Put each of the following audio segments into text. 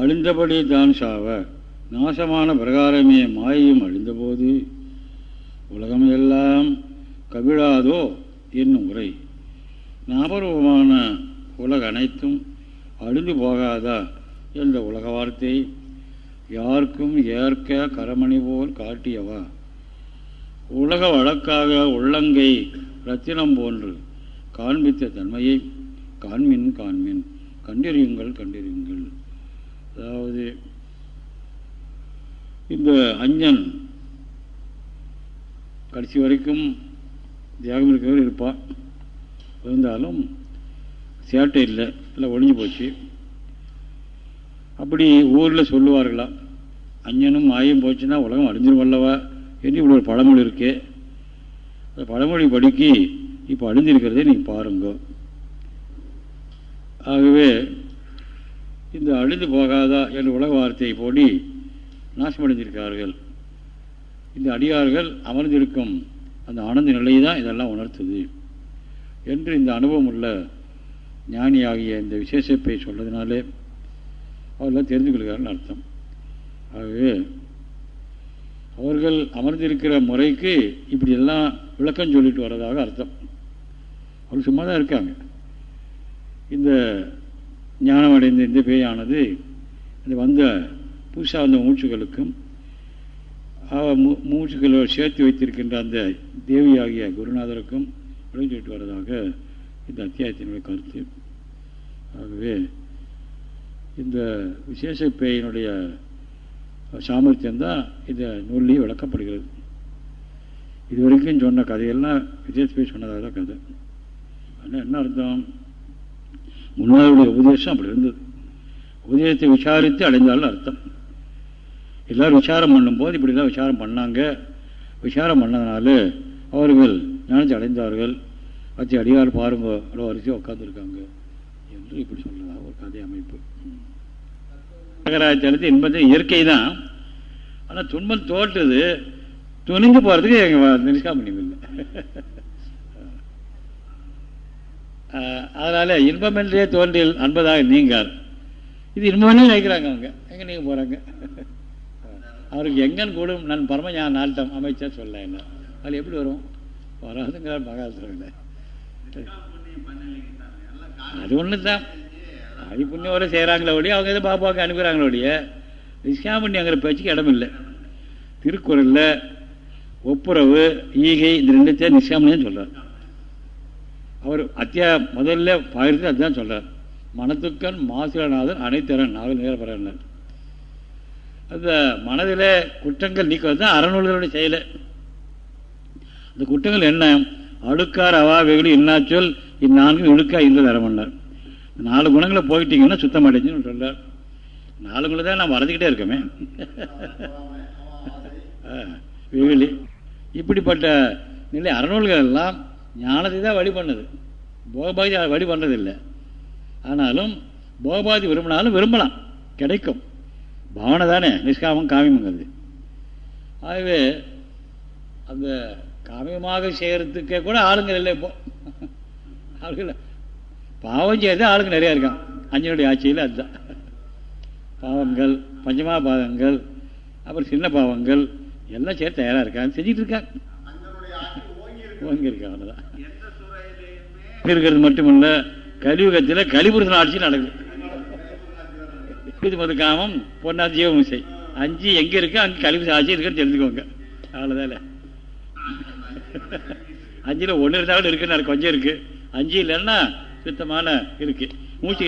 அழிந்தபடி தான் சாவ. நாசமான பிரகாரமே மாயையும் அழிந்தபோது உலகமெல்லாம் கவிழாதோ என்னும் உரை. ஞாபகமான உலக அனைத்தும் அழிந்து போகாதா என்ற உலக வார்த்தை யாருக்கும் ஏற்க கரமணி போல் காட்டியவா. உலக வழக்காக உள்ளங்கை ரத்தினம் போன்று காண்பித்த தன்மையை காண்மின் காண்மின் கண்டறியுங்கள் கண்டறியுங்கள். அதாவது இந்த அஞ்சன் கடைசி வரைக்கும் தியாகம் இருக்கிறவர் இருப்பான் இருந்தாலும் சேட்டை இல்லை. இல்லை ஒழிஞ்சு போச்சு. அப்படி ஊரில் சொல்லுவார்களாம் அஞ்சனும் மாயும் போச்சுன்னா உலகம் அழிஞ்சிரும் அல்லவா? என்று இப்படி ஒரு பழமொழி இருக்கு. அந்த பழமொழி படிக்கி இப்போ அழிஞ்சிருக்கிறதே நீங்கள் பாருங்க. ஆகவே இந்த அழிந்து போகாதா என்ற உலக வார்த்தையை போடி நாசமடைந்திருக்கிறார்கள். இந்த அடியார்கள் அமர்ந்திருக்கும் அந்த ஆனந்த நிலையை தான் இதெல்லாம் உணர்த்துது. என்று இந்த அனுபவம் உள்ள ஞானியாகிய இந்த விசேஷப்பை சொல்றதுனாலே அவர்கள் தெரிந்து கொள்கிறார்கள் அர்த்தம். ஆகவே அவர்கள் அமர்ந்திருக்கிற முறைக்கு இப்படி எல்லாம் விளக்கம் சொல்லிட்டு வர்றதாக அர்த்தம். அவர் சும்மா தான் இருக்காங்க. இந்த ஞானம் அடைந்த இந்த பேயானது அது வந்த புதுசாக வந்த மூச்சுகளுக்கும் மூச்சுகளோடு சேர்த்து வைத்திருக்கின்ற அந்த தேவியாகிய குருநாதருக்கும் விளைஞ்சிட்டு வர்றதாக இந்த அத்தியாயத்தினுடைய கருத்து. ஆகவே இந்த விசேஷ பேயினுடைய சாமர்த்தியம்தான் இந்த நூல்லையும் விளக்கப்படுகிறது. இதுவரைக்கும் சொன்ன கதையெல்லாம் விசேஷ பேய் சொன்னதாக தான் கதை. ஆனால் என்ன அர்த்தம்? முன்னாளுடைய உபதேசம் அப்படி இருந்தது. உபதேசத்தை விசாரித்து அடைந்தாலும் அர்த்தம். எல்லோரும் விசாரம் பண்ணும்போது இப்படிலாம் விசாரம் பண்ணாங்க. விசாரம் பண்ணதுனால அவர்கள் ஞானத்தை அடைந்தார்கள். பற்றி அடியார் பாருங்க அவ்வளோ வரிசையாக உட்காந்துருக்காங்க என்று இப்படி சொல்லலாம் ஒரு கதை அமைப்பு. நகராட்சி இன்பத்தை இயற்கை தான். ஆனால் துன்பம் தோற்றுது. துணிஞ்சு போகிறதுக்கு எங்கள் நிஷ்காமணியம் இல்லை அதனால் இன்பமென்றே தோன்றில் அன்பதாக நீங்கார். இது இன்பமே நினைக்கிறாங்க அவங்க. எங்கே நீங்கள் போகிறாங்க அவருக்கு எங்கன்னு கூடும்? நான் பரமஞான நாட்டம் அமைச்சர் சொல்ல என்ன? அது எப்படி வரும்? வராதுங்கிறார் மகாசுரன் அது ஒன்று தான் அது புண்ணியோட செய்கிறாங்களோ ஒழிய அவங்க எதுவும் பாப்பாவுக்கு அனுப்புகிறாங்களோ ஒழிய நிஷ்காமண்யங்கிற பேச்சுக்கு இடம் இல்லை. திருக்குறளில் ஒப்புரவு ஈகை இந்த ரெண்டுத்தையும் நிஷ்காமணியம் சொல்கிறார் அவர் அத்தியா முதல்ல பகிர்ந்து அதுதான் சொல்கிறார் மனத்துக்கன் மாசிலநாதன் அனைத்தரன் நாவல் நேரப்பறார் அந்த மனதில் குற்றங்கள் நீக்குவது தான் அறநூல்களுடைய செயலை. அந்த குற்றங்கள் என்ன? அழுக்கார் அவா வெகுளி இன்னாச்சொல் இந்நான்கு இழுக்கா இந்த தரமன்னார் நாலு குணங்களை போயிட்டீங்கன்னா சுத்தம் அடைஞ்சுன்னு சொல்றார். நாலு குணம் தான் நான் வளர்ந்துக்கிட்டே இருக்கமே. வெகுளி. இப்படிப்பட்ட நிலை அறநூல்கள் எல்லாம் ஞானத்தை தான் வழி பண்ணுது. போகபாதி வழி பண்ணுறதில்லை ஆனாலும் போகபாதி விரும்பினாலும் விரும்பலாம். கிடைக்கும். பாவனை தானே நிஷ்காமம் காமியம்ங்கிறது. ஆகவே அந்த காமியமாக செய்கிறதுக்கே கூட ஆளுங்கள் இல்லை இப்போ. ஆளுங்கள் பாவம் செய்யறது ஆளுங்க நிறையா இருக்கான் அஞ்சனுடைய ஆட்சியில் அதுதான். பாவங்கள் பஞ்சமா பாவங்கள் அப்புறம் சின்ன பாவங்கள் எல்லாம் சேர்த்து தயாராக இருக்காங்க. செஞ்சுட்டு இருக்காங்க. ஓங்கி அவ்வளோதான் இருக்கிறது மட்டுமல்ல கலியுகத்தில் கலிபுருஷன் ஆட்சி நடக்குது. இது மது காமம் பொன்னா ஜீவமிசை அஞ்சு எங்கே இருக்கு அங்கே கழிவு ஆட்சி இருக்குன்னு தெரிஞ்சுக்கோங்க. அவ்வளோதான் அஞ்சில் ஒன்று இருந்தாலும் இருக்குன்னு கொஞ்சம் இருக்குது அஞ்சு இல்லைன்னா சுத்தமான இருக்கு. மூச்சு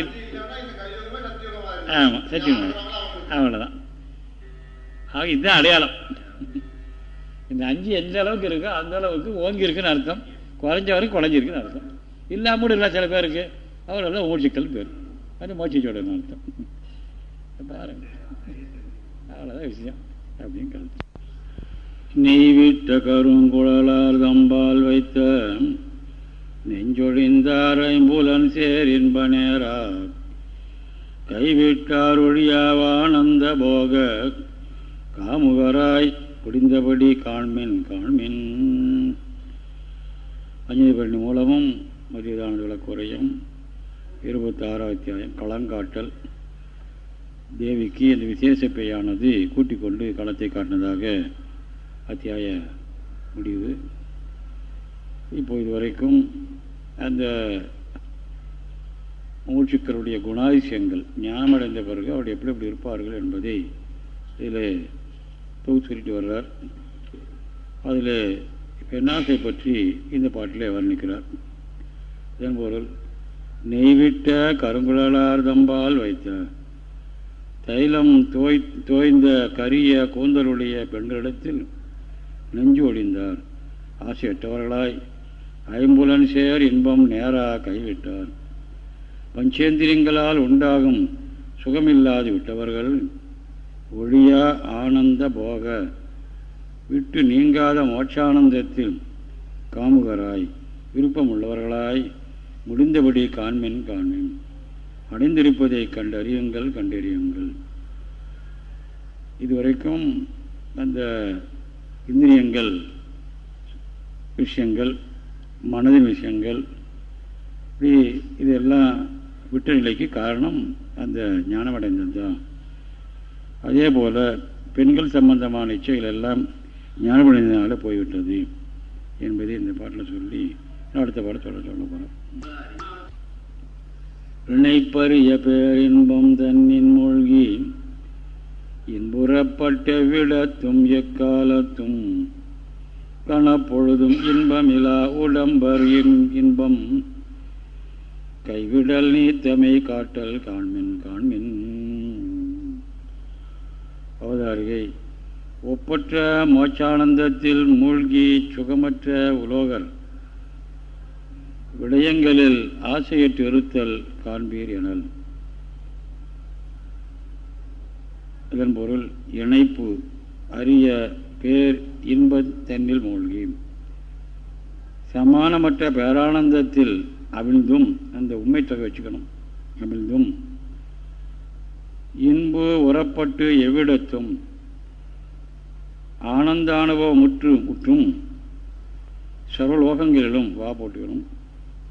ஆமாம் சத்தியம். அவ்வளோதான் ஆக இதுதான் அடையாளம். இந்த அஞ்சு எந்த அளவுக்கு இருக்கோ அந்த அளவுக்கு ஓங்கி இருக்குன்னு அர்த்தம். குறைஞ்ச வரைக்கும் குறைஞ்சிருக்குன்னு அர்த்தம். இல்லாமல் இல்லை சில பேருக்கு? அவரெல்லாம் மூச்சுக்கள் பேர். அது மோச்சிச்சோடன்னு அர்த்தம். பாருங்க. அவ்வளோதான் விஷயம். அப்படின்னு கருத்து. நெய்விட்ட கருங்குழலார் தம்பால் வைத்த நெஞ்சொழிந்தார் ஐம்புலன் சேரின்ப நேரா கைவிட்டார் ஒழியாவானந்த போக காமுகராய் குடிந்தபடி காண்மின் காண்மின். பஞ்சபரணி மூலமும் மதியதான விளக்குறையும் இருபத்தாறாம் அத்தியாயம் களங்காட்டல். தேவிக்கு அந்த விசேஷ பெயானது கூட்டிக் கொண்டு களத்தை காட்டினதாக அத்தியாய முடிவு. இப்போ இதுவரைக்கும் அந்த மூச்சுக்களுடைய குணாதிசயங்கள் ஞானமடைந்த பிறகு அவர் எப்படி எப்படி இருப்பார்கள் என்பதை இதில் தொகுத்து சொல்லிட்டு வர்றார். அதில் பெண்ணாசை பற்றி இந்த பாட்டிலே வர்ணிக்கிறார் இதன் பொருள் நெய்விட்ட கருங்குழலார் தம்பால் வைத்த தைலம் தோய் தோய்ந்த கரிய கூந்தலுடைய பெண்களிடத்தில் நெஞ்சு ஒழிந்தார் ஆசையற்றவர்களாய் ஐம்புலன் சேர் இன்பம் நேரா கைவிட்டார். பஞ்சேந்திரியங்களால் உண்டாகும் சுகமில்லாது விட்டவர்கள் ஒழியா ஆனந்த போக. விட்டு நீங்காத மோட்சானந்தத்தில் காமுகராய் விருப்பமுள்ளவர்களாய் முடிந்தபடி காண்மின் காண்மின் அடைந்திருப்பதை கண்டறியுங்கள் கண்டறியுங்கள். இதுவரைக்கும் அந்த இந்திரியங்கள் விஷயங்கள் மனதின் விஷயங்கள் இப்படி இதெல்லாம் விட்ட நிலைக்கு காரணம் அந்த ஞானம் அடைந்தது தான் அதே போல் பெண்கள் சம்பந்தமான இச்சைகள் எல்லாம் ஞானமடைந்ததுனால போய்விட்டது என்பதை இந்த பாட்டில் சொல்லி அடுத்த பாட சொல்ல சொல்ல போகிறோம் இணைப்பறிய பேரின்பம் தன்னின் மூழ்கி இன்புறப்பட்ட விடத்தும் எக்காலத்தும் கணப்பொழுதும் இன்பமிலா உடம்பர் இன்பம். கைவிடல் நீத்தமை காட்டல் காண்மின் காண்மின் அவதாரிகை. ஒப்பற்ற மோட்சானந்தத்தில் மூழ்கி சுகமற்ற உலோகர். விடயங்களில் ஆசையற்று இருத்தல் காண்பீர் எனல். இதன் பொருள் இணைப்பு அரிய பேர் இன்பத்தன்னில் மூழ்கி. சமானமற்ற பேரானந்தத்தில் அவிழ்ந்தும் அந்த உண்மை தொகை வச்சுக்கணும். அவிழ்ந்தும். இன்பு உறப்பட்டு எவ்விடத்தும் ஆனந்த அனுபவம் முற்று முற்றும் சர்வலோகங்களிலும் வா போட்டுக்கணும்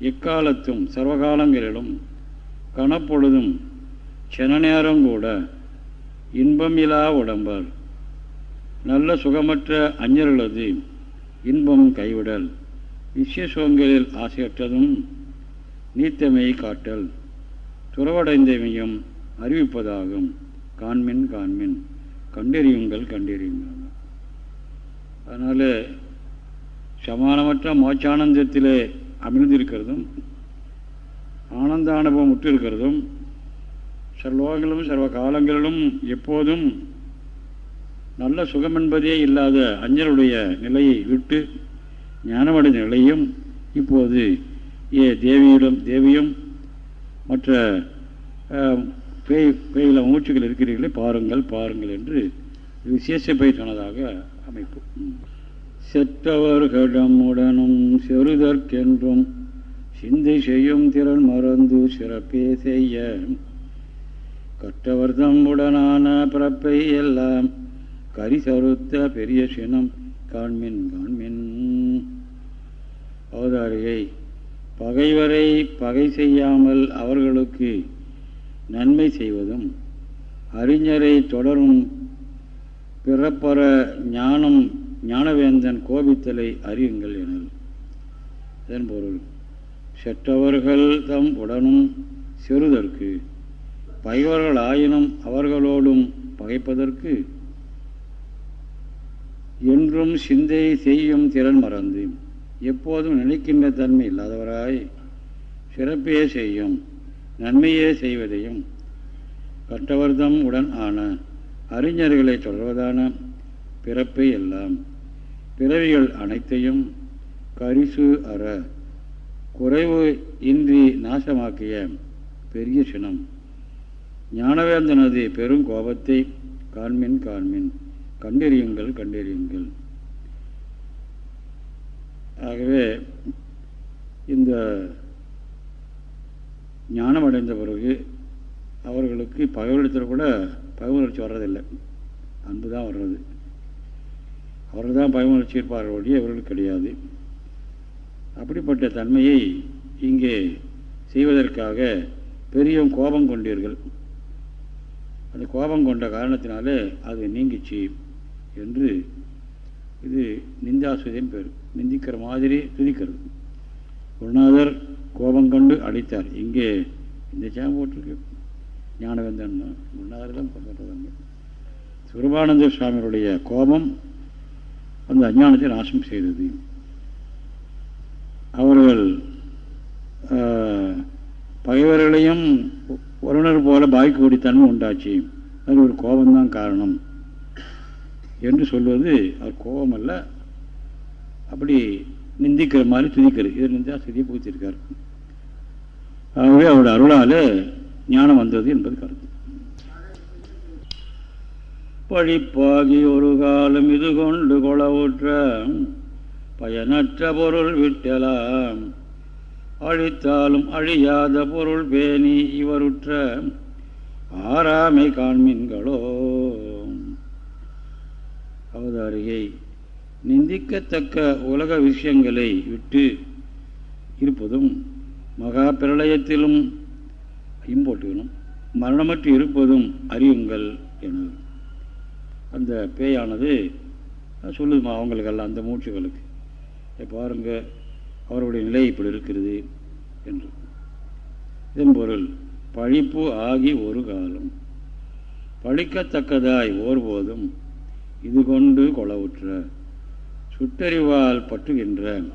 எக்காலத்தும் சர்வகாலங்களிலும் கணப்பொழுதும் சென நேரம் கூட இன்பமிலா உடம்பர். நல்ல சுகமற்ற அஞ்சர்களது இன்பம் கைவிடல். விசேஷங்களில் ஆசையற்றதும் நீத்தமை காட்டல். துறவடைந்தவையும் அறிவிப்பதாகும். காண்மின் காண்மின். கண்டறியுங்கள் கண்டறியுங்கள். அதனால் சமானமற்ற மோட்சானந்தத்தில் அமிழ்ந்திருக்கிறதும் ஆனந்த அனுபவம் முற்றிருக்கிறதும் சர்வலோகங்களிலும் சர்வ காலங்களிலும் எப்போதும் நல்ல சுகம் என்பதே இல்லாத அஞ்சலுடைய நிலையை விட்டு ஞானமடைந்த நிலையும் இப்போது ஏ தேவியிடம் தேவியும் மற்ற பேய் பேயில மூச்சுகள் இருக்கிறீர்களே பாருங்கள் பாருங்கள் என்று விசேஷ பெய் சொன்னதாக அமைப்பு. செற்றவர்களிடமுடனும் செருதற்கென்றும் சிந்தை செய்யும் திறன் மறந்து சிறப்பே செய்ய. கட்டவர்தம்முடனான பிறப்பை எல்லாம் கரி சருத்த பெரிய சினம் காண்மின் காண்மின். அவதாரியை பகைவரை பகை செய்யாமல் அவர்களுக்கு நன்மை செய்வதும் அறிஞரை தொடரும் பிறப்பற ஞானம் ஞானவேந்தன் கோபித்தலை அறியுங்கள் எனல். இதன் பொருள் செற்றவர்கள் தம் உடனும் செறுதற்கு பகைவர்கள் ஆயினும் அவர்களோடும் பகைப்பதற்கு என்றும் சிந்தை செய்யும் திறன் மறந்து எப்போதும் நினைக்கின்ற தன்மை இல்லாதவராய் சிறப்பே செய்யும். நன்மையே செய்வதையும் கற்றவர்தம் உடன் ஆன அறிஞர்களை தொடர்வதான பிறப்பை எல்லாம் பிறவிகள் அனைத்தையும் கரிசு அற குறைவு இன்றி நாசமாக்கிய பெரிய சினம். ஞானவேந்தனது பெரும் கோபத்தை காண்மின் காண்மின் கண்டறியுங்கள் கண்டறியுங்கள். ஆகவே இந்த ஞானம் அடைந்த பிறகு அவர்களுக்கு பகவலிடத்தில் கூட பகவலர்ச்சி வர்றதில்லை அன்பு தான் வர்றது. அவர்கள் தான் பகவலர்ச்சி இருப்பார்கள் ஒழிய இவர்களுக்கு கிடையாது. அப்படிப்பட்ட தன்மையை இங்கே செய்வதற்காக பெரிய கோபம் கொண்டீர்கள். அந்த கோபம் கொண்ட காரணத்தினாலே அது நீங்கிச்சு என்று இது நிந்தாசுதின் பேர். நிந்திக்கிற மாதிரி துதிக்கிறது. குருநாதர் கோபம் கொண்டு அடித்தார். இங்கே இந்த சேம் போட்டிருக்கு ஞானவேந்தன் குருநாதர் தான் சுரபானந்த சுவாமியுடைய கோபம் அந்த அஞ்ஞானத்தை நாசம் செய்தது. அவர்கள் பகைவர்களையும் உறவினர் போல பாய்க்கக்கூடிய தன்மை உண்டாச்சு. அது ஒரு கோபம்தான் காரணம். என்று சொல்வது அவர் கோபம் அல்ல அப்படி நிந்திக்கிற மாதிரி துதிக்கிறது. இது நிந்தா சிதியை புகுத்திருக்கார் ஆகவே அவருடைய அருளால் ஞானம் வந்தது என்பது கருத்து. பழிப்பாகி ஒரு காலம் இது கொண்டு கொளவுற்ற பயனற்ற பொருள் விட்டலாம். அழித்தாலும் அழியாத பொருள் பேணி இவருற்ற ஆறாமை காண்மீன்களோ. அவதாரியை நிந்திக்கத்தக்க உலக விஷயங்களை விட்டு இருப்பதும் மகா பிரளயத்திலும் போட்டுக்கணும் மரணமற்று இருப்பதும் அறியுங்கள் என அந்த பேயானது சொல்லுதுமா அவங்களுக்கெல்லாம் அந்த மூச்சுகளுக்கு. பாருங்க அவருடைய நிலை இப்படி இருக்கிறது என்று. இதன் பொருள் பழிப்பு ஆகி ஒரு காலம். பழிக்கத்தக்கதாய் ஓர்போதும் இது கொண்டு கொளவுற்ற சுட்டறிவால் பற்றுகின்ற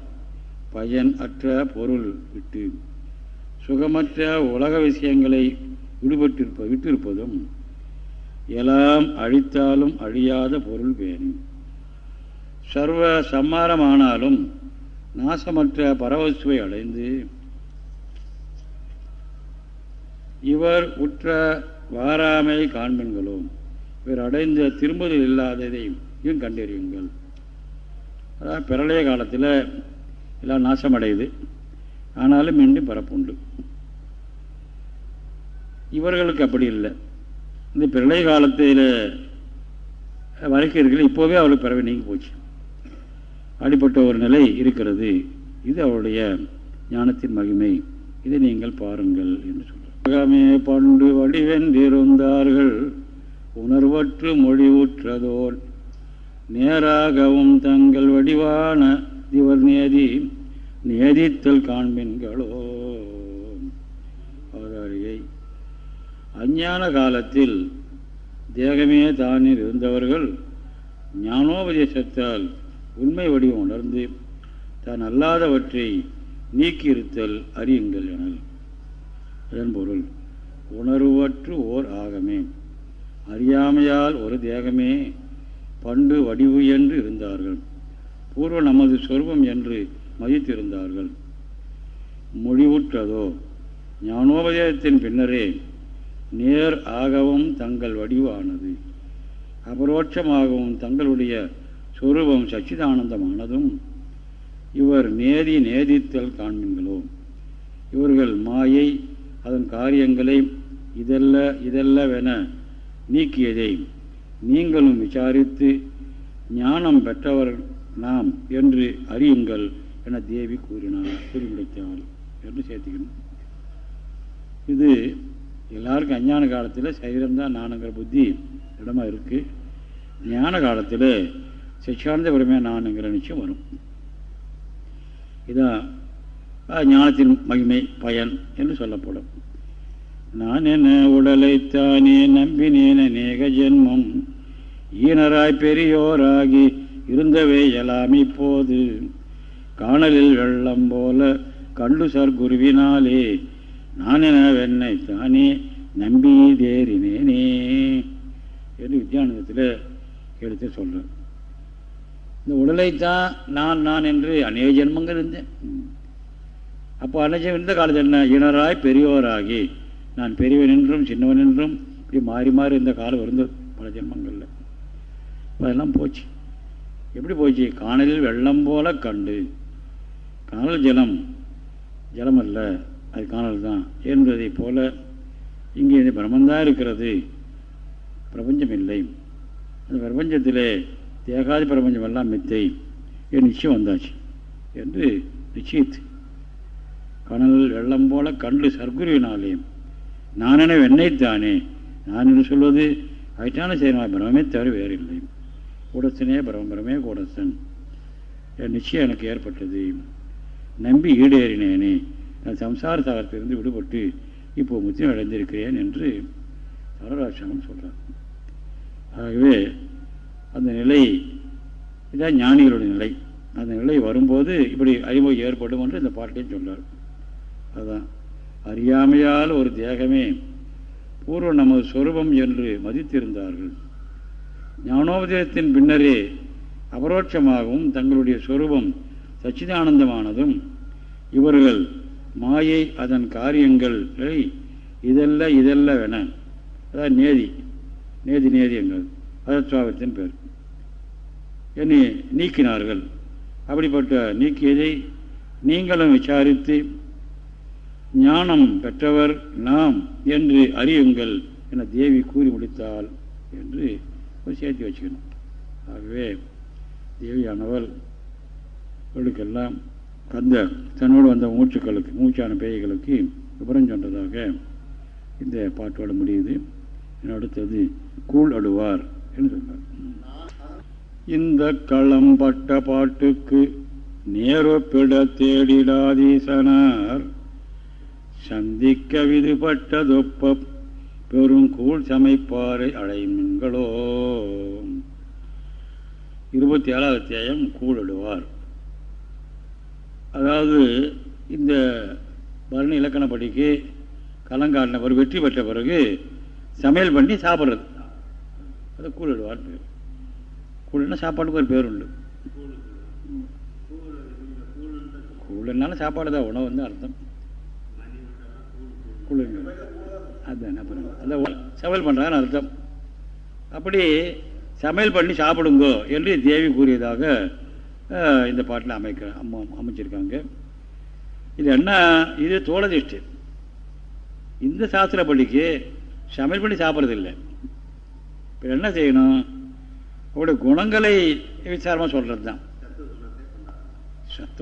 பயன் அற்ற பொருள் விட்டு சுகமற்ற உலக விஷயங்களை விடுபட்டிருப்ப விட்டிருப்பதும் எல்லாம் அழித்தாலும் அழியாத பொருள் பேணி சர்வ சம்மாரமானாலும் நாசமற்ற பரவசுவை அடைந்து இவர் உற்ற வாராமை காண்பெண்களும் இவர் அடைந்த திரும்புதல் இல்லாததையும் கண்டறியுங்கள். அதாவது பிரளய காலத்தில் எல்லாம் நாசமடையுது. ஆனாலும் மீண்டும் பரப்புண்டு. இவர்களுக்கு அப்படி இல்லை. இந்த பிரளய காலத்தில் வரைக்கும் இருக்கிற இப்போவே அவளுக்கு பிறவை நீங்கி போச்சு. அப்படிப்பட்ட ஒரு நிலை இருக்கிறது. இது அவளுடைய ஞானத்தின் மகிமை. இதை நீங்கள் பாருங்கள் என்று சொல்றார். பண்டு வடிவென்றிருந்தார்கள். உணர்வற்று மொழிவுற்றதோர். நேராகவும் தங்கள் வடிவான திவர் நேதி நேதித்தல் காண்பின்களோ? அவதாரியை அஞ்ஞான காலத்தில் தேகமே தானில் இருந்தவர்கள் ஞானோபதேசத்தால் உண்மை வடிவம் உணர்ந்து தான் அல்லாதவற்றை நீக்கியிருத்தல் அறியுங்கள் எனல். இதன் பொருள் உணர்வற்று ஓர் ஆகமே. அறியாமையால் ஒரு தேகமே பண்டு வடிவு என்று இருந்தார்கள். பூர்வ நமது சொருபம் என்று மதித்திருந்தார்கள் மொழிவுற்றதோ ஞானோபதேசத்தின் பின்னரே நேர் ஆகவும் தங்கள் வடிவானது. அபரோட்சமாகவும் தங்களுடைய சொரூபம் சச்சிதானந்தமானதும். இவர் நேதி நேதித்தல் காண்பீங்களோ இவர்கள் மாயை அதன் காரியங்களை இதல்ல இதல்லவென நீக்கியதை நீங்களும் விசாரித்து ஞானம் பெற்றவர் நாம் என்று அறியுங்கள். என தேவி கூறினார் குறிப்பிடித்தாள் என்று சேர்த்துக்கணும். இது எல்லாருக்கும் அஞ்ஞான காலத்தில் சரீரம்தான் நானுங்கிற புத்தி இடமா இருக்குது ஞான காலத்தில் சிச்சார்ந்த பெருமையாக நானுங்கிற நிச்சயம் வரும். இதான் ஞானத்தின் மகிமை பயன் என்று சொல்லப்படும். நான் என்ன உடலைத்தானே நம்பினேன் அநேக ஜென்மம் ஈனராய் பெரியோராகி இருந்தவை எல்லாம் இப்போது காணலில் வெள்ளம் போல கண்டு சார் குருவினாலே நான் வெண்ணை தானே நம்பி தேறினேனே என்று வித்யானந்தத்தில் எடுத்து சொல்கிறேன் இந்த உடலைத்தான் நான் நான் என்று அநேக ஜென்மங்கள் இருந்தேன். அப்போ அநேகம் இருந்த காலத்தில் என்ன? இனராய் பெரியோராகி நான் பெரியவன் என்றும் சின்னவன் என்றும் இப்படி மாறி மாறி இந்த காலம் இருந்தது பல ஜென்மங்களில். அதெல்லாம் போச்சு. எப்படி போச்சு? காணலில் வெள்ளம் போல கண்டு காணல் ஜலம் ஜலம் அல்ல அது காணல் தான் என்பதை போல இங்கே இந்த பிரம்மந்தான் இருக்கிறது. பிரபஞ்சம் இல்லை. அந்த பிரபஞ்சத்திலே தேகாதி பிரபஞ்சம் எல்லாம் மித்தை. என் நிச்சயம் வந்தாச்சு என்று நிச்சயித்து. கணல் வெள்ளம் போல கண்டு சர்க்குருவினாலே நானென வெண்ணைத்தானே. நான் என்று சொல்வது அயிட்டான சேரமாக பிரமே தவிர வேறு இல்லை கூடசனே பிரமே கூடசன் என் நிச்சயம் எனக்கு ஏற்பட்டது. நம்பி ஈடேறினேனே. நான் சம்சார சாகரத்திலிருந்து விடுபட்டு இப்போ முத்தியம் அடைந்திருக்கிறேன் என்று சரராட்சகம் சொல்கிறார் ஆகவே அந்த நிலை இதான் ஞானிகளுடைய நிலை. அந்த நிலை வரும்போது இப்படி அறிமுகம் ஏற்படும் என்று இந்த பாட்டையும் சொல்கிறார் அதுதான் அறியாமையால் ஒரு தேகமே பூர்வ நமது சொரூபம் என்று மதித்திருந்தார்கள். ஞானோபதேசத்தின் பின்னரே அபரோட்சமாகவும் தங்களுடைய சொரூபம் சச்சிதானந்தமானதும் இவர்கள் மாயை அதன் காரியங்களை இதல்ல இதல்ல வேண அதாவது நேதி. நேதி நேதி எங்கள் அதத்வாவத்தின் பேர். என்னை நீக்கினார்கள். அப்படிப்பட்ட நீக்கியதை நீங்களும் விசாரித்து ஞானம் பெற்றவர் நாம் என்று அறியுங்கள் என தேவி கூறி முடித்தாள் என்று ஒரு சேர்த்து வச்சுக்கணும். ஆகவே தேவியானவள் அவளுக்கெல்லாம் அந்த தன்னோடு வந்த மூச்சுக்களுக்கு மூச்சான பேய்களுக்கு விவரம் சொன்னதாக இந்த பாட்டோட முடியுது. அடுத்தது கூழ் அடுவார் என்று சொன்னார். இந்த களம் பட்ட பாட்டுக்கு நேரொப்பிட தேடிடாதீசனார். சந்திக்க விதுபட்டதொப்ப பெரும் கூழ் சமைப்பாறை அடைமின்களோ இருபத்தி ஏழாவது தேயம் கூழிடுவார் அதாவது இந்த பரணி இலக்கணப்படிக்கு கலங்காட்டின பிறகு வெற்றி பெற்ற பிறகு சமையல் பண்ணி சாப்பிட்றது. அது கூழிடுவார் பேர் கூழுன்னா சாப்பாட்டுக்கு ஒரு பேர் உண்டு கூழுனாலும் சாப்பாடு தான் உணவு வந்து அர்த்தம். குளிர்ங்க அதுதான் அப்புறம் அதான் சமையல் பண்ணுறாங்கன்னு அர்த்தம். அப்படி சமையல் பண்ணி சாப்பிடுங்கோ என்று தேவி கூறியதாக இந்த பாட்டில் அமைக்க அம்மா அமைச்சிருக்காங்க. இது என்ன? இது தோழதிஷ்டு இந்த சாஸ்திரப்படிக்கு சமையல் பண்ணி சாப்பிட்றதில்லை. இப்போ என்ன செய்யணும்? அவருடைய குணங்களை விசாரமாக சொல்கிறது தான்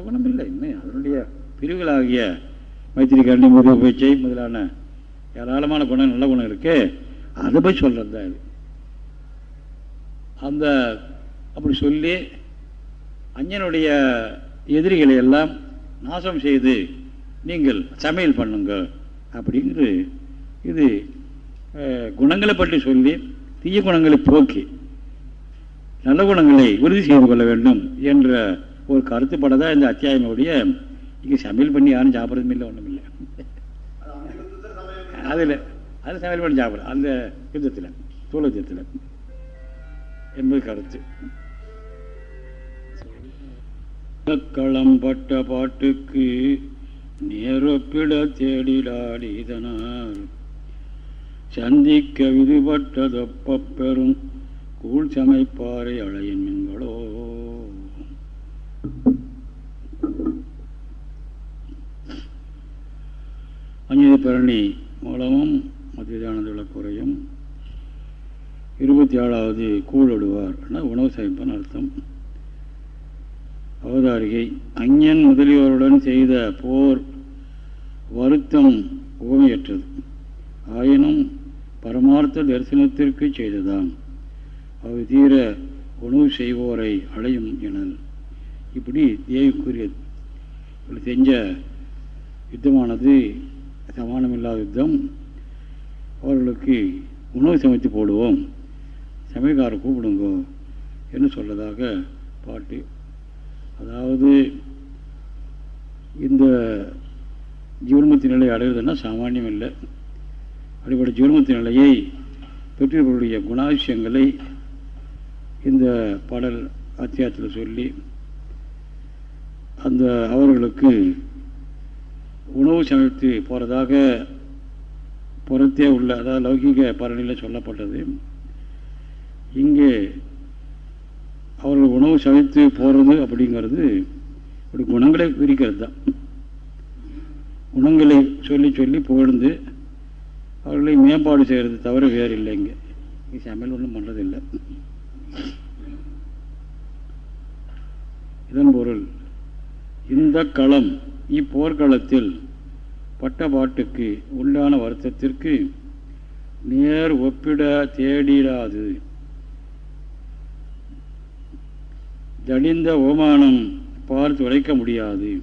குணம் இல்லை. இன்னும் அதனுடைய பிரிவுகளாகிய மைத்திரி கண்டி முருக பேச்சை முதலான ஏராளமான குணம் நல்ல குணம் இருக்கு. அதை போய் சொல்கிறது தான் இது. அந்த அப்படி சொல்லி அஞ்சனுடைய எதிரிகளை எல்லாம் நாசம் செய்து நீங்கள் சமையல் பண்ணுங்க அப்படிங்கிறது இது குணங்களை பற்றி சொல்லி தீய குணங்களை போக்கி நல்ல குணங்களை உறுதி செய்து கொள்ள வேண்டும் என்ற ஒரு கருத்துப்பட தான் இந்த அத்தியாயமுடைய. இங்கே சமையல் பண்ணி யாரும் சாப்பிட்றதும் இல்லை ஒன்றும் இல்லை. அதில் அது சமையல் பண்ணி சாப்பிட்ற அந்த யுத்தத்தில் தூள யுத்தத்தில். என்பது கருத்து. களம்பட்ட பாட்டுக்கு நேரொப்பிட தேடிடாடிதனால் சந்திக்க விதுபட்டதொப்ப பெறும் கூழ் சமைப்பாறை அழையின் மின்களோ. அஞ்சு பரணி மூலமும் மத்தியானந்த விளக்குறையும் இருபத்தி ஏழாவது கூழொடுவார் உணவு சமைப்பன் அர்த்தம். அவதாரிகை. அஞ்ஞன் முதலியோருடன் செய்த போர் வருத்தம் உவமையற்றது ஆயினும் பரமார்த்த தரிசனத்திற்கு செய்ததான் அவை தீர உணவு செய்வோரை அடையும் எனல். இப்படி தேவி கூறியது. இப்படி செஞ்ச யுத்தமானது சமானமில்லாத யுத்தம். அவர்களுக்கு உணவு சமைத்து போடுவோம். சமையல்காரர் கூப்பிடுங்கோ என்று சொல்லதாக பாட்டு அதாவது இந்த ஜீவன்மத்தின் நிலையை அடைகிறதுன்னா சாமானியம் இல்லை அப்படிப்பட்ட ஜீவன்மத்தின் நிலையை பெற்றவர்களுடைய குணாதிசயங்களை இந்த பாடல் அத்தியாயத்தில் சொல்லி அந்த அவர்களுக்கு உணவு சமைத்து போகிறதாக புறத்தே உள்ள அதாவது லௌகிக பரணியில் சொல்லப்பட்டது. இங்கே அவர்கள் உணவு சமைத்து போகிறது அப்படிங்கிறது ஒரு குணங்களை விரிக்கிறது தான். குணங்களை சொல்லி சொல்லி புகழ்ந்து அவர்களை மேம்பாடு செய்கிறது தவிர வேறு இல்லை இங்கே. சமையல் ஒன்றும் பண்ணுறதில்லை இதன் பொருள் இந்த களம் இப்போர்க்களத்தில் பட்ட பாட்டுக்கு உண்டான வருத்தத்திற்கு நேர் ஒப்பிட தேடிடாது தடிந்த ஓமானம் பார்த்து உரைக்க முடியாது.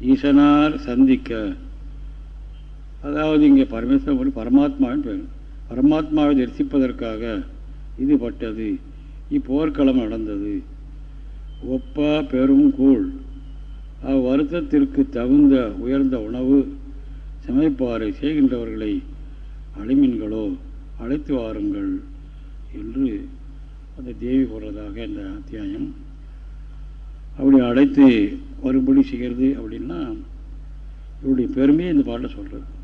ஈசனார் சந்திக்க. அதாவது இங்கே பரமேஸ்வரன் பரமாத்மாவின் பேர். பரமாத்மாவை தரிசிப்பதற்காக இது பட்டது. இப்போர்க்களம் நடந்தது. ஒப்பா பெரும் கூழ். அவ்வருத்தத்திற்கு தகுந்த உயர்ந்த உணவு சமைப்பாறை செய்கின்றவர்களை அழிமீன்களோ அழைத்து வாருங்கள் என்று அந்த தேவி போடுறதாக இந்த அத்தியாயம். அப்படி அழைத்து வரும்படி செய்கிறது அப்படின்னா இவருடைய பெருமையை இந்த பாட்டில் சொல்கிறது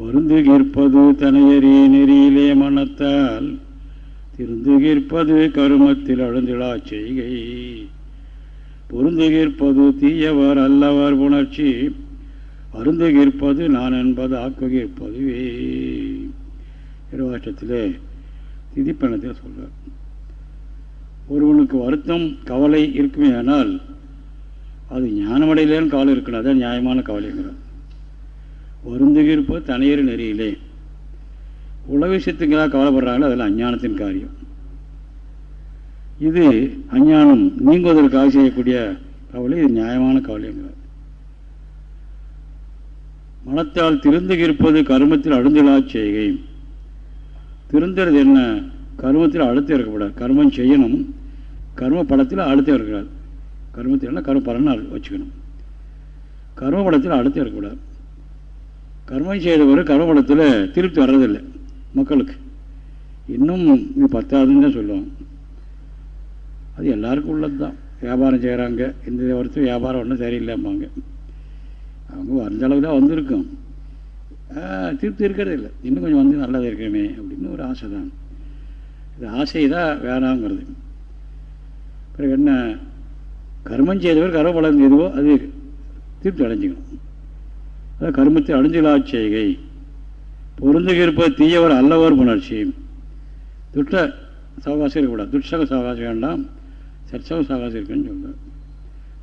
வருந்துகிற்பது தனையறி நெறியிலே மனத்தால் திருந்துகிற்பது கருமத்தில் அழுந்திழா செய்கை. பொருந்துகிற்பது தீயவர் அல்லவர் உணர்ச்சி அருந்துகிற்பது நான் என்பது ஆக்குகிற்பதுவே இருவாஷ்டத்திலே திதிப்பணத்தில் சொல்றார். ஒருவனுக்கு வருத்தம் கவலை இருக்குமே ஆனால் அது ஞானமடையிலேன்னு கவலை இருக்கணும் அதான் நியாயமான கவலைங்கிறார். வருந்துகிருப்பது தனியர் நெறியிலே. உலக விஷயத்துக்கெல்லாம் கவலைப்படுறாங்களோ அதில் அஞ்ஞானத்தின் காரியம். இது அஞ்ஞானம் நீங்குவதற்காக செய்யக்கூடிய கவலை இது நியாயமான கவலைங்கிறார். மனத்தால் திருந்துகிருப்பது கருமத்தில் அழுந்தலா செய்கை. திருந்துறது என்ன? கர்மத்தில் அழுத்தம் இருக்கக்கூடாது. கர்மம் செய்யணும். கர்ம படத்தில் அழுத்தம் இருக்கக்கூடாது. கர்மத்தில் கர்ம பலனை வச்சுக்கணும். கர்ம படத்தில் அழுத்தம் இருக்கக்கூடாது. கர்மம் செய்தவர் கர்மபலத்தில் திருப்தி வர்றதில்லை மக்களுக்கு. இன்னும் இது பத்தாதுன்னு தான் சொல்லுவாங்க அது எல்லாருக்கும் உள்ளது தான் வியாபாரம் செய்கிறாங்க இந்த வருஷம் வியாபாரம் ஒன்றும் சரியில்லைம்பாங்க. அவங்க வந்த அளவு தான் வந்திருக்கும். திருப்தி இருக்கிறது இல்லை. இன்னும் கொஞ்சம் வந்து நல்லதாக இருக்கணுமே அப்படின்னு ஒரு ஆசை தான். இது ஆசை தான் வேணாங்கிறது. பிறகு என்ன? கர்மம் செய்தவர் கர்மபலம் எதுவோ அது திருப்தி அடைஞ்சிக்கணும். அதான் கர்மத்தை அடைஞ்சலா செய்கை. பொருந்துகிருப்பது தீயவர் அல்லவர் உணர்ச்சி. துட்ட சவகாசம் இருக்கக்கூடாது. துட்சக சவகாசம் வேண்டாம். சற்சக சவகாசம் இருக்குன்னு சொல்கிறார்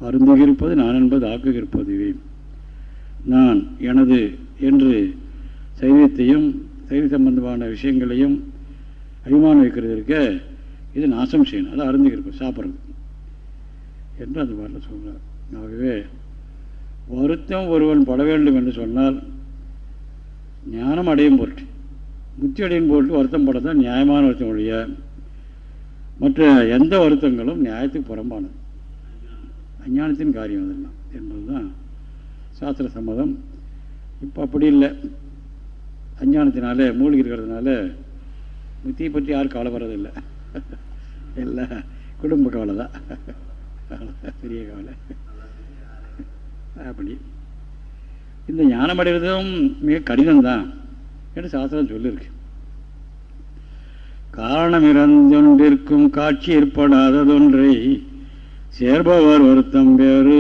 அருந்துகிருப்பது நான் என்பது ஆக்குகிருப்பதுவே நான் எனது என்று சைவத்தையும் சைவ சம்பந்தமான விஷயங்களையும் அபிமானம் வைக்கிறது இருக்க இது நாசம் செய்யணும். அதை அருந்துகிருப்பது சாப்பிட்றது என்று அந்த பாட்டில் சொல்கிறார் ஆகவே வருத்தம் ஒருவன் பட வேண்டும் என்று சொன்னால் ஞானம் அடையும் பொருட்டு. புத்தி அடையும் பொருட்டு வருத்தம் பட தான் நியாயமான வருத்தம் ஒழிய மற்ற எந்த வருத்தங்களும் நியாயத்துக்கு புறம்பானது. அஞ்ஞானத்தின் காரியம் அதெல்லாம். என்பதுதான் சாஸ்திர சம்மதம். இப்போ அப்படி இல்லை. அஞ்ஞானத்தினால மூழ்கி இருக்கிறதுனால புத்தியை பற்றி யாரும் கவலைப்படுறதில்லை எல்லாம் குடும்ப கவலை தான். பெரிய கவலை. அப்படி. இந்த ஞானம் அடைவதும் மிக கடினம்தான் என்று சாஸ்திரம் சொல்லியிருக்கு காரணம் இறந்தொன்றிற்கும் காட்சி ஏற்படாததொன்றை சேர்பவர் வருத்தம் வேறு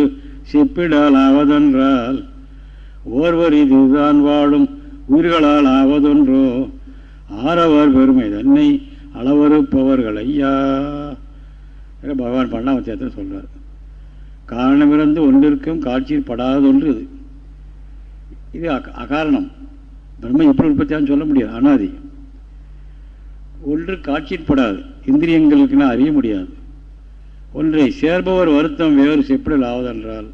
செப்பிடால் ஆவதென்றால் ஓர்வர் இதுதான் வாழும் உயிர்களால் ஆவதொன்றோ? ஆரவர் பெருமை தன்னை அளவறுப்பவர்கள் ஐயா பகவான் பண்ணாமத்தியத்தை சொல்கிறார் காரணமிருந்து ஒன்றிற்கும் காட்சியில் படாதொன்று இது. இது அகாரணம். பிரம்ம எப்படி உற்பத்தியான்னு சொல்ல முடியாது அனாதி. ஒன்று காட்சியிற்படாது இந்திரியங்களுக்குன்னா அறிய முடியாது. ஒன்றை சேர்பவர் வருத்தம் வேறு செப்பிடல் ஆவதென்றால்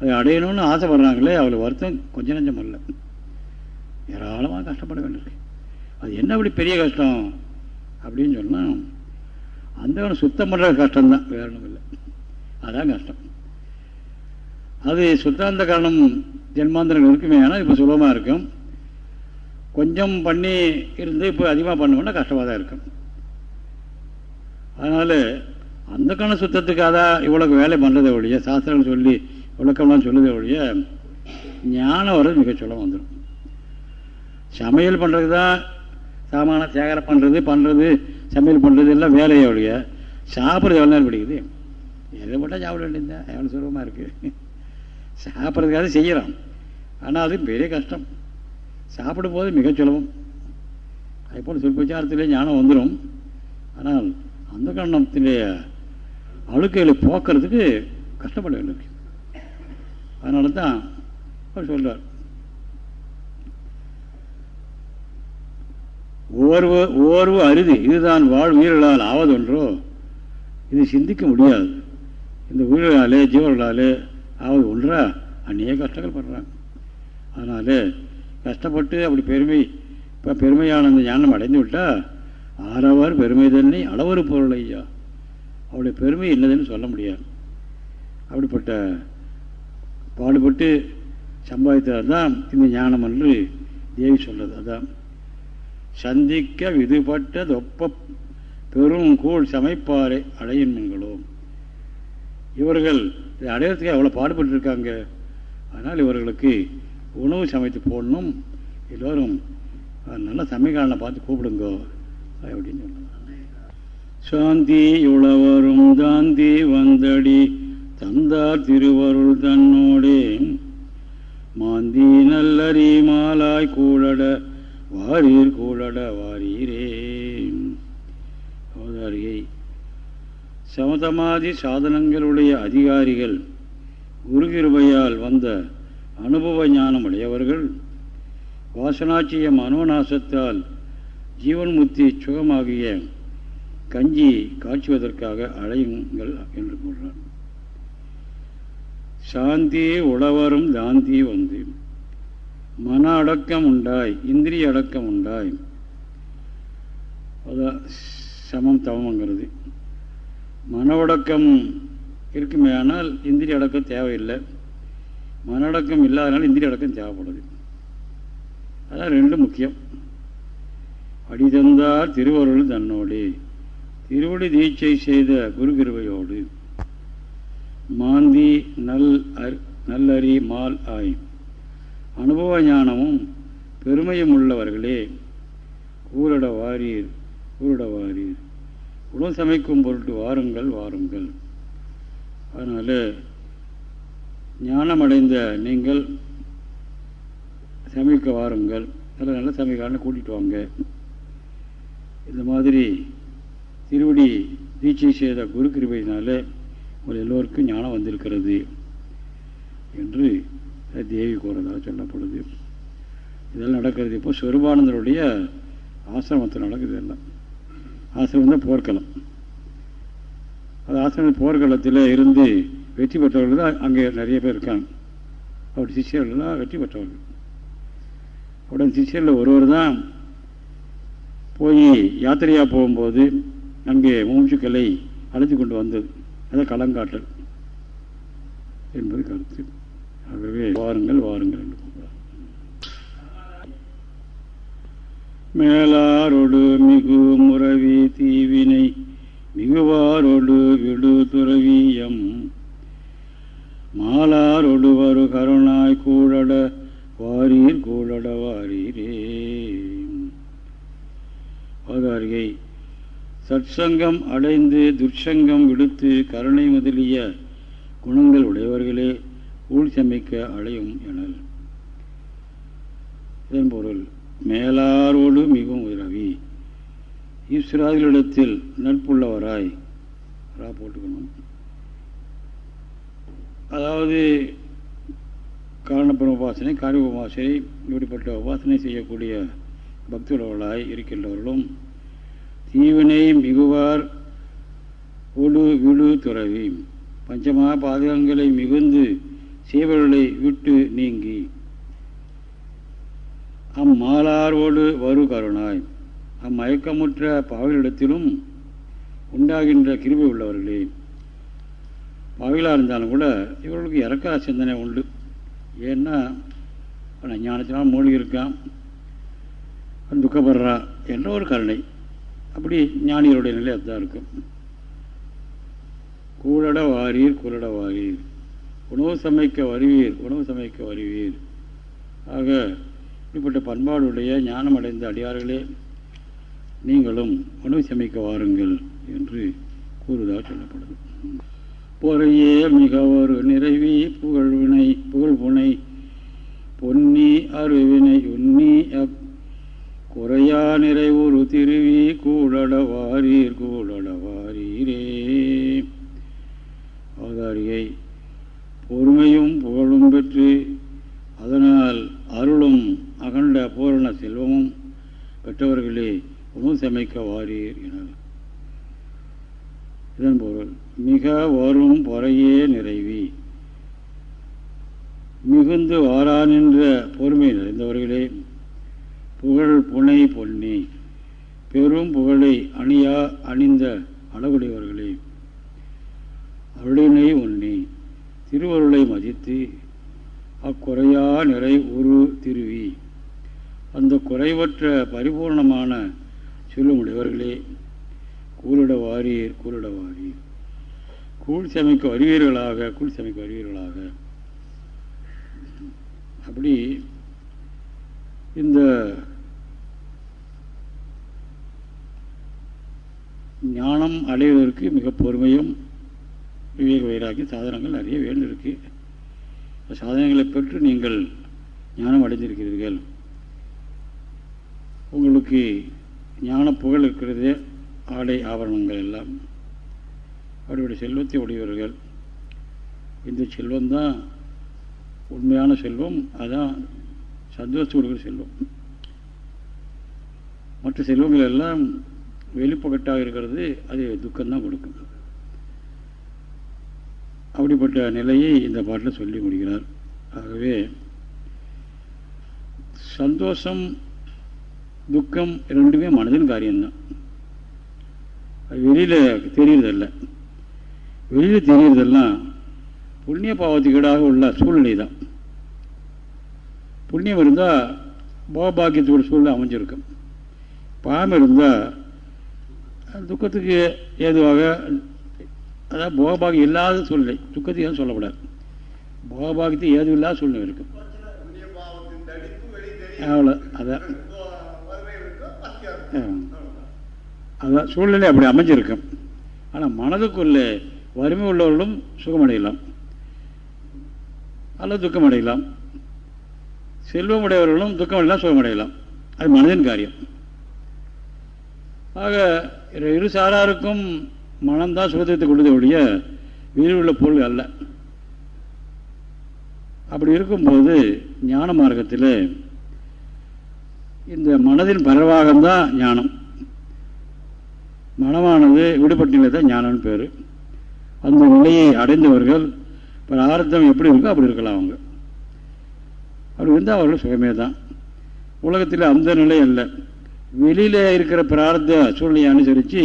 அதை அடையணும்னு ஆசைப்படுறாங்களே அவளுக்கு வருத்தம் கொஞ்ச நஞ்சம் அல்ல. ஏராளமாக கஷ்டப்பட வேண்டியிருக்கு. அது என்ன அப்படி பெரிய கஷ்டம்? அப்படின்னு சொன்னால் அந்த சுத்தம் பண்ணுற கஷ்டம்தான் வேற ஒன்றும் இல்லை. அதான் கஷ்டம். அது சுத்தாந்த காரணம் ஜென்மாந்திரங்கள் இருக்குமே ஆனால் இப்போ சுலபமாக இருக்கும். கொஞ்சம் பண்ணி இருந்து இப்போ அதிகமாக பண்ணோம்னா கஷ்டமாக தான் இருக்கும். அதனால் அந்த கண சுத்தத்துக்காக தான் இவ்வளோ வேலை பண்ணுறதை ஒழிய சாஸ்திரங்கள் சொல்லி விளக்கம்லாம் சொல்லுதே ஒழிய ஞானம் வர்றது மிக சொல்ல வந்துடும் சமையல் பண்ணுறது தான் சாமான சேகரம் பண்ணுறது பண்ணுறது சமையல் பண்ணுறது எல்லாம் வேலையை ஒழிய சாப்பிட்றது எவ்வளோ நேரம் பிடிக்குது? எதை மட்டும் சாப்பிட வேண்டியதுதான் எவ்வளோ சுலபமாக இருக்குது சாப்பிட்றதுக்காக செய்கிறோம் ஆனால் அது பெரிய கஷ்டம். சாப்பிடும் போது மிக சுலபம். அதுபோல் சிற்பச்சாரத்திலே ஞானம் வந்துடும் ஆனால் அந்த கண்ணத்திலே அழுக்கைகளை போக்குறதுக்கு கஷ்டப்பட வேண்டியிருக்கு. அதனால தான் அவர் சொல்றார். ஓர்வு ஓர்வு அருதி. இதுதான் வாழ் உயிர்களால் ஆவதொன்றோ? இது சிந்திக்க முடியாது. இந்த உயிர்களாலே ஜீவர்களாலே ஆவது ஒன்றா? அந்நிய கஷ்டங்கள் படுறாங்க. அதனால் கஷ்டப்பட்டு அப்படி பெருமை இப்போ பெருமையான அந்த ஞானம் அடைந்து விட்டால் ஆறாவார் பெருமை தன்னை அளவறு பொருள் ஐயா. அவளுடைய பெருமை என்னதுன்னு சொல்ல முடியாது. அப்படிப்பட்ட பாடுபட்டு சம்பாதித்தார் தான் இந்த ஞானம் என்று தேவி சொல்றது. அதான். சந்திக்க விதுபட்ட தொப்ப பெரும் கூழ் சமைப்பாறை அடையின்மங்களோ இவர்கள் இதை அடையிறதுக்கு அவ்வளோ பாடுபட்டுருக்காங்க. அதனால் இவர்களுக்கு உணவு சமைத்து போடணும். எல்லோரும் நல்ல சமைக்காலனை பார்த்து கூப்பிடுங்கோ அப்படின்னு சொன்னாங்க. சாந்தி உழவரும் தாந்தி வந்தடி தந்தார் திருவருள் தன்னோடே. மாந்தி நல்லறி மாலாய் கூழட வாரீர் கூழட வாரீரே. அவதாரியை சமதமாதி சாதனங்களுடைய அதிகாரிகள் குருகிருபையால் வந்த அனுபவ ஞானம் உடையவர்கள் வாசனாட்சிய மனோநாசத்தால் ஜீவன் முத்தி சுகமாகிய கஞ்சி காய்ச்சுவதற்காக அழையுங்கள் என்று கூறுறார் சாந்தியே உழவரும் தாந்தியே வந்து. மன அடக்கம் உண்டாய் இந்திரிய அடக்கம் உண்டாய் அதான் சமம் தவம்ங்கிறது. மன அடக்கம் இருக்குமே ஆனால் இந்திரிய அடக்கம் தேவையில்லை. மன அடக்கம் இல்லாதனால இந்திரிய அடக்கம் தேவைப்படுது. அதான் ரெண்டும் முக்கியம். அடிதந்தார் திருவருள் தன்னோடு. திருவடி தீட்சை செய்த குருகிருவையோடு. மாந்தி நல் நல்லறி மால் ஆய். அனுபவ ஞானமும் பெருமையும் உள்ளவர்களே கூரட வாரீர் ஊரட வாரீர் உணவு சமைக்கும் பொருட்டு வாருங்கள் வாருங்கள். அதனால் ஞானமடைந்த நீங்கள் சமைக்க வாருங்கள். நல்ல நல்ல சமைக்காரனை கூட்டிகிட்டு வாங்க. இந்த மாதிரி திருவடி தீட்சை செய்த குரு கிருபையினால உங்கள் எல்லோருக்கும் ஞானம் வந்திருக்கிறது என்று தேவி கூறதாக சொல்லப்படுது. இதெல்லாம் நடக்கிறது. இப்போ ஸ்வரூபானந்தருடைய ஆசிரமத்தில் நடக்குது எல்லாம் ஆசிரமம் தான் போர்க்களம். அது ஆசிரம போர்க்களத்தில் இருந்து வெற்றி பெற்றவர்கள் தான் அங்கே நிறைய பேர் இருக்காங்க. அவர் சிஷியர்கள்லாம் வெற்றி பெற்றவர்கள். உடன் சிஷியரில் ஒருவர் தான் போய் யாத்திரையாக போகும்போது அங்கே மூச்சுக்களை அழைத்து கொண்டு வந்தது. அதை களங்காட்டல் என்பது கருத்து. ஆகவே வாருங்கள் வாருங்கள் என்று மேலாரோடு மிகு முறவி தீவினை மிகுவாரோடு விடு துறவியம். மாலாரோடு வரு கருணாய் கூழட வாரீர் கூழட வாரீரே. பாதாரியை சற்சங்கம் அடைந்து துர்சங்கம் விடுத்து கருணை முதலிய குணங்கள் உடையவர்களே ஊழ் சமைக்க அழையும் எனல். இதன் பொருள் மேலாரோடு மிகவும் உதவி. ஈஸ்வராதிகளிடத்தில் நட்புள்ளவராய் ரா போட்டுக்கணும். அதாவது காரணப்புற உபாசனை காரிய உபாசனை இப்படிப்பட்ட உபாசனை செய்யக்கூடிய பக்தர்களாய் இருக்கின்றவர்களும் தீவினை மிகுவார் ஒழு விழு துறவி. பஞ்சமா பாதகங்களை மிகுந்து செய்வர்களை விட்டு நீங்கி. அம்மாலாரோடு வரு கருணாய். அம்மயக்கமுற்ற பாவலிடத்திலும் உண்டாகின்ற கிருபி உள்ளவர்களே. பாவிலாக இருந்தாலும் கூட இவர்களுக்கு இறக்கா சிந்தனை உண்டு. ஏன்னா ஞானத்தினால் மூழ்கி இருக்கான் துக்கப்படுறான். என்ற ஒரு கருணை. அப்படி ஞானிகளுடைய நிலை அதுதான் இருக்கும். கூழட வாரீர் குரட வாரீர். உணவு சமைக்க வருவீர் உணவு சமைக்க வருவீர். ஆக இப்படிப்பட்ட பண்பாடுடைய ஞானம் அடைந்த அடியார்களே நீங்களும் உணவு சமைக்க வாருங்கள் என்று கூறுவதாக சொல்லப்படுது. பொறையே மிக ஒரு நிறைவி புகழ்வினை புகழ் புனை பொன்னி அருவினை உன்னி அப் குறையா நிறைவுறு திருவி கூடட வாரீர் கூடட வாரீரே அவதாரியை பொறுமையும் புகழும் பெற்று அதனால் அருளும் அகண்ட பூரண செல்வமும் பெற்றவர்களே உணவு சமைக்க வாரீர் என இதன் பொருள் மிக வரும் பொறையே நிறைவி. மிகுந்து வாரானின்ற பொறுமை நிறைந்தவர்களே புகழ் புனை பொன்னி. பெரும் புகழை அணியா அணிந்த அளவுடையவர்களே. அருளினை ஒன்னி திருவருளை மதித்து அக்குறையா நிறை உரு திருவி. அந்த குறைவற்ற பரிபூர்ணமான சொல்லுமுடையவர்களே கூலிட வாரீர் கூலிட வாரீர் கூழ் சமைக்க வருவீர்களாக கூழ் சமைக்க வருவீர்களாக. அப்படி இந்த ஞானம் அடைவதற்கு மிக பொறுமையும் விவேக வைராக்கி சாதனங்கள் நிறைய வேண்டியிருக்கு. சாதனங்களை பெற்று நீங்கள் ஞானம் அடைந்திருக்கிறீர்கள். உங்களுக்கு ஞான புகழ் இருக்கிறது ஆடை ஆபரணங்கள் எல்லாம். அவருடைய செல்வத்தை உடையவர்கள். இந்த செல்வம்தான் உண்மையான செல்வம். அதான் சந்தோஷம் கொடுக்குற செல்வம். மற்ற செல்வங்கள் எல்லாம் வெளிப்பகட்டாக இருக்கிறது அது துக்கம்தான் கொடுக்கும். அப்படிப்பட்ட நிலையை இந்த பாட்டில் சொல்லி முடிகிறார் ஆகவே சந்தோஷம் துக்கம் ரெண்டுமே மனதின் காரியம்தான். அது வெளியில் தெரியறதில்ல. வெளியில் தெரியறதெல்லாம் புண்ணிய பாவத்துக்கு ஈடாக உள்ள சூழ்நிலை தான் புண்ணியம் இருந்தால் போகபாக்கியத்தோட சூழ்நிலை அமைஞ்சிருக்கும் பாவம் இருந்தால் துக்கத்துக்கு ஏதுவாக அதாவது போகபாகியம் இல்லாத சூழ்நிலை. துக்கத்துக்கு ஏதும் சொல்லக்கூடாது போகபாகியத்துக்கு ஏதும் இல்லாத சூழ்நிலை இருக்கும் அவ்வளோ அதான். அதான் சூழ்நிலை அப்படி அமைஞ்சிருக்கும் ஆனால் மனதுக்குள்ளே வறுமை உள்ளவர்களும் சுகமடையலாம். அல்லது துக்கமடையலாம். செல்வமுடையவர்களும் துக்கமடையலாம் சுகமடையலாம். அது மனதின் காரியம். ஆக இரு சாராருக்கும் மனம்தான் சுகத்தை கொடுத்த ஒழிய வீடு உள்ள பொருள் அல்ல. அப்படி இருக்கும்போது ஞான மார்க்கத்தில் இந்த மனதின் பரவாகம்தான் ஞானம். மனமானது விடுபட்ட நிலை தான் ஞானம்னு பேர். அந்த நிலையை அடைந்தவர்கள் பிரார்த்தம் எப்படி இருக்கோ அப்படி இருக்கலாம் அவங்க. அப்படி இருந்தால் அவர்கள் சுகமே தான். உலகத்தில் அந்த நிலை அல்ல. வெளியில் இருக்கிற பிரார்த்த சூழ்நிலையை அனுசரித்து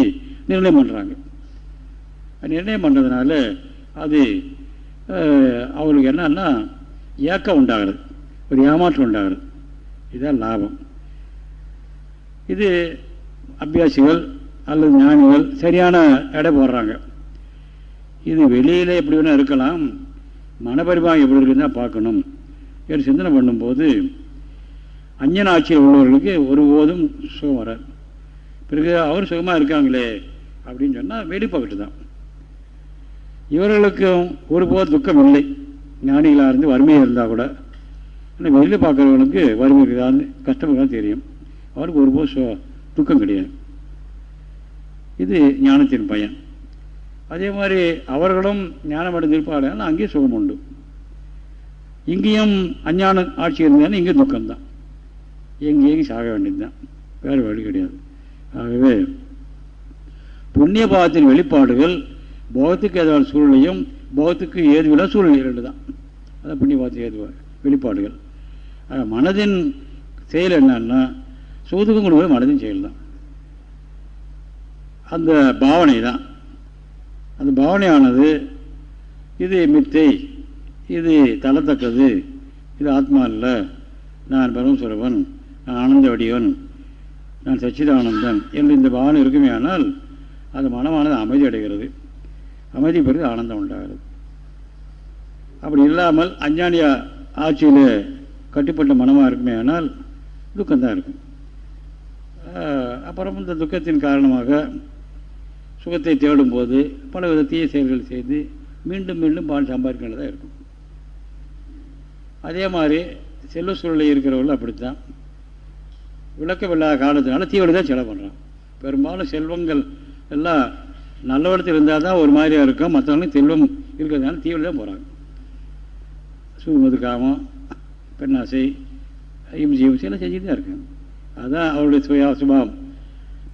நிர்ணயம் பண்ணுறாங்க நிர்ணயம் பண்ணுறதுனால அது அவங்களுக்கு என்னன்னா ஏக்கம் உண்டாகிறது. ஒரு ஏமாற்றம் உண்டாகிறது. இதுதான் லாபம். இது அபியாசிகள் அல்லது ஞானிகள் சரியான எடை போடுறாங்க. இது வெளியில் எப்படி வேணால் இருக்கலாம். மனபரிபாகம் எப்படி இருக்குன்னு தான் பார்க்கணும். என்று சிந்தனை பண்ணும்போது அஞ்சனாட்சியில் உள்ளவர்களுக்கு ஒருபோதும் சுகம் வராது. பிறகு அவர் சுகமாக இருக்காங்களே அப்படின்னு சொன்னால் வெடிப்பாக்கிட்டு தான் இவர்களுக்கும் ஒருபோது துக்கம் இல்லை. ஞானிகளாக இருந்து வறுமையாக இருந்தால் கூட ஆனால் வெளியில் பார்க்குறவங்களுக்கு வறுமை இருக்குதான்னு கஷ்டமாக தான் தெரியும். அவருக்கு ஒருபோது சு துக்கம் கிடையாது. இது ஞானத்தின் பயன். அதே மாதிரி அவர்களும் ஞானம் அடைஞ்சிருப்பார்கள் அங்கேயும் சுகம் உண்டு. இங்கேயும் அஞ்ஞான ஆட்சி இருந்தாலும் இங்கே துக்கம்தான். எங்கேயும் சாக சாக வேண்டியதுதான். வேறு வழி கிடையாது. ஆகவே புண்ணிய பாவத்தின் வெளிப்பாடுகள் போகத்துக்கு ஏதாவது சூழ்நிலையும் போகத்துக்கு ஏதுவில்லை சூழ்நிலை ரெண்டு தான் அதான் புண்ணிய பாவத்துக்கு ஏதுவா வெளிப்பாடுகள். மனதின் செயல் என்னன்னா சூதுக்கும் கொடுக்குற மனதின் செயல் தான் அந்த பாவனை தான் அந்த பாவனையானது இது மித்தை இது தளத்தக்கது இது ஆத்மா இல்லை நான் பரமஸ்வரவன் நான் ஆனந்த வடிவன். நான் சச்சிதானந்தன் என்று இந்த பாவனை இருக்குமே ஆனால் அது மனமானது அமைதி அடைகிறது. அமைதி பிறகு ஆனந்தம் உண்டாகிறது அப்படி இல்லாமல் அஞ்ஞானியா ஆட்சியில் கட்டுப்பட்ட மனமாக இருக்குமே ஆனால் துக்கம்தான் இருக்கும். அப்புறம் இந்த துக்கத்தின் காரணமாக சுகத்தை தேடும்போது பல வித தீய செயல்கள் செய்து மீண்டும் மீண்டும் பால் சம்பாதிக்கின்றதாக இருக்கும். அதே மாதிரி செல்வ சூழலில் இருக்கிறவர்கள் அப்படித்தான். விளக்கமில்லாத காலத்தினால தீவிரம் தான் செலவு பண்ணுறான் பெரும்பாலும் செல்வங்கள் எல்லாம் நல்லவடத்தில் இருந்தால் தான் ஒரு மாதிரியாக இருக்கும் மற்றவங்களும் செல்வம் இருக்கிறதுனால தீவிரம் தான் போகிறாங்க சூழ்மது காமம் பெண்ணாசை இம்சி இம்சி எல்லாம் செஞ்சுட்டு தான் இருக்காங்க. அதுதான் அவருடைய சுயா சுபாவம்.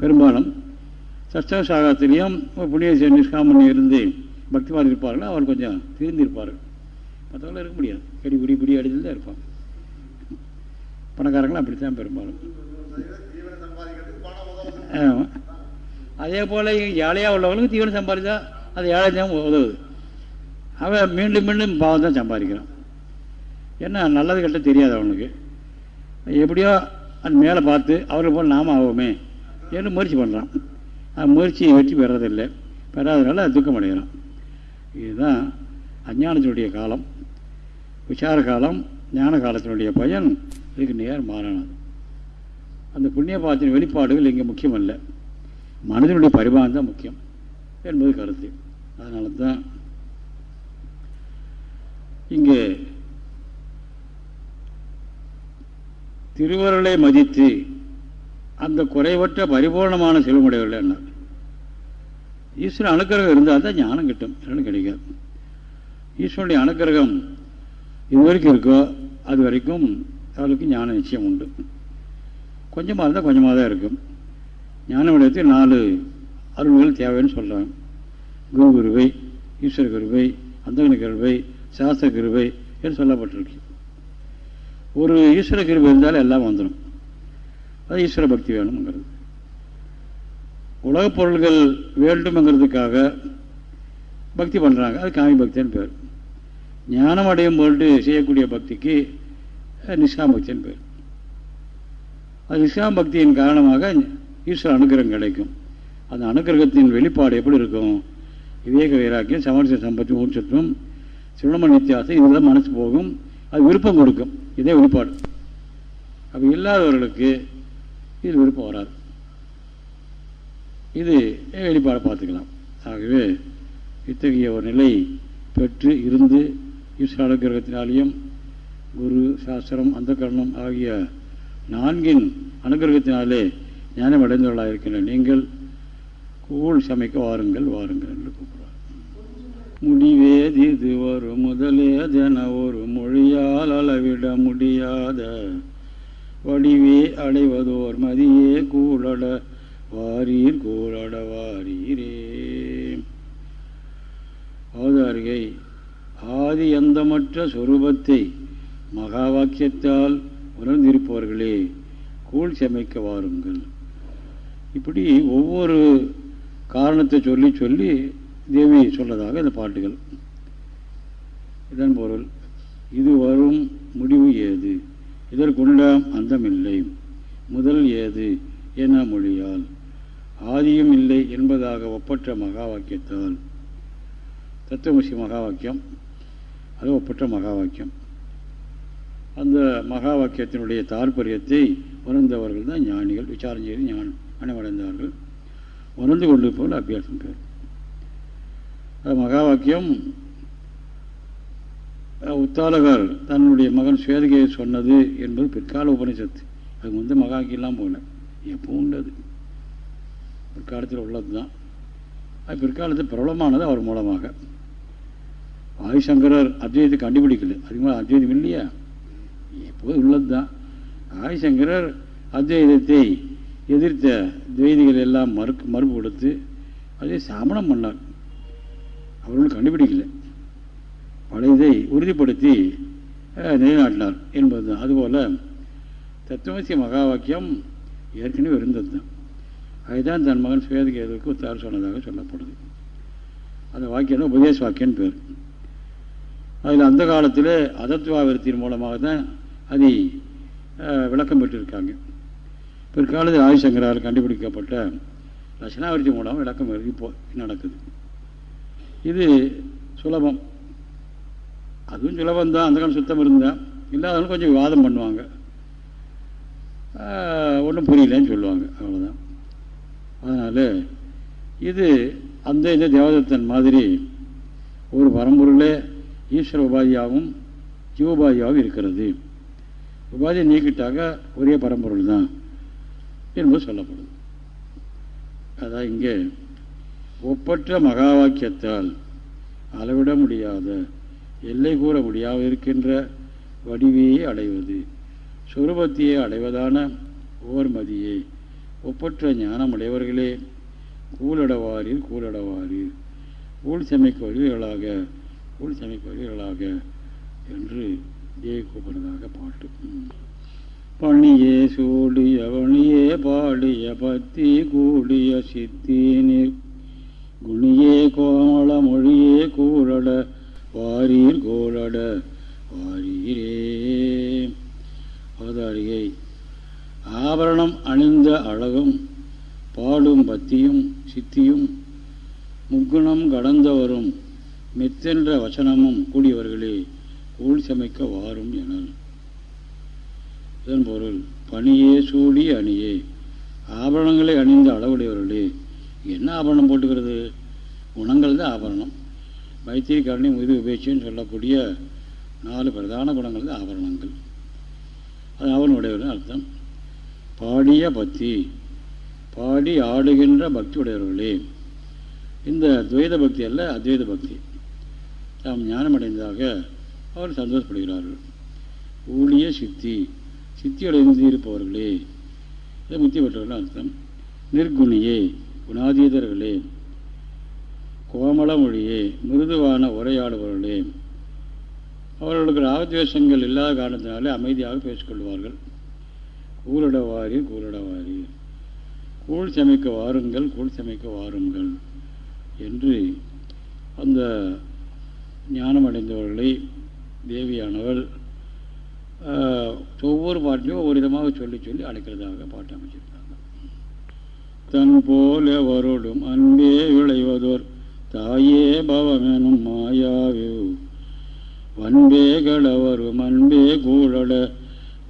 பெரும்பாலும் சஷ்டக சாகத்திலையும் புண்ணிய நிஷ்காமன் இருந்து பக்திவாதி இருப்பார்கள் அவர் கொஞ்சம் திருந்திருப்பார்கள். மற்றவங்களும் இருக்க முடியாது. கடி குடி பிடி அடிச்சுட்டு தான் இருப்பாங்க பணக்காரங்களும் அப்படித்தான் பெரும்பாலும். ஆமாம் அதே போல் ஏழையாக உள்ளவங்களுக்கு தீவனம் சம்பாதிச்சா அது ஏழை தான் உதவுது. அவன் மீண்டும் மீண்டும் பாவம் தான் சம்பாதிக்கிறான். என்ன நல்லது கெட்ட தெரியாது அவனுக்கு. எப்படியோ அது மேலே பார்த்து அவரை போல் நாம ஆகுமே என்று முயற்சி பண்ணுறான் முயற்சி வெற்றி பெறதில்லை பெறாதனால துக்கம் அடைகிறான் இதுதான் அஞ்ஞானத்தினுடைய காலம். விசார காலம் ஞான காலத்தினுடைய பயன் இதுக்கு நேர் மாறானது. அந்த புண்ணிய பாத்தின் வெளிப்பாடுகள் இங்கே முக்கியம் அல்ல மனதினுடைய பரிமாணம் தான் முக்கியம் என்பது கருத்து. அதனால தான் இங்கே திருவருளை மதித்து அந்த குறைவற்ற பரிபூர்ணமான செல்வமுடையவர்கள் என்ன ஈஸ்வரன் அனுக்கிரகம் இருந்தால் தான் ஞானம் கிட்டும். இல்லைன்னு கிடைக்காது. ஈஸ்வரனுடைய அனுக்கிரகம் இது வரைக்கும் இருக்கோ அது வரைக்கும் அவளுக்கு ஞான நிச்சயம் உண்டு. கொஞ்சமாக இருந்தால் கொஞ்சமாக தான் இருக்கும். ஞான விடயத்தில் நாலு அருள்கள் தேவைன்னு சொல்கிறாங்க குரு குருவை ஈஸ்வர கருவை அந்தகன கருவை சாஸ்திர கிருவை என்று சொல்லப்பட்டிருக்கு. ஒரு ஈஸ்வர கிருபை இருந்தாலும் எல்லாம் வந்துடும் அது ஈஸ்வர பக்தி வேணுங்கிறது உலகப் பொருள்கள் வேண்டும்ங்கிறதுக்காக பக்தி பண்ணுறாங்க அது காமி பக்தின்னு பேர். ஞானம் அடையும் பொழுது செய்யக்கூடிய பக்திக்கு நிஷ்காம் பக்தின்னு பேர். அது நிஷ்காம் பக்தியின் காரணமாக ஈஸ்வர அனுகிரகம் கிடைக்கும். அந்த அனுகிரகத்தின் வெளிப்பாடு எப்படி இருக்கும்? விவேக வைராக்கியம் சமரச சம்பத்தி ஊர்ச்சத்துவம் சிவனமன் வித்தியாசம் இதுதான் மனசு போகும். அது விருப்பம் கொடுக்கும். இதே வெளிப்பாடு. அப்போ இல்லாதவர்களுக்கு இது விருப்பம் வராது. இது வெளிப்பாடை பார்த்துக்கலாம். ஆகவே இத்தகைய ஒரு நிலை பெற்று இருந்து ஈஸ்வர அனுகிரகத்தினாலேயும் குரு சாஸ்திரம் அந்த கரணம் ஆகிய நான்கின் அனுகிரகத்தினாலே ஞானம் அடைந்தவர்களாக இருக்கின்ற நீங்கள் கூழ் சமைக்க வாருங்கள் வாருங்கள் என்று கூப்பிடுவார். முடிவேதி இது ஒரு முதலேதென ஒரு மொழியால் அளவிட முடியாத வடிவே அடைவதோர் மதியே கூழட வாரீர் கூழட வாரீரே. அவதாரிகை ஆதி எந்தமற்ற சொரூபத்தை மகா வாக்கியத்தால் உணர்ந்திருப்பவர்களே கூழ் சமைக்க வாருங்கள். இப்படி ஒவ்வொரு காரணத்தை சொல்லி சொல்லி தேவி சொல்லதாக இந்த பாட்டுகள். இதன் பொருள் இது வரும் முடிவு ஏது? இதற்குண்டாம் அந்தமில்லை முதல் ஏது? என மொழியால்? ஆதியும் இல்லை என்பதாக ஒப்பற்ற மகா வாக்கியத்தால் தத்துவசி மகா வாக்கியம் அது ஒப்பற்ற மகா வாக்கியம் அந்த மகா வாக்கியத்தினுடைய தாற்பயத்தை உணர்ந்தவர்கள் தான் ஞானிகள் விசாரம் செய்து ஞானம் அடைந்தார்கள் உணர்ந்து கொண்டு போல் அபியாசம் பேர். அது மகா வாக்கியம் உத்தாலகர் தன்னுடைய மகன் சுவேதகையை சொன்னது என்பது பிற்கால உபனிஷத்து அது வந்து மகாக்கியெல்லாம் போகல எப்போ உண்டது பிற்காலத்தில் உள்ளது தான் அது பிற்காலத்தில் பிரபலமானது அவர் மூலமாக. ஆதிசங்கரர் அத்வைதத்தை கண்டுபிடிக்கல. அதிகமாக அத்வைதம் இல்லையா? எப்போது உள்ளது தான் ஆதிசங்கரர் அத்வைதத்தை எதிர்த்த துவைதிகள் எல்லாம் மறுக்கு மறுப்பு கொடுத்து அதை சாமணம் பண்ணார். அவர்களும் கண்டுபிடிக்கல. பழையதை உறுதிப்படுத்தி நிலைநாட்டினார் என்பது அதுபோல் தத்துவசிய மகா வாக்கியம் ஏற்கனவே இருந்தது தான் அதுதான் தன் மகன் சுவேதகேதுக்கு உத்தார் சொன்னதாக சொல்லப்படுது. அந்த வாக்கியம் தான் உபதேச வாக்கியன்னு பேர். அதில் அந்த காலத்தில் அதத்துவாவிரத்தின் மூலமாக தான் அதை விளக்கம் பெற்றிருக்காங்க. பிற்காலத்தில் ஆதிசங்கரால் கண்டுபிடிக்கப்பட்ட லட்சணாவிருத்தி மூலம் விளக்கம் இப்போ நடக்குது. இது சுலபம். அதுவும் சுலபம் தான். அந்த காலம் சுத்தம் இருந்தால் இல்லாதவங்க கொஞ்சம் விவாதம் பண்ணுவாங்க. ஒன்றும் புரியலன்னு சொல்லுவாங்க. அவ்வளோதான் அதனால் இது அந்த இந்த தேவதத்தன் மாதிரி ஒரு பரம்பொருளே ஈஸ்வர உபாதியாகவும் ஜீவோபாதியாகவும் இருக்கிறது. உபாதியை நீக்கிட்டாக ஒரே பரம்பொருள் தான் என்பது சொல்லப்படுது. அதான் இங்கே ஒப்பற்ற மகா வாக்கியத்தால் அளவிட முடியாத எல்லை கூற முடியாத இருக்கின்ற வடிவையே அடைவது. சுரூபத்தையே அடைவதான ஓர் மதியே ஒப்பற்ற ஞானமுடையவர்களே கூலடவாரீர் கூலடவாரீர் ஊழ் சமைக்க வழிகளாக சமைப்பவர்களாக என்று தேவி பாட்டு பணியே சூடிய பணியே பாடிய பத்தி கூடிய சித்தீனிர் குணியே கோமள மொழியே கூறட வாரீர் கோலட வாரீரே. அவதாரிகை ஆபரணம் அணிந்த அழகும் பாடும் பத்தியும் சித்தியும் முக்குணம் கடந்தவரும் மெத்தென்ற வசனமும் கூடியவர்களே கூழ் சமைக்க வாரும் என இதன் பொருள் பணியே சூடி அணியே. ஆபரணங்களை அணிந்த அளவுடையவர்களே என்ன ஆபரணம் போட்டுக்கிறது? குணங்கள் தான் ஆபரணம். வைத்திய கருணை முது உபேட்சின்னு சொல்லக்கூடிய நாலு பிரதான குணங்கள் தான் ஆபரணங்கள். அது அவனுடையவர்கள் அர்த்தம். பாடிய பக்தி பாடி ஆடுகின்ற பக்தி உடையவர்களே இந்த துவைத பக்தி அல்ல அத்வைத பக்தி. தாம் ஞானமடைந்ததாக அவர் சந்தோஷப்படுகிறார்கள். ஊழிய சித்தி சித்தியடைந்து இருப்பவர்களே இதை முத்தி பெற்றவர்கள் அர்த்தம். நிர்குணியே குணாதீதர்களே கோமள மொழியே மிருதுவான உரையாடுபவர்களே அவர்களுக்கு ராகத்வேஷங்கள் இல்லாத காரணத்தினாலே அமைதியாக பேசிக்கொள்வார்கள். கூலிடவாரி கூலிடவாரி கூழ் சமைக்க வாருங்கள் கூழ் சமைக்க வாருங்கள் என்று அந்த ஞானம் அடைந்தவர்களை தேவியானவள் ஒவ்வொரு பாட்டிலையும் ஒவ்வொரு விதமாக சொல்லி சொல்லி அழைக்கிறதாக பாட்டு அமைச்சிருக்காங்க. தன் போல வருடும் அன்பே விளைவதோர் தாயே பவமெனும் மாயாவே. வன்பே கடவரும் அன்பே கூழட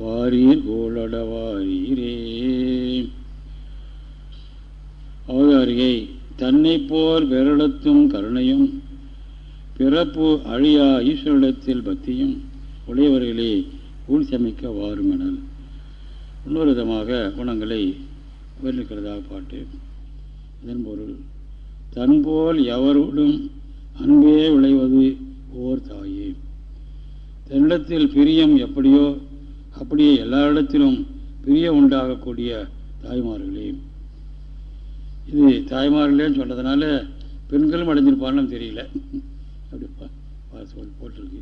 வாரீர் கூழட வாரீரே. அவதாரியை தன்னை போல் விரலத்தும் கருணையும் பிறப்பு அழியா ஈஸ்வரிடத்தில் பக்தியும் உடையவர்களே கூழ் சமைக்க வாருமெனல். இன்னொரு விதமாக குணங்களை உயர்ந்திருக்கிறதாக பாட்டு இதன் பொருள் தன்போல் எவரோடும் அன்பே விளைவது ஓர் தாயே. தன்னிடத்தில் பிரியம் எப்படியோ அப்படியே எல்லாரிடத்திலும் பிரியம் உண்டாகக்கூடிய தாய்மார்களே. இது தாய்மார்களேன்னு சொன்னதுனால பெண்களும் அடைஞ்சிருப்பான்னு தெரியல. சொல் போட்டிருக்கு.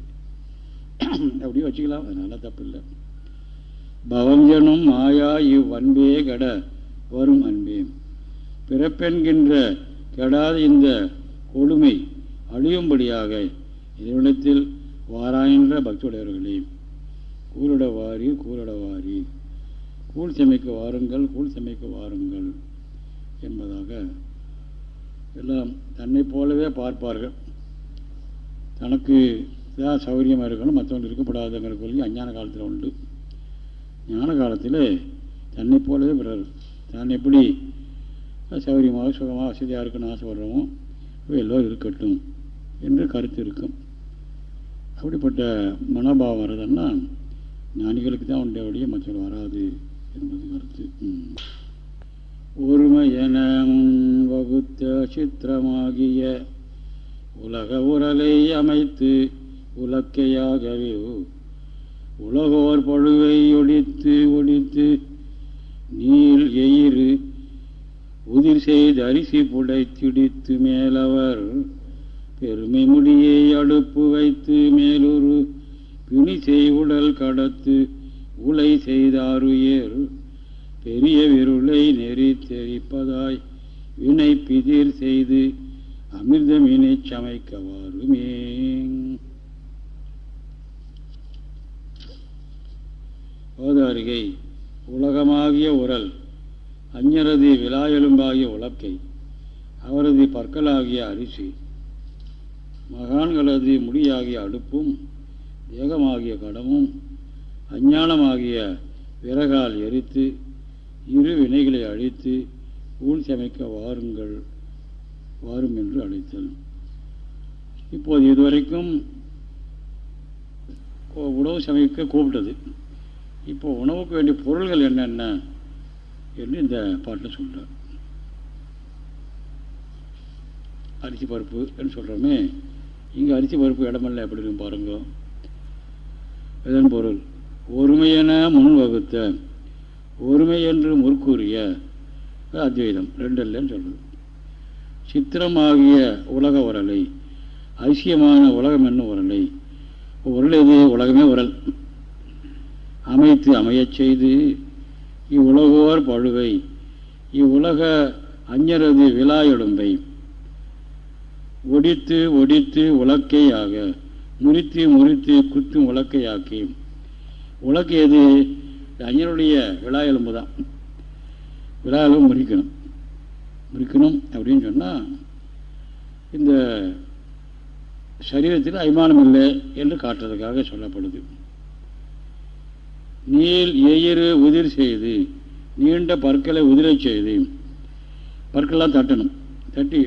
அப்படியே வச்சுக்கலாம். அதனால தப்பு இல்லை. பவஞ்சனும் மாயா இவ்வன்பே கெட கட வரும் அன்பே. பிறப்பென்கின்ற கெடாத இந்த கொடுமை அழியும்படியாக இறைவனத்தில் வாராயின்ற பக்தியுடையவர்களே கூலிட வாரி கூலிட வாரி கூழ் சமைக்க வாருங்கள் கூழ் சமைக்க வாருங்கள் என்பதாக எல்லாம் தன்னை போலவே பார்ப்பார்கள். தனக்கு தான் சௌகரியமாக இருக்கணும் மற்றவங்க இருக்கப்படாதுங்கிற கொள்கை அஞ்ஞான காலத்தில் உண்டு. ஞான காலத்தில் தன்னை போலவே பிறர். தான் எப்படி சௌகரியமாக சுகமாக வசதியாக இருக்குன்னு ஆசைப்படுறோமோ எல்லோரும் இருக்கட்டும் என்று கருத்து இருக்கும். அப்படிப்பட்ட மனோபாவம் வர்றதுன்னா ஞானிகளுக்கு தான் உண்டைய மற்றவர்கள் வராது என்பது கருத்து. ஒருமை என வகுத்த சித்திரமாகிய உலக உரலை அமைத்து உலக்கையாகவே உலகோர் பழுவை ஒடித்து ஒடித்து நீள் எயிறு உதிர் செய்து அரிசி புடைத்திடித்து மேலவர். பெருமை முடியை அடுப்பு வைத்து மேலொரு பிணி செய்வுடல் கடத்து உலை செய்தாருயர் பெரிய விருளை நெறி தெரிப்பதாய் வினை பிதிர் செய்து அமிர்தமினை சமைக்கவாருமே ஓதாரிகை உலகமாகிய உரல் அஞ்ஞரது விழாயெலும்பாகிய உலக்கை அவரது பற்களாகிய அரிசி மகான்களது முடியாகிய அடுப்பும் தேகமாகிய கடமும் அஞ்ஞானமாகிய விறகால் எரித்து இரு வினைகளை அழித்து ஊன் சமைக்க வாருங்கள் வரும் என்று அழைத்தல் இப்போது இதுவரைக்கும் உணவு சமைக்க கூப்பிட்டது. இப்போ உணவுக்கு வேண்டிய பொருள்கள் என்னென்ன என்று இந்த பாட்டில் சொல்கிறார் அரிசி பருப்பு என்று சொல்கிறோமே இங்கே அரிசி பருப்பு இடமல்ல எப்படி இருக்கும் பாருங்க. இதன் பொருள் ஒருமையென முன் வகுத்த ஒருமை என்று முற்கூறிய அத்வைதம் ரெண்டு இல்லைன்னு சொல்கிறது சித்திரமாகிய உலக உரலை அதிசயமான உலகம் என்னும் உரலை உரல் எது உலகமே உரல். அமைத்து அமையச் செய்து இவ்வுலகோர் பழுவை இவ்வுலக அஞ்சரது எழும்பை ஒடித்து ஒடித்து உலக்கையாக முறித்து முறித்து குத்தும் உலக்கையாக்கி உலக்கு எது அஞ்சனுடைய விழா எலும்பு தான் விழா எலும்பு முறிக்கணும். இருக்கணும் அப்படின்னு சொன்னால் இந்த சரீரத்தில் அபிமானம் இல்லை என்று காட்டுறதுக்காக சொல்லப்படுது. நீல் எயிறு உதிர் செய்து நீண்ட பற்களை உதிரை செய்து பற்கள்லாம் தட்டணும். தட்டி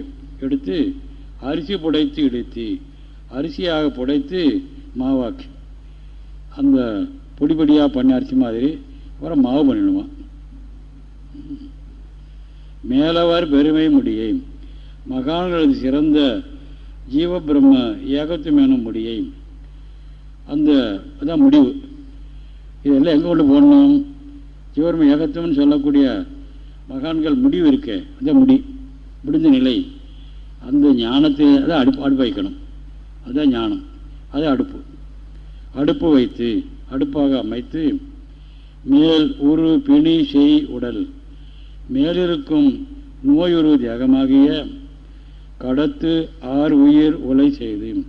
எடுத்து அரிசி புடைத்து இடித்து அரிசியாக புடைத்து மாவாக்கி. அந்த பொடி பொடியாக பண்ண அரிசி மாதிரி அப்புறம் மாவு பண்ணிடுமா மேலவர் பெருமை முடியை மகான்களது சிறந்த ஜீவபிரம்ம ஏகத்துவமான முடியை அந்த அதான் முடிவு. இதெல்லாம் எங்கே கொண்டு போடணும்? ஜீவர்ம ஏகத்துவம்னு சொல்லக்கூடிய மகான்கள் முடிவு இருக்கே அந்த முடி முடிந்த நிலை. அந்த ஞானத்தை அதை அடுப்பு அடுப்பு வைக்கணும். அதுதான் ஞானம். அது அடுப்பு. அடுப்பு வைத்து அடுப்பாக அமைத்து மேல் உரு பிணி செய் உடல். மேலிருக்கும் நோயுறு தேகமாகிய கடத்து ஆறு உயிர் உலை செய்து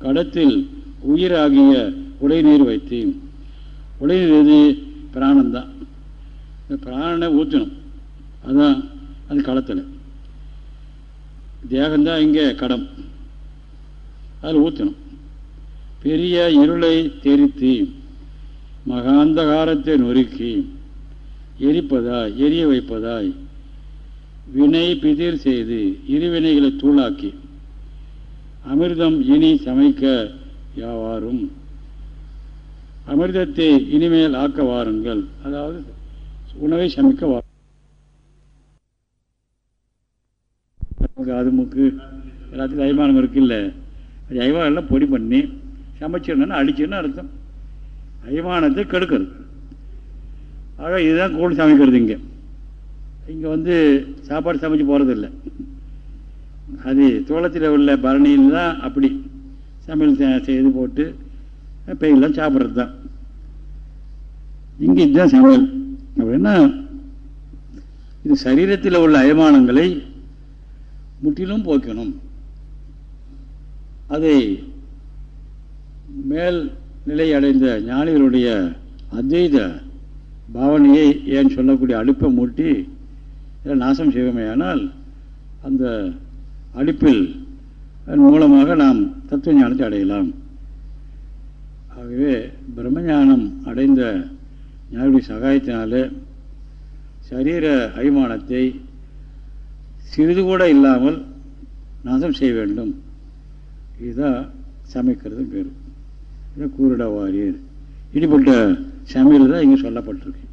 கடத்தில் உயிராகிய உடைநீர் வைத்து உடைநீர் எது பிராணம்தான் இந்த பிராணனை ஊற்றணும். அதுதான் அது களத்தில் தேகம்தான் இங்கே கடம். அதில் ஊற்றணும். பெரிய இருளை தெரித்து மகாந்தகாரத்தை நொறுக்கி எரிப்பதாய் எரிய வைப்பதாய் வினை பிதிர் செய்து இருவினைகளை தூளாக்கி அமிர்தம் இனி சமைக்க யாவாரும். அமிர்தத்தை இனிமேல் ஆக்க வாருங்கள். அதாவது உணவை சமைக்க வா அதுமுக்கு எல்லாத்துக்கும் அபிமானம் இருக்குல்ல. அது அபிமானம் எல்லாம் பொடி பண்ணி சமைச்சிடணும்னு அடிச்சுன்னு அர்த்தம். அபிமானத்தை கெடுக்கிறது. ஆக இதுதான் கூழ் சமைக்கிறது இங்கே. இங்கே வந்து சாப்பாடு சமைச்சு போகிறதில்ல அது தோளத்தில் உள்ள பரணியில் தான் அப்படி சமையல் செய்து போட்டு பெயிலாம் சாப்பிட்றது தான் இங்கே இதுதான் சமையல். அப்படின்னா இது சரீரத்தில் உள்ள அயமானங்களை முற்றிலும் போக்கணும். அதை மேல் நிலை அடைந்த ஞானிகளுடைய அத்வைத பாவனையை ஏன் சொல்லக்கூடிய அழுப்பை மூட்டி நாசம் செய்வோமே ஆனால் அந்த அழுப்பில் மூலமாக நாம் தத்துவ ஞானத்தை அடையலாம். ஆகவே பிரம்மஞானம் அடைந்த ஞாபக சகாயத்தினாலே சரீர அபிமானத்தை சிறிது கூட இல்லாமல் நாசம் செய்ய வேண்டும். இதுதான் சமைக்கிறது பேர். கூறிட வாரியர் இடிப்பட்ட சமையல் தான் இங்கே சொல்லப்பட்டிருக்கு.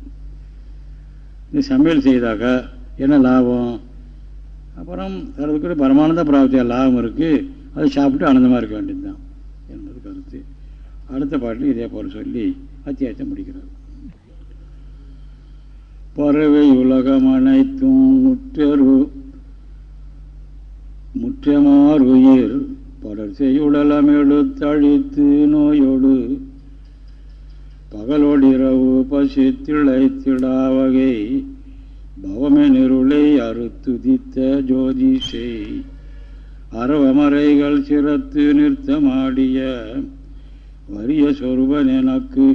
இந்த சமையல் செய்தாக்கா என்ன லாபம்? அப்புறம் தரதுக்குரிய பரமானந்த பிராப்தியாக லாபம் இருக்குது அதை சாப்பிட்டு ஆனந்தமாக இருக்க வேண்டியது தான் என்பது கருத்து. அடுத்த பாட்டில் இதே போல் சொல்லி அத்தியாயத்தை முடிக்கிறார். பறவை உலகம் அனைத்தும் முற்றரு முற்றமார் உயிர் படர் செய்யுடலம் எடுத்தழித்து நோயோடு பகலோடிரவு பசி திளைத்திடாவகை பவமே நிருளை அறுத்துதித்த ஜோதிஷை. அறவமறைகள் சிரத்து நிறுத்தமாடிய வறிய சொருபன் எனக்கு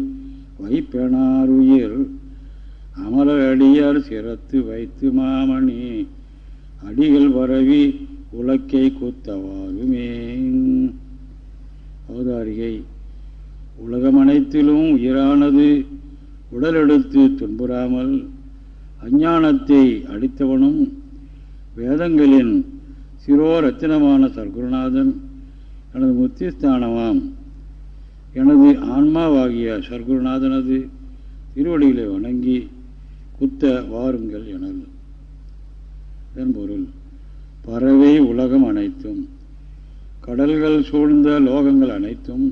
வைப்பெனாருயிர் அமர அடியார் சிரத்து வைத்து மாமணி அடிகள் பரவி உலக்கை குத்தவாருமே அவதாரிகை உலகம் அனைத்திலும் உயிரானது உடலெடுத்து துன்புறாமல் அஞ்ஞானத்தை அடித்தவனும் வேதங்களின் சிரோரத்தினமான சர்க்குருநாதன் எனது முத்திஸ்தானமாம். எனது ஆன்மாவாகிய சர்க்குருநாதனது திருவடிகளை வணங்கி குத்த வாருங்கள் எனல். இதன் பொருள் பறவை உலகம் அனைத்தும் கடல்கள் சூழ்ந்த லோகங்கள் அனைத்தும்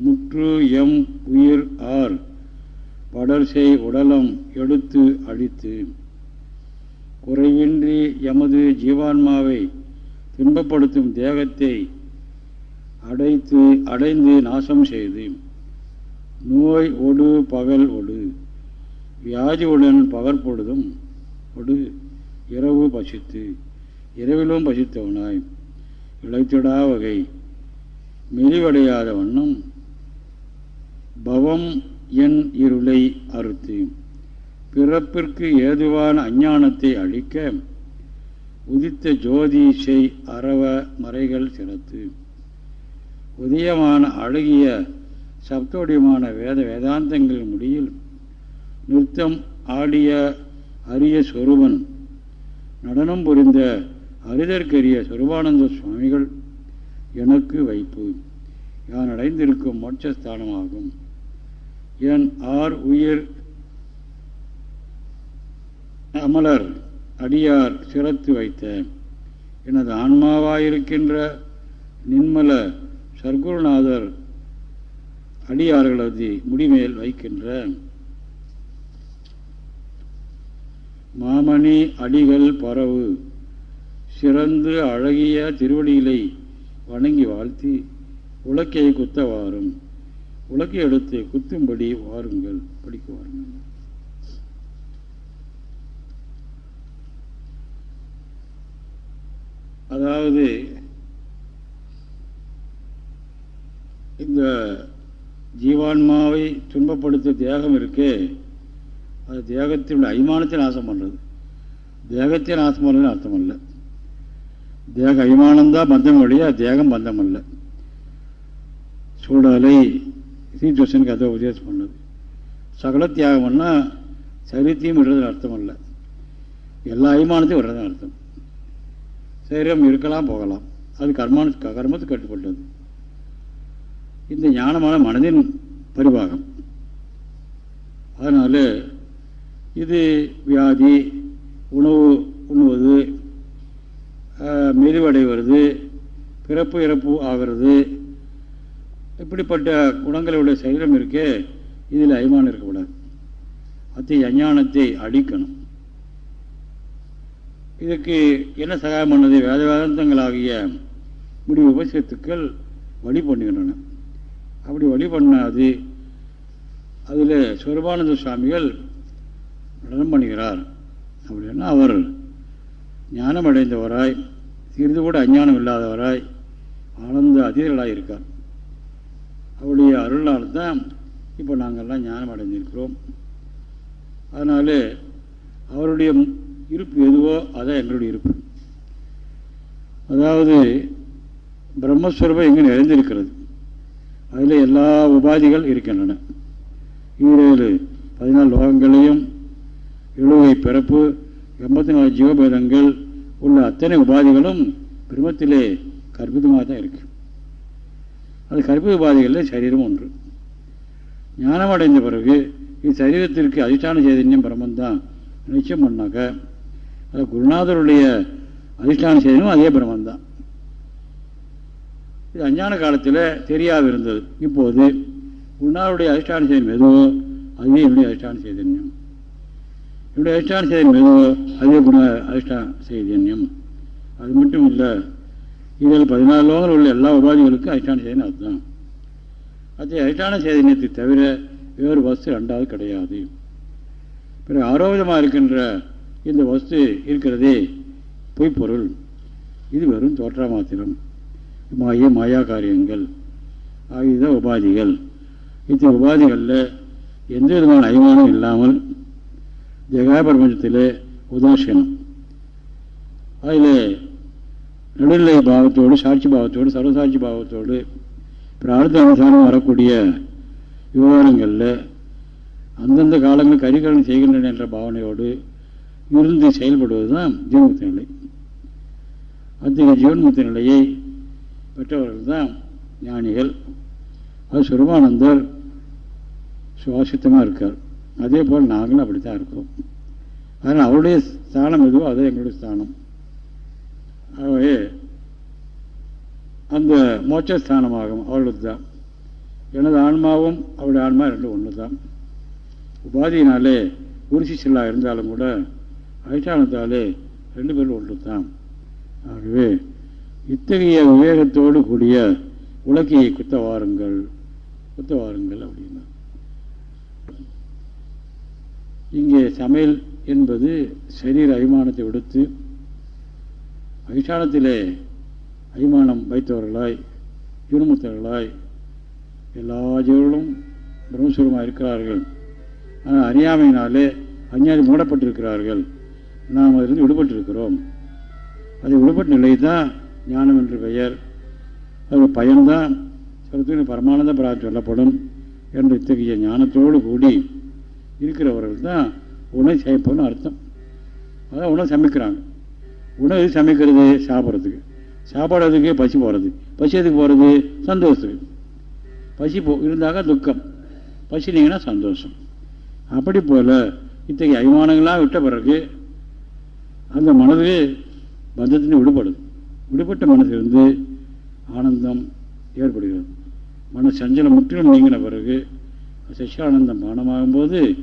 முற்று எம் உயிர் ஆர். படர்சை உடலம் எடுத்து அழித்து. குறைவின்றி எமது ஜீவான்மாவை துன்பப்படுத்தும் தேகத்தை அடைத்து அடைந்து நாசம் செய்து. நோய் ஒடு பகல் ஒடு. வியாதியுடன் பகற்பொழுதும் ஒடு. இரவு பசித்து இரவிலும் பசித்தவனாய். இழைத்திடா வகை. மெலிவடையாத வண்ணம் பவம் என் இருளை அறுத்து. பிறப்பிற்கு ஏதுவான அஞ்ஞானத்தை அழிக்க உதித்த ஜோதிஷை அறவ மறைகள் சிறத்து. உதயமான அழகிய சப்தோடியமான வேத வேதாந்தங்கள் முடியில் நிறுத்தம் ஆடிய அரிய சொருபன் நடனம் புரிந்த அரிதற்கரிய சொருபானந்த சுவாமிகள் எனக்கு வைப்பு. யான் அடைந்திருக்கும் மோட்சஸ்தானமாகும். என் ஆர் உயிர். அமலர் அடியார் சிறத்து வைத்த எனது ஆன்மாவாயிருக்கின்ற நின்மல சர்க்குருநாதர் அடியார்களது முடிமேல் வைக்கின்ற மாமணி அடிகள் பரவு சிறந்து அழகிய திருவடிகளை வணங்கி வாழ்த்தி உலக்கையை குத்த வாரும் உலக்கை எடுத்து குத்தும்படி வாருங்கள். படிக்க வாருங்கள். அதாவது இந்த ஜீவான்மாவை துன்பப்படுத்த தேகம் இருக்கே அது தேகத்தினுடைய அபிமானத்தை நாசம் பண்ணுறது தேகத்தை நாசம் பண்ணுறது அர்த்தம் அல்ல. தேக அய்மானம்தான் பந்தம் வழியா தேகம் பந்தம் அல்ல. சூழலை ஸ்ரீகிருஷ்ணனுக்கு அதை உபதேசம் பண்ணது சகல தியாகம்னா பண்ணால் சரித்தியம் விடுறதுன்னு அர்த்தம் அல்ல எல்லா அபிமானத்தையும் விடுறதுன்னு அர்த்தம். சரீரம் இருக்கலாம் போகலாம். அது கர்மான கர்மத்துக்கு கட்டுப்பட்டது இந்த ஞானமான மனதின் பரிபாகம். அதனால் இது வியாதி உணவு உண்ணுவது மெலிவடைவது பிறப்பு இறப்பு ஆகிறது இப்படிப்பட்ட குணங்களுடைய சரீரம் இருக்கே இதில் அபிமானம் இருக்கக்கூடாது. அத்தை அஞ்ஞானத்தை அடிக்கணும். இதுக்கு என்ன சகாயம் பண்ணது? வேத வேதாந்தங்களாகிய முடிவு உபசியத்துக்கள் வழி பண்ணுகின்றன அப்படி வழி பண்ணாது அதில் சுரபானந்த சுவாமிகள் நடனம் பண்ணுகிறார். அப்படின்னா அவர் ஞானம் அடைந்தவராய் சிறிது கூட அஞ்ஞானம் இல்லாதவராய் ஆனந்த அதீதர்களாக இருக்கார் அவருடைய அருளால் தான் இப்போ நாங்கள்லாம் ஞானம் அடைஞ்சிருக்கிறோம் அதனால் அவருடைய இருப்பு எதுவோ அதான் எங்களுடைய இருப்பு. அதாவது பிரம்மஸ்வரூபம் எங்கே நிறைந்திருக்கிறது? அதில் எல்லா உபாதிகள் இருக்கின்றன. ஈரேழு பதினாலு லோகங்களையும் எழுவை பிறப்பு எண்பத்தி நாலு ஜீவபேதங்கள் உள்ள அத்தனை உபாதிகளும் பிரம்மத்திலே கற்பிதமாக தான் இருக்குது அது கற்பித உபாதிகளில் சரீரம் ஒன்று. ஞானம் அடைந்த பிறகு இச்சரீரத்திற்கு அதிஷ்டான சைதன்யம் பிரம்மந்தான். நிச்சயம் பண்ணாக்க அது குருநாதருடைய அதிஷ்டான சைதன்யம் அதே பிரம்மந்தான். இது அஞ்ஞான காலத்தில் தெரியாது இருந்தது. இப்போது குருநாதருடைய அதிஷ்டான சைதன்யம் எதுவோ அதுவே என்னுடைய அதிஷ்டான சைதன்யம். என்னுடைய அதிஷ்டான சைதன்யம் எதுவோ அதே குண அதிஷ்டான சைதன்யம். அது மட்டும் இல்லை இதில் பதினாலு லோகங்கள் உள்ள எல்லா உபாதிகளுக்கும் அதிஷ்டான சைதன்யம் அதுதான். அது அதிஷ்டான சைதன்யத்தை தவிர வேறு வஸ்து ரெண்டாவது கிடையாது. பிறகு ஆரோக்கியமாக இருக்கின்ற இந்த வஸ்து இருக்கிறதே பொய்ப்பொருள். இது வெறும் தோற்ற மாத்திரம். மாய மாயா காரியங்கள். ஆகியதான் உபாதிகள். இந்த உபாதிகளில் எந்த விதமான அபிமானம் இல்லாமல் ஜெகா பிரபஞ்சத்தில் உதாசீனம். அதில் நடுநிலை பாவத்தோடு சாட்சி பாவத்தோடு சர்வசாட்சி பாவத்தோடு பிரார்த்த அனுசாரம் வரக்கூடிய விவகாரங்களில் அந்தந்த காலங்களில் கரிகரணம் செய்கின்றன என்ற பாவனையோடு இருந்து செயல்படுவது தான் ஜீவன்முக்தி நிலை. அத்தகைய ஜீவன்முத்த நிலையை பெற்றவர்கள் தான் ஞானிகள். அது சுரமானந்தர் சுவாசித்தமாக இருக்கார். அதே போல் நாங்களும் அப்படி தான் இருக்கோம். அதனால் அவருடைய ஸ்தானம் எதுவோ அது எங்களுடைய ஸ்தானம். ஆகவே அந்த மோட்சஸ்தானமாகும் அவர்களுக்கு தான் எனது ஆன்மாவும் அவளுடைய ஆன்மா ரெண்டும் ஒன்று தான் உபாதியினாலே உரிசி செல்லாக இருந்தாலும் கூட அதிஷ்டானத்தாலே ரெண்டு பேரும் ஒன்று தான் ஆகவே இத்தகைய விவேகத்தோடு கூடிய உலக்கையை குத்த வாருங்கள் குத்த வாருங்கள் அப்படின்னா. இங்கே சமையல் என்பது சரீர அபிமானத்தை விடுத்து அதிஷ்டானத்திலே அபிமானம் வைத்தவர்களாய் இருமுத்தவர்களாய் எல்லா ஜீவர்களும் பிரம்மஸ்வரமாக இருக்கிறார்கள். ஆனால் அறியாமையினாலே அஞ்ஞானி மூடப்பட்டிருக்கிறார்கள். நாம் அதிலிருந்து விடுபட்டிருக்கிறோம். அது விடுபட்ட நிலை தான் ஞானம் என்று பெயர். அது பயன்தான். சொல்றதுக்கு பரமானந்த பிரார்த்தி சொல்லப்படும் என்ற இத்தகைய ஞானத்தோடு கூடி இருக்கிறவர்கள் தான் உணவு சமைப்பதுன்னு அர்த்தம். அதான் உணவு சமைக்கிறாங்க. உணவு சமைக்கிறது சாப்பிட்றதுக்கு. சாப்பிட்றதுக்கு பசி போகிறது பசி எதுக்கு போகிறது சந்தோஷத்துக்கு. பசி போ இருந்தாக்க துக்கம். பசினீங்கன்னா சந்தோஷம். அப்படி போல் இத்தகைய அபிமானங்களாக விட்ட பிறகு அந்த மனது பந்தத்தின் விடுபடுது. விடுபட்ட மனசிலிருந்து ஆனந்தம் ஏற்படுகிறது. மன சஞ்சலம் முற்றிலும் நீங்கின பிறகு சசியானந்தம் பானமாகும்போது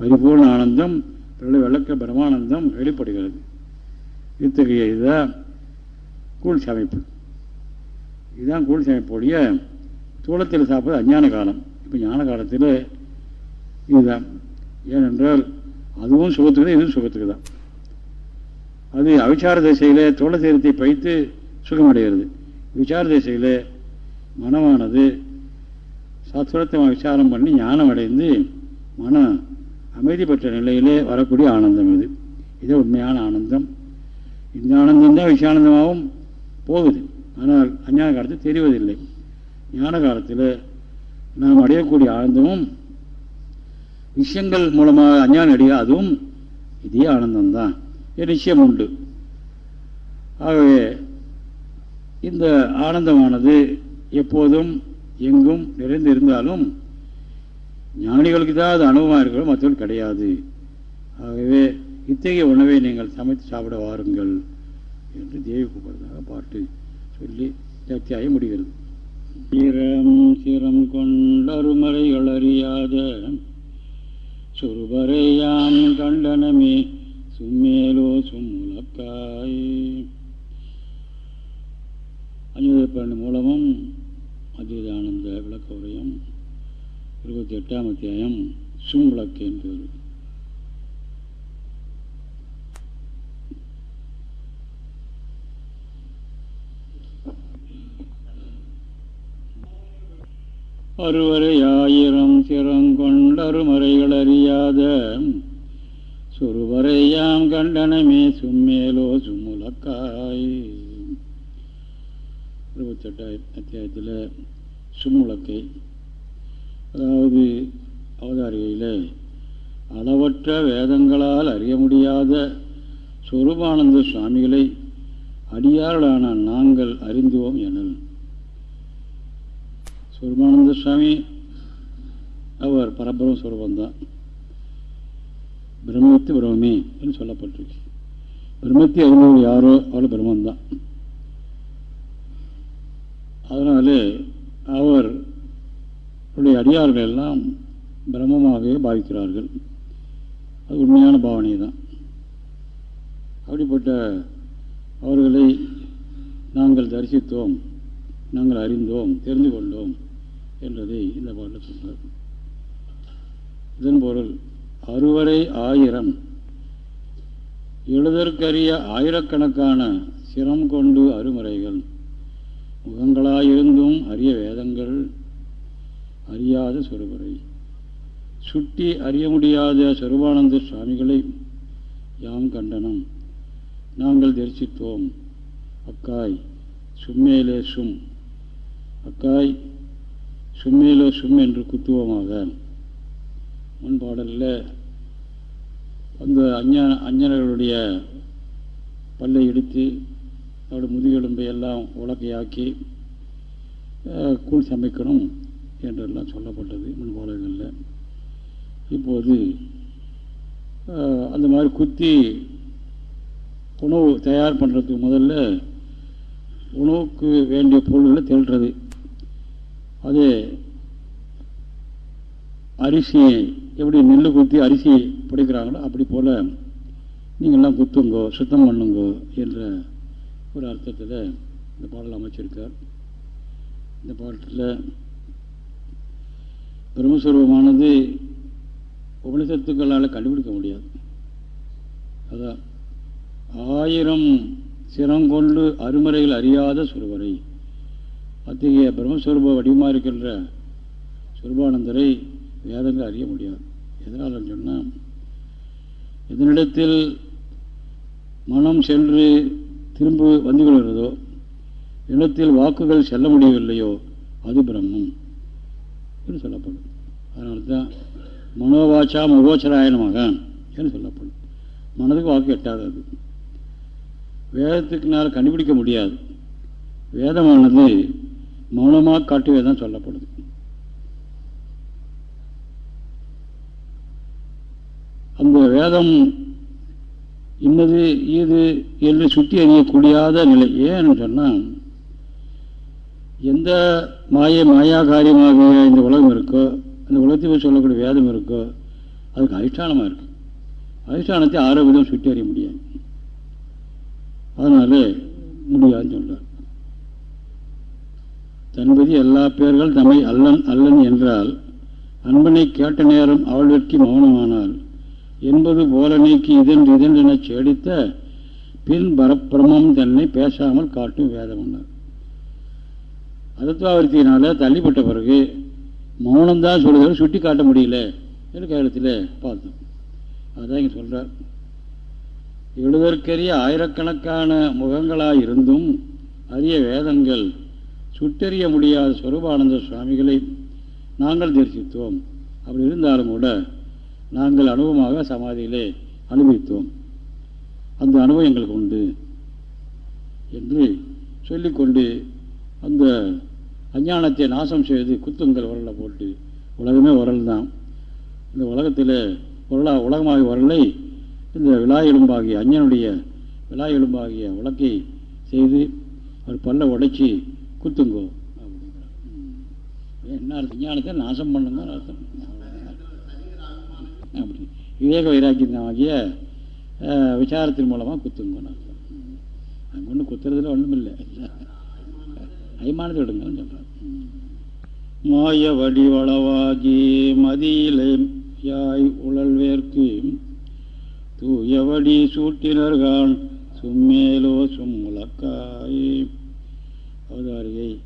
பரிபூர்ண ஆனந்தம் பிள்ளை விளக்க பிரமானந்தம் வெளிப்படுகிறது. இத்தகைய இதுதான் கூழ் சமைப்பு இதுதான் கூழ் சமைப்புடைய தூளத்தில் சாப்பிட்றது அஞ்ஞான காலம். இப்போ ஞான காலத்தில் இதுதான். ஏனென்றால் அதுவும் சுகத்துக்கு இதுவும் சுகத்துக்கு தான் அது அவிச்சார திசையில் தோள தீரத்தை பைத்து சுகமடைகிறது. விசார திசையில் மனமானது சத்வரத்தை விசாரம் பண்ணி ஞானம் அடைந்து மன அமைதி பெற்ற நிலையிலே வரக்கூடிய ஆனந்தம் இது. இது உண்மையான ஆனந்தம். இந்த ஆனந்தம் தான் விஷயானந்தமாகவும் போகுது. ஆனால் அஞ்ஞான காலத்தில் தெரிவதில்லை. ஞான காலத்தில் நாம் அடையக்கூடிய ஆனந்தமும் விஷயங்கள் மூலமாக அஞ்ஞானம் அடைய அதுவும் இதே ஆனந்தம்தான். நிச்சயம் உண்டு. ஆகவே இந்த ஆனந்தமானது எப்போதும் எங்கும் நிறைந்து இருந்தாலும் ஞானிகளுக்கு தான் அது அனுபவமாக இருக்கிறோம் மற்றவர்கள் கிடையாது. ஆகவே இத்தகைய உணவை நீங்கள் சமைத்து சாப்பிட வாருங்கள் என்று தேவி கூப்பிடுறதாக பாட்டு சொல்லி அத்தியாயம் முடிகிறது சிரம் சிரம் கொண்டருமறைகள் அறியாத சுருபரையாம் கண்டனமே சும்மேலோ சும்முலக்காய். அஞ்சுதப்பண்ணு மூலமும் அதீதானந்த விளக்க உரையும் இருபத்தி எட்டாம் அத்தியாயம் சும் என்பது. அறுவரை ஆயிரம் சிறங்கொண்டருமறைகள் அறியாத சொருவரையாம் கண்டனமே சும்மேலோ சும்முலக்காய் இருபத்தெட்டாம் அத்தியாயத்தில் சும்முலக்கை அதாவது அவதாரிகையில் அளவற்ற வேதங்களால் அறிய முடியாத சொருபானந்த சுவாமிகளை அடியார்களான நாங்கள் அறிந்துவோம் எனல் சொருபானந்த சுவாமி அவர் பரபரம் சொருபந்தான் பிரம்மத்து பிரம்மே என்று சொல்லப்பட்டிருக்கு. பிரம்மத்தை அறிந்தவர் யாரோ அவள் பிரம்மந்தான் அதனால் அவர் அடியார்கள் எல்லாம் பிரம்மமாகவே பாவிக்கிறார்கள். அது உண்மையான பாவனை தான் அப்படிப்பட்ட அவர்களை நாங்கள் தரிசித்தோம் நாங்கள் அறிந்தோம் தெரிந்து கொண்டோம். என்றதை இந்த பாட்டில் சொன்னார் இதன் பொருள் அறுவரை ஆயிரம். எழுதற்கரிய ஆயிரக்கணக்கான சிரம் கொண்டு அருமுறைகள் முகங்களாயிருந்தும் அரிய வேதங்கள் அறியாத சொருவரை சுட்டி அறிய முடியாத சொருபானந்த சுவாமிகளை யாம் கண்டனம். நாங்கள் தரிசித்தோம். அக்காய் சும்மேலே சும். அக்காய் சும்மேலோ சும் என்று குத்துவமாக. முன்பாடலில் அந்த அஞ்ஞான அஞ்ஞர்களுடைய பல்லை இடித்து அவருடைய முதுகெலும்பை எல்லாம் உலக்கையாக்கி கூழ் சமைக்கணும் என்றெல்லாம் சொல்லப்பட்டது முன்பாடல்களில் இப்போது அந்த மாதிரி குத்தி உணவு தயார் பண்ணுறதுக்கு முதல்ல உணவுக்கு வேண்டிய பொருள்களை திரட்டுறது அது அரிசி எப்படி நெல் குத்தி அரிசி பிடிக்கிறாங்களோ அப்படி போல் நீங்கள்லாம் குத்துங்கோ சுத்தம் பண்ணுங்கோ என்ற ஒரு அர்த்தத்தில் இந்த பாடல் அமைச்சிருக்கார். இந்த பாடத்தில் பிரம்மஸ்வரூபமானது உபனிஷத்துக்களால் கண்டுபிடிக்க முடியாது. அதான் ஆயிரம் சிரங்கொண்டு அருமறைகள் அறியாத சுருவரை. அத்தகைய பிரம்மஸ்வரூப வடிவமாக இருக்கின்ற சுரூபானந்தரை வேதங்கள் அறிய முடியாது. எதனால் சொன்னால் இதனிடத்தில் மனம் சென்று திரும்ப வந்து கொள்கிறதோ இடத்தில் வாக்குகள் செல்ல முடியவில்லையோ அது பிரம்மம் என்று சொல்லப்படும். அதனால தான் மனோவாச்சா மகோச்சராயணமாக என்று சொல்லப்படும். மனதுக்கு வாக்கு எட்டாதது வேதத்துக்குனால் கண்டுபிடிக்க முடியாது. வேதமானது மௌனமாக காட்டுவே தான் சொல்லப்படுது. அந்த வேதம் இன்னது இது என்று சுற்றி அறியக்கூடியாத நிலை. ஏன்னு சொன்னால் எந்த மாய மாயா காரியமாக இந்த உலகம் இருக்கோ அந்த உலகத்தை சொல்லக்கூடிய வேதம் இருக்கோ அதுக்கு அதிஷ்டானமாக இருக்கு. அதிஷ்டானத்தை ஆரோக்கியம் சுற்றி அறிய முடியாது. அதனால் முடியாதுன்னு சொல்கிறார் தன்பதி எல்லா பேர்கள் தம்மை அல்லன் அல்லன் என்றால் அன்பனை கேட்ட நேரம் அவள் வெற்றி மௌனமானாள். என்பது போல நீக்கி இதென்று இதென்று என சேடித்த பின் பரப்பிரமம் தன்னை பேசாமல் காட்டும் வேதம் உண்டார். அதத்வாவர்த்தியினால தள்ளிப்பட்ட பிறகு மௌனம்தான் சொல்லுதல் சுட்டி காட்ட முடியல என்று காலத்தில் பார்த்தோம். அதான் இங்கே சொல்கிறார் எழுதற்கரிய ஆயிரக்கணக்கான முகங்களாக இருந்தும் அரிய வேதங்கள் சுட்டறிய முடியாத ஸ்வரூபானந்த சுவாமிகளை நாங்கள் தரிசித்தோம். அப்படி இருந்தாலும் கூட நாங்கள் அனுபவமாக சமாதியிலே அனுபவித்தோம். அந்த அனுபவம் எங்களுக்கு உண்டு என்று சொல்லிக்கொண்டு அந்த அஞ்ஞானத்தை நாசம் செய்து குத்துங்கள் உரலை போட்டு. உலகமே உரல் தான் இந்த உலகத்தில் உரலா உலகமாகிய உரலை இந்த விழா எலும்பாகிய அஞ்சனுடைய விழா எலும்பாகிய உலக்கை செய்து அவர் பல்ல உடைச்சி குத்துங்கோ. அப்படிங்கிறார் என்ன அர்த்தம்? ஞானத்தை நாசம் பண்ணுங்க அர்த்தம். அப்படி. விவேக வைராக்கியமாகிய விசாரத்தின் மூலமாக குத்துங்கன்னு அர்த்தம். அங்கே ஒன்றும் குத்துறதுல ஒன்றும் இல்லை. அய்மானத்தை விடுங்கன்னு சொல்கிறார் மாய வடிவளவாகி மதியிலே யாய் உழல்வேற்கு தூயவடி சூட்டினர்கான் சும்மேலோ சும்முலக்காய். அவதாரியை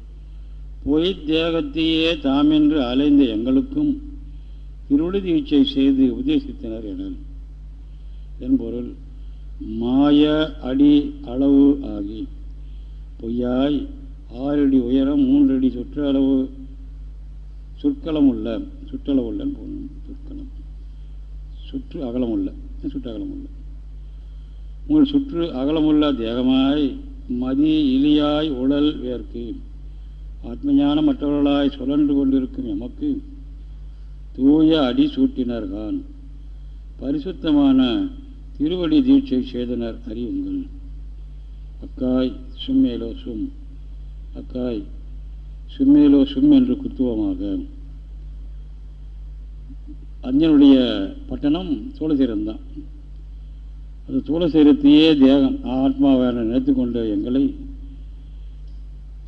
பொய் தேகத்தையே தாமென்று அலைந்த எங்களுக்கும் இருளி தீட்சை செய்து உபதேசித்தனர் எனல் என்பொருள். மாய அடி அளவு ஆகி பொய்யாய் ஆறடி உயரம் மூன்றடி சுற்று அளவு சுற்களம் உள்ள சுற்றளவு. உள்ள சுற்களம் சுற்று அகலமுள்ள சுற்று அகலமுள்ள. உங்கள் சுற்று அகலமுள்ள தேகமாய் மதி இலியாய் உடல் வேர்க்கு. ஆத்மஞானம் மற்றவர்களாய் சுழன்று கொண்டிருக்கும் எமக்கு தூய அடி சூட்டினர்கான் பரிசுத்தமான திருவடி தீட்சை செய்தனர் அறியுங்கள். அக்காய் சும்மேலோ சும் அக்காய் சும்மேலோ சும் என்று குத்துவமாக. அஞ்சனுடைய பட்டணம் சோழசீரம்தான் அது சரீரத்தையே தேகம் ஆத்மாவான நினைத்து கொண்ட எங்களை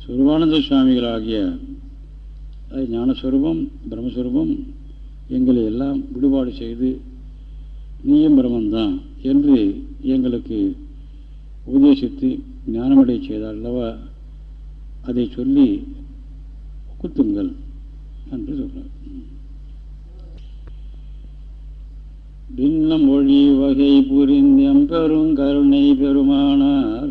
சுருவானந்த சுவாமிகளாகிய ஞானஸ்வரூபம் பிரம்மஸ்வரூபம் எங்களை எல்லாம் விடுபாடு செய்து நீயும் பிரம்மந்தான் என்று எங்களுக்கு உபதேசித்து ஞானமடைய செய்தார் அல்லவா? அதை சொல்லி குத்துங்கள் என்று சொல்கிறார் பின்ன மொழி வகை புரிந்தம் கருணை பெருமானார்.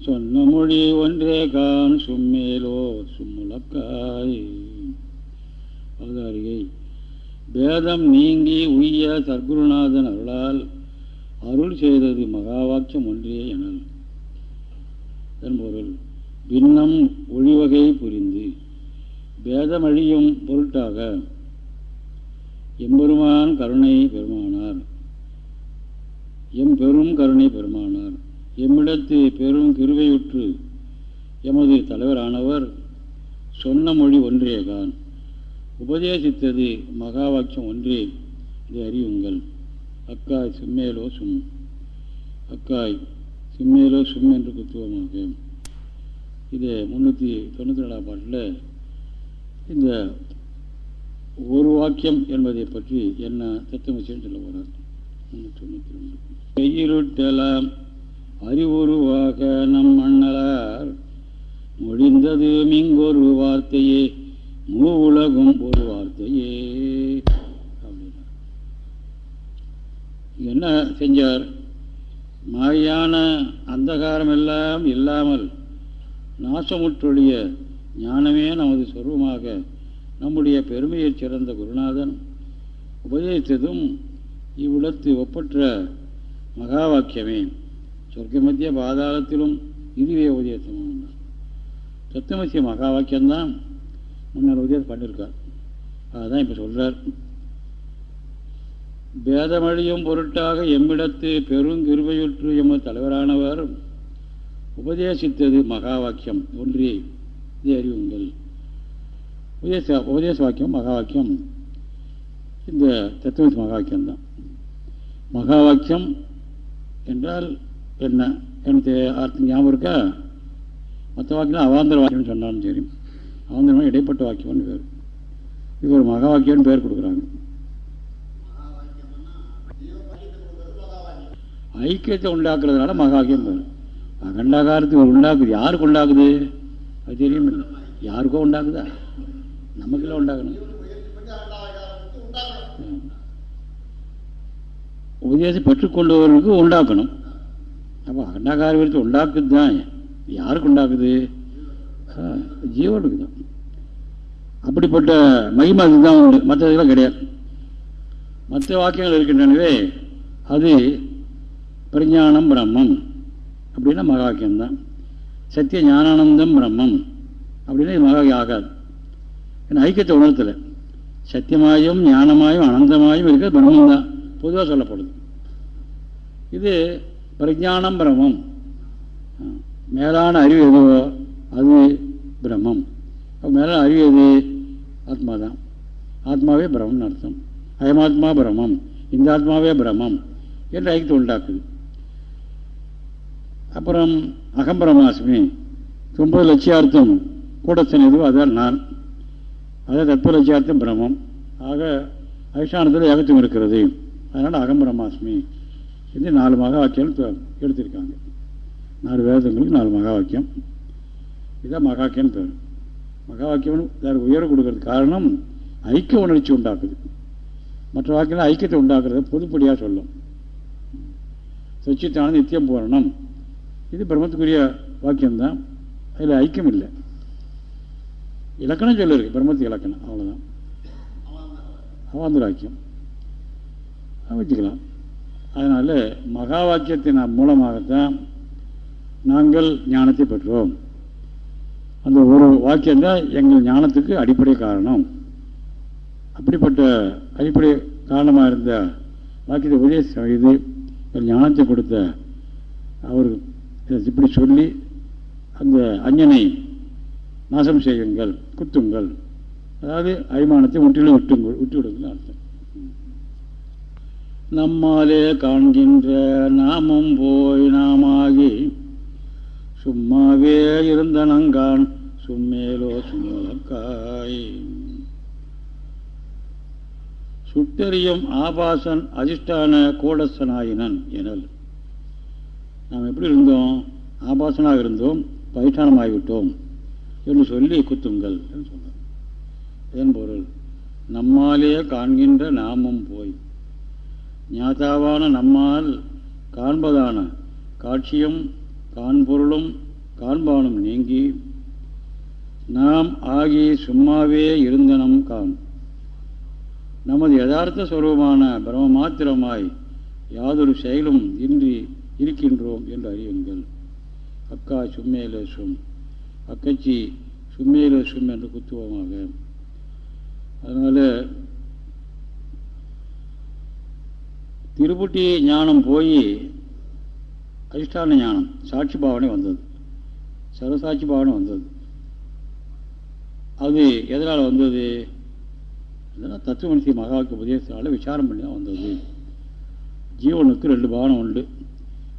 சொன்ன மொழி ஒன்றே கான் சும்மேலோ சும்முலக்காய். அவதாரிகை பேதம் நீங்கி உய்ய சர்க்குருநாதன் அருளால் அருள் செய்தது மகாவாக்கியம் ஒன்றே எனல். என்பொருள் பின்னம் ஒழிவகை புரிந்து பேதமழியும் பொருட்டாக எம்பெருமான் கருணை பெருமானார். எம் பெரும் கருணை பெருமானார். எம்மிடத்து பெரும் கிருவையுற்று எமது தலைவரானவர் சொன்ன மொழி ஒன்றேகான் உபதேசித்தது மகா வாக்கியம் ஒன்றே இதை அறியுங்கள். அக்காய் சிம்மேலோ சும். அக்காய் சிம்மேலோ சும் என்று குத்துவமாக. இது முந்நூற்றி தொண்ணூற்றி ரெண்டாம் பாட்டில் இந்த ஒரு வாக்கியம் என்பதை பற்றி என்ன தத்துவம் சொல்ல போகிறார் கையிருட்டலாம் அறிவுருவாக நம் மன்னலார் முடிந்தது மிங்கொரு வார்த்தையே. மூ உலகும் ஒரு வார்த்தையே. அப்படின்னா. என்ன செஞ்சார்? மாயான அந்தகாரம் எல்லாம் இல்லாமல் நாசமுற்றொழிய ஞானமே நமது சொருவமாக நம்முடைய பெருமையைச் சிறந்த குருநாதன் உபதேசித்ததும் இவ்விடத்து ஒப்பற்ற மகா வாக்கியமே சொர்க்க மத்திய பாதாளத்திலும் இதுவே உபதேசம் தத்துவமசிய மகா வாக்கியம்தான் முன்னர் உபதேசம் பண்ணியிருக்கார் அதுதான் இப்போ சொல்கிறார் பேதமழியும் பொருட்டாக எம்மிடத்து பெருங்கிருவையுற்று எமது தலைவரானவர் உபதேசித்தது மகா வாக்கியம் ஒன்றே. இது அறிவுங்கள் உபதேச உபதேச வாக்கியம் மகா வாக்கியம் இந்த தத்துவ மகா வாக்கியம்தான் மகா வாக்கியம் என்றால் என்ன? எனக்கு அர்த்தம் ஞாபகம் இருக்கா? மற்ற வாக்கியம் அவாந்தர வாக்கியம்னு சொன்னாலும் சரி அவாந்தரமாக இடைப்பட்ட வாக்கியம்னு பேர். இது ஒரு மகா வாக்கியம்னு பேர் கொடுக்குறாங்க. ஐக்கியத்தை உண்டாக்குறதுனால மகாக்கியம் பேர். அகண்டாகாரத்துக்கு உண்டாக்குது. யாருக்கு உண்டாக்குது? அது தெரியும் இல்லை யாருக்கோ உண்டாக்குதா? நமக்குள்ள உண்டாக்கணும் உபதேசம் பெற்றுக்கொண்டவர்களுக்கு உண்டாக்கணும் அப்போ அண்டாகார விருத்தி உண்டாக்குது தான் யாருக்கு உண்டாக்குது ஜீவனுக்கு தான் அப்படிப்பட்ட மகிமை அதுதான் உண்டு மற்றதுலாம் கிடையாது மற்ற வாக்கியங்கள் இருக்கின்றனவே அது பிரஞானம் பிரம்மம் அப்படின்னா மகாக்கியம்தான் சத்திய ஞானானந்தம் பிரம்மம் அப்படின்னா இது மகாக்கியம் ஆகாது ஐக்கியத்தை உணர்த்தலை. சத்தியமாயும் ஞானமாயும் அனந்தமாயும் இருக்கிற பிரம்மம் தான். பொதுவாக சொல்லப்படுது. இது பிரஜானம் பிரம்மம். மேலான அறிவு எதுவோ அது பிரம்மம். மேலான அறிவு எது? ஆத்மா தான். ஆத்மாவே பிரம்மம்னு அர்த்தம். அயமாத்மா பிரம்மம். இந்த ஆத்மாவே பிரம்மம் என்று ஐக்கியத்தை உண்டாக்குது. அப்புறம் அகம்பிரமாஸ்மி. ஒன்பது லட்சியார்த்தம். கூடத்தன் எதுவோ அதான் நான் அதாவது தத்துவ பிரம்மம். ஆக அதிஷ்டானத்தில் ஏகத்துவம் இருக்கிறது. அதனால் அகம் பிரம்மாஸ்மி. இது நாலு மகா வாக்கியம் எடுத்திருக்காங்க. நாலு வேதங்களுக்கு நாலு மகா வாக்கியம். இதுதான் மகாக்கியம் பேர். மகா வாக்கியம் வேறு உயர கொடுக்கறது காரணம் ஐக்கிய உணர்ச்சி உண்டாக்குது. மற்ற வாக்கியம் ஐக்கியத்தை உண்டாக்குறத பொதுப்படியாக சொல்லும். சொச்சித்தான நித்தியம் பூரணம். இது பிரம்மத்துக்குரிய வாக்கியம்தான். அதில் ஐக்கியம் இல்லை. இலக்கணம் சொல்லியிருக்கு பிரம்மத்துக்கு இலக்கணம். அவ்வளோதான் அவாந்தராக்கியம். வச்சுக்கலாம். அதனால் மகா வாக்கியத்தின் மூலமாகத்தான் நாங்கள் ஞானத்தை பெற்றோம். அந்த ஒரு வாக்கியம்தான் எங்கள் ஞானத்துக்கு அடிப்படை காரணம். அப்படிப்பட்ட அடிப்படை காரணமாக இருந்த வாக்கியத்தை உபதேசம் செய்து ஞானத்தை கொடுத்த அவர் இப்படி சொல்லி அந்த அஞ்சனை நாசம் செய்யுங்கள் குத்துங்கள். அதாவது அபிமானத்தை முற்றிலும் விட்டுங்கள் விட்டுவிடுங்கள் அர்த்தம். நம்மாலே காண்கின்ற நாமம் போய் நாமாகி சும்மாவே இருந்த நங்கான் சும்மேலோ சும்மலக்காய் சுட்டெறியும் ஆபாசன் அதிஷ்டான கோடசனாயினன் எனல். நாம் எப்படி இருந்தோம்? ஆபாசனாக இருந்தோம் பயிற்சானமாகிவிட்டோம் என்று சொல்லி குத்துங்கள் என்று சொன்னார். இதன் பொருள் நம்மாலேயே காண்கின்ற நாமும் போய் ஞாதாவான நம்மால் காண்பதான காட்சியும் காண்பொருளும் காண்பானும் நீங்கி நாம் ஆகி சும்மாவே இருந்தனம் காண் நமது யதார்த்த சுரூபமான பிரம மாத்திரமாய் யாதொரு செயலும் இன்றி இருக்கின்றோம் என்று அறியுங்கள். அக்கா சும்மேலே சும் அக்கச்சி சும்மேல சும் என்று குத்துவோமாக அதனால் திருப்புட்டி ஞானம் போய் அதிஷ்டான ஞானம் சாட்சி பாவனை வந்தது. சரசாட்சி பாவனை வந்தது. அது எதனால் வந்தது? இதெல்லாம் தத்துவமனிசி மகாவுக்கு உபதேசத்தினால விசாரம் பண்ணி தான் வந்தது. ஜீவனுக்கு ரெண்டு பாவனை உண்டு.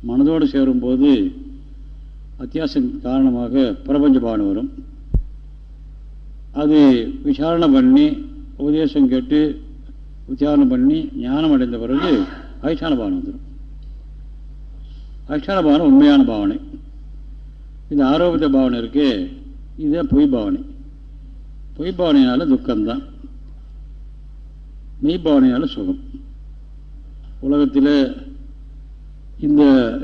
மனதோடு சேரும்போது அத்தியாசம் காரணமாக பிரபஞ்ச பாவனை வரும். அது விசாரணை பண்ணி உபதேசம் கேட்டு விசாரணை பண்ணி ஞானம் அடைந்த பிறகு அதிஷ்டான பாவனை வந்துடும். அதிஷ்டான பாவனை உண்மையான பாவனை. இந்த ஆரோபித்த பாவனை இருக்கு இதுதான் பொய் பாவனை. பொய் பாவனையினால துக்கம்தான். மெய் பாவனையால சுகம். உலகத்தில் இந்த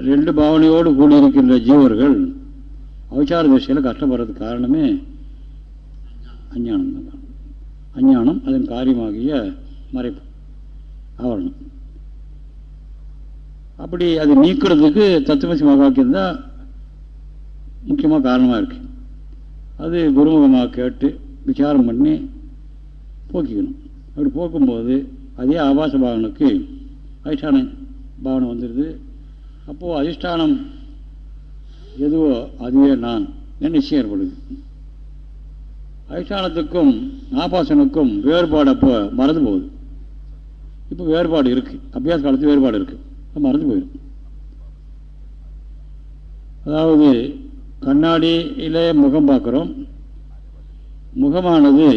ரெண்டு பாவனையோடு கூடியிருக்கின்ற ஜீவர்கள் அவசார திசையில் கஷ்டப்படுறதுக்கு காரணமே அஞ்ஞானம் தான். அஞ்ஞானம் அதன் காரியமாகிய மறைப்பு ஆவரணம். அப்படி அதை நீக்கிறதுக்கு தத்துவசி மகாக்கியம் தான் முக்கியமாக காரணமாக இருக்கு. அது குருமுகமாக கேட்டு விசாரம் பண்ணி போக்கிக்கணும். அப்படி போக்கும்போது அதே ஆபாச பாவனுக்கு அதிஷ்டான பாவனை வந்துடுது அப்போது அதிஷ்டானம் எதுவோ அதுவே நான் நிச்சயம் ஏற்படுது அதிஷ்டானத்துக்கும் ஆபாசனுக்கும் வேறுபாடு அப்போ மறந்து போகுது. இப்போ வேறுபாடு இருக்குது அபியாச காலத்து வேறுபாடு இருக்குது மறந்து போயிடும். அதாவது கண்ணாடியிலே முகம் பார்க்குறோம். முகமானது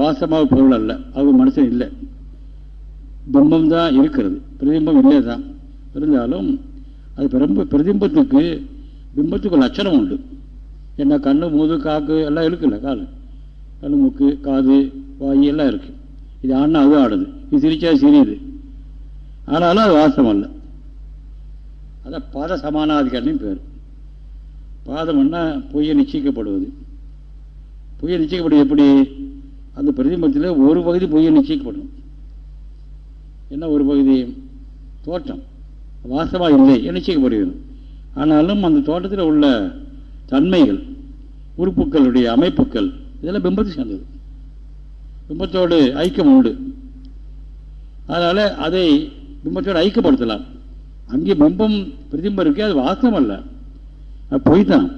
வாசமாக பொருள் அல்ல. அது மனுஷன் இல்லை. பிம்பம் தான் இருக்கிறது. பிரதிபிம்பம் இல்லை தான் இருந்தாலும் அது பிரம்ப பிரதிம்பத்துக்கு பிம்பத்துக்கு லட்சணம் உண்டு. என்ன கண்ணு மூது காக்கு எல்லாம் இருக்குல்ல கால். கண்ணு மூக்கு காது வாயு எல்லாம் இருக்குது இது ஆடினா அது ஆடுது இது சிரிச்சா சிரியுது. ஆனாலும் அது வாசம் அல்ல. அதான் பாத சமானாதிகாரின்னு பேர். பாதம்னா பொய்யை நிச்சயிக்கப்படுவது. பொய்யை நிச்சயிக்கப்படுவது எப்படி? அந்த பிரதிமத்தில் ஒரு பகுதி பொய்யை நிச்சயிக்கப்படும். என்ன ஒரு பகுதி? தோட்டம் வாசமாக இல்லை நிச்சயிக்கப்படுகிறது ஆனாலும் அந்த தோட்டத்தில் உள்ள தன்மைகள் உறுப்புகளுடைய அமைப்புகள் இதெல்லாம் பிம்பத்தை சேர்ந்தது. பிம்பத்தோடு ஐக்கியம் உண்டு. அதனால் அதை பிம்பத்தோடு ஐக்கியப்படுத்தலாம். அங்கே பிம்பம் பிரதிம்பம் இருக்கு அது வாசம் அல்ல. அது பொய் தான்.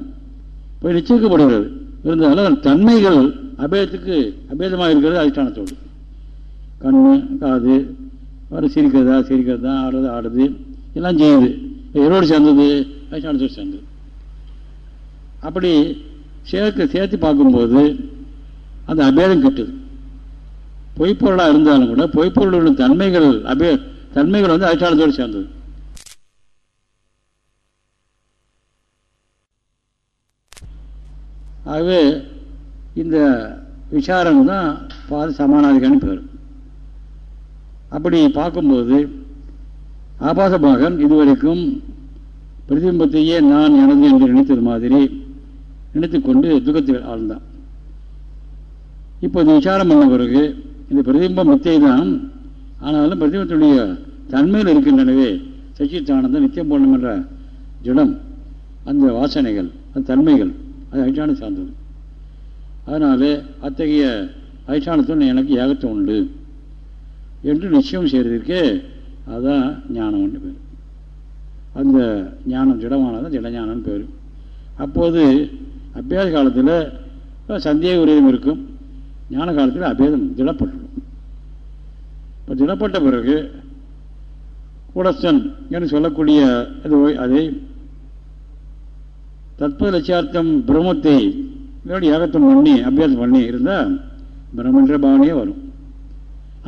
போய் நிச்சயிக்கப்படுகிறது. இருந்தாலும் தன்மைகள் அபேதத்துக்கு அபேதமாக இருக்கிறது அதிஷ்டானத்தோடு. கண் காது வர சிரிக்கிறதா சிரிக்கிறதா ஆடுறது ஆடுது எல்லாம் செய்யுது. எதோடு சேர்ந்தது அதிஷ்டானத்தோடு சேர்ந்தது. அப்படி சேர்த்து சேர்த்து பார்க்கும்போது அந்த அபேதம் கெட்டது. பொய்ப்பொருளாக இருந்தாலும் கூட பொய்ப்பொருளுடைய தன்மைகள் அபே தன்மைகள் வந்து அதிஷ்டானத்தோடு சேர்ந்தது. ஆகவே இந்த விசாரம் தான் பாது சமானாதிகான்னு பேர். அப்படி பார்க்கும்போது ஆபாச பாகன் இதுவரைக்கும் பிரதிபிம்பத்தையே நான் எனது என்று நினைத்தது மாதிரி நினைத்து கொண்டு துக்கத்தில் ஆழ்ந்தான். இப்போது விசாரம் பண்ண பிறகு இந்த பிரதிபிம்பம் மித்தை தான் ஆனாலும் பிரதிபத்தினுடைய தன்மையில் இருக்கின்றனவே சச்சித்தானந்தம் நித்தியம் போடணும் என்ற ஜடம் அந்த வாசனைகள் அந்த தன்மைகள் அது அதிஷ்டானம் சார்ந்தது. அதனாலே அத்தகைய அதிஷ்டானத்துடன் எனக்கு ஏகத்தம் உண்டு என்று நிச்சயம் செய்கிறதுக்கே அதுதான் ஞானம் பேர். அந்த ஞானம் திடமானது ஜடஞானம் பேர். அப்போது அபியாச காலத்தில் சந்தேக உரிதம் இருக்கும். ஞான காலத்தில் அபேதம் திடப்பட்டுடும் இப்போ திடப்பட்ட பிறகு கூடஸ்தன் என்று சொல்லக்கூடிய அது அதை தற்போது லட்சியார்த்தம் பிரம்மத்தை இதோட ஏகத்தம் பண்ணி அபியாசம் பண்ணி இருந்தால் பிரம்மன்ற பாவனையே வரும்.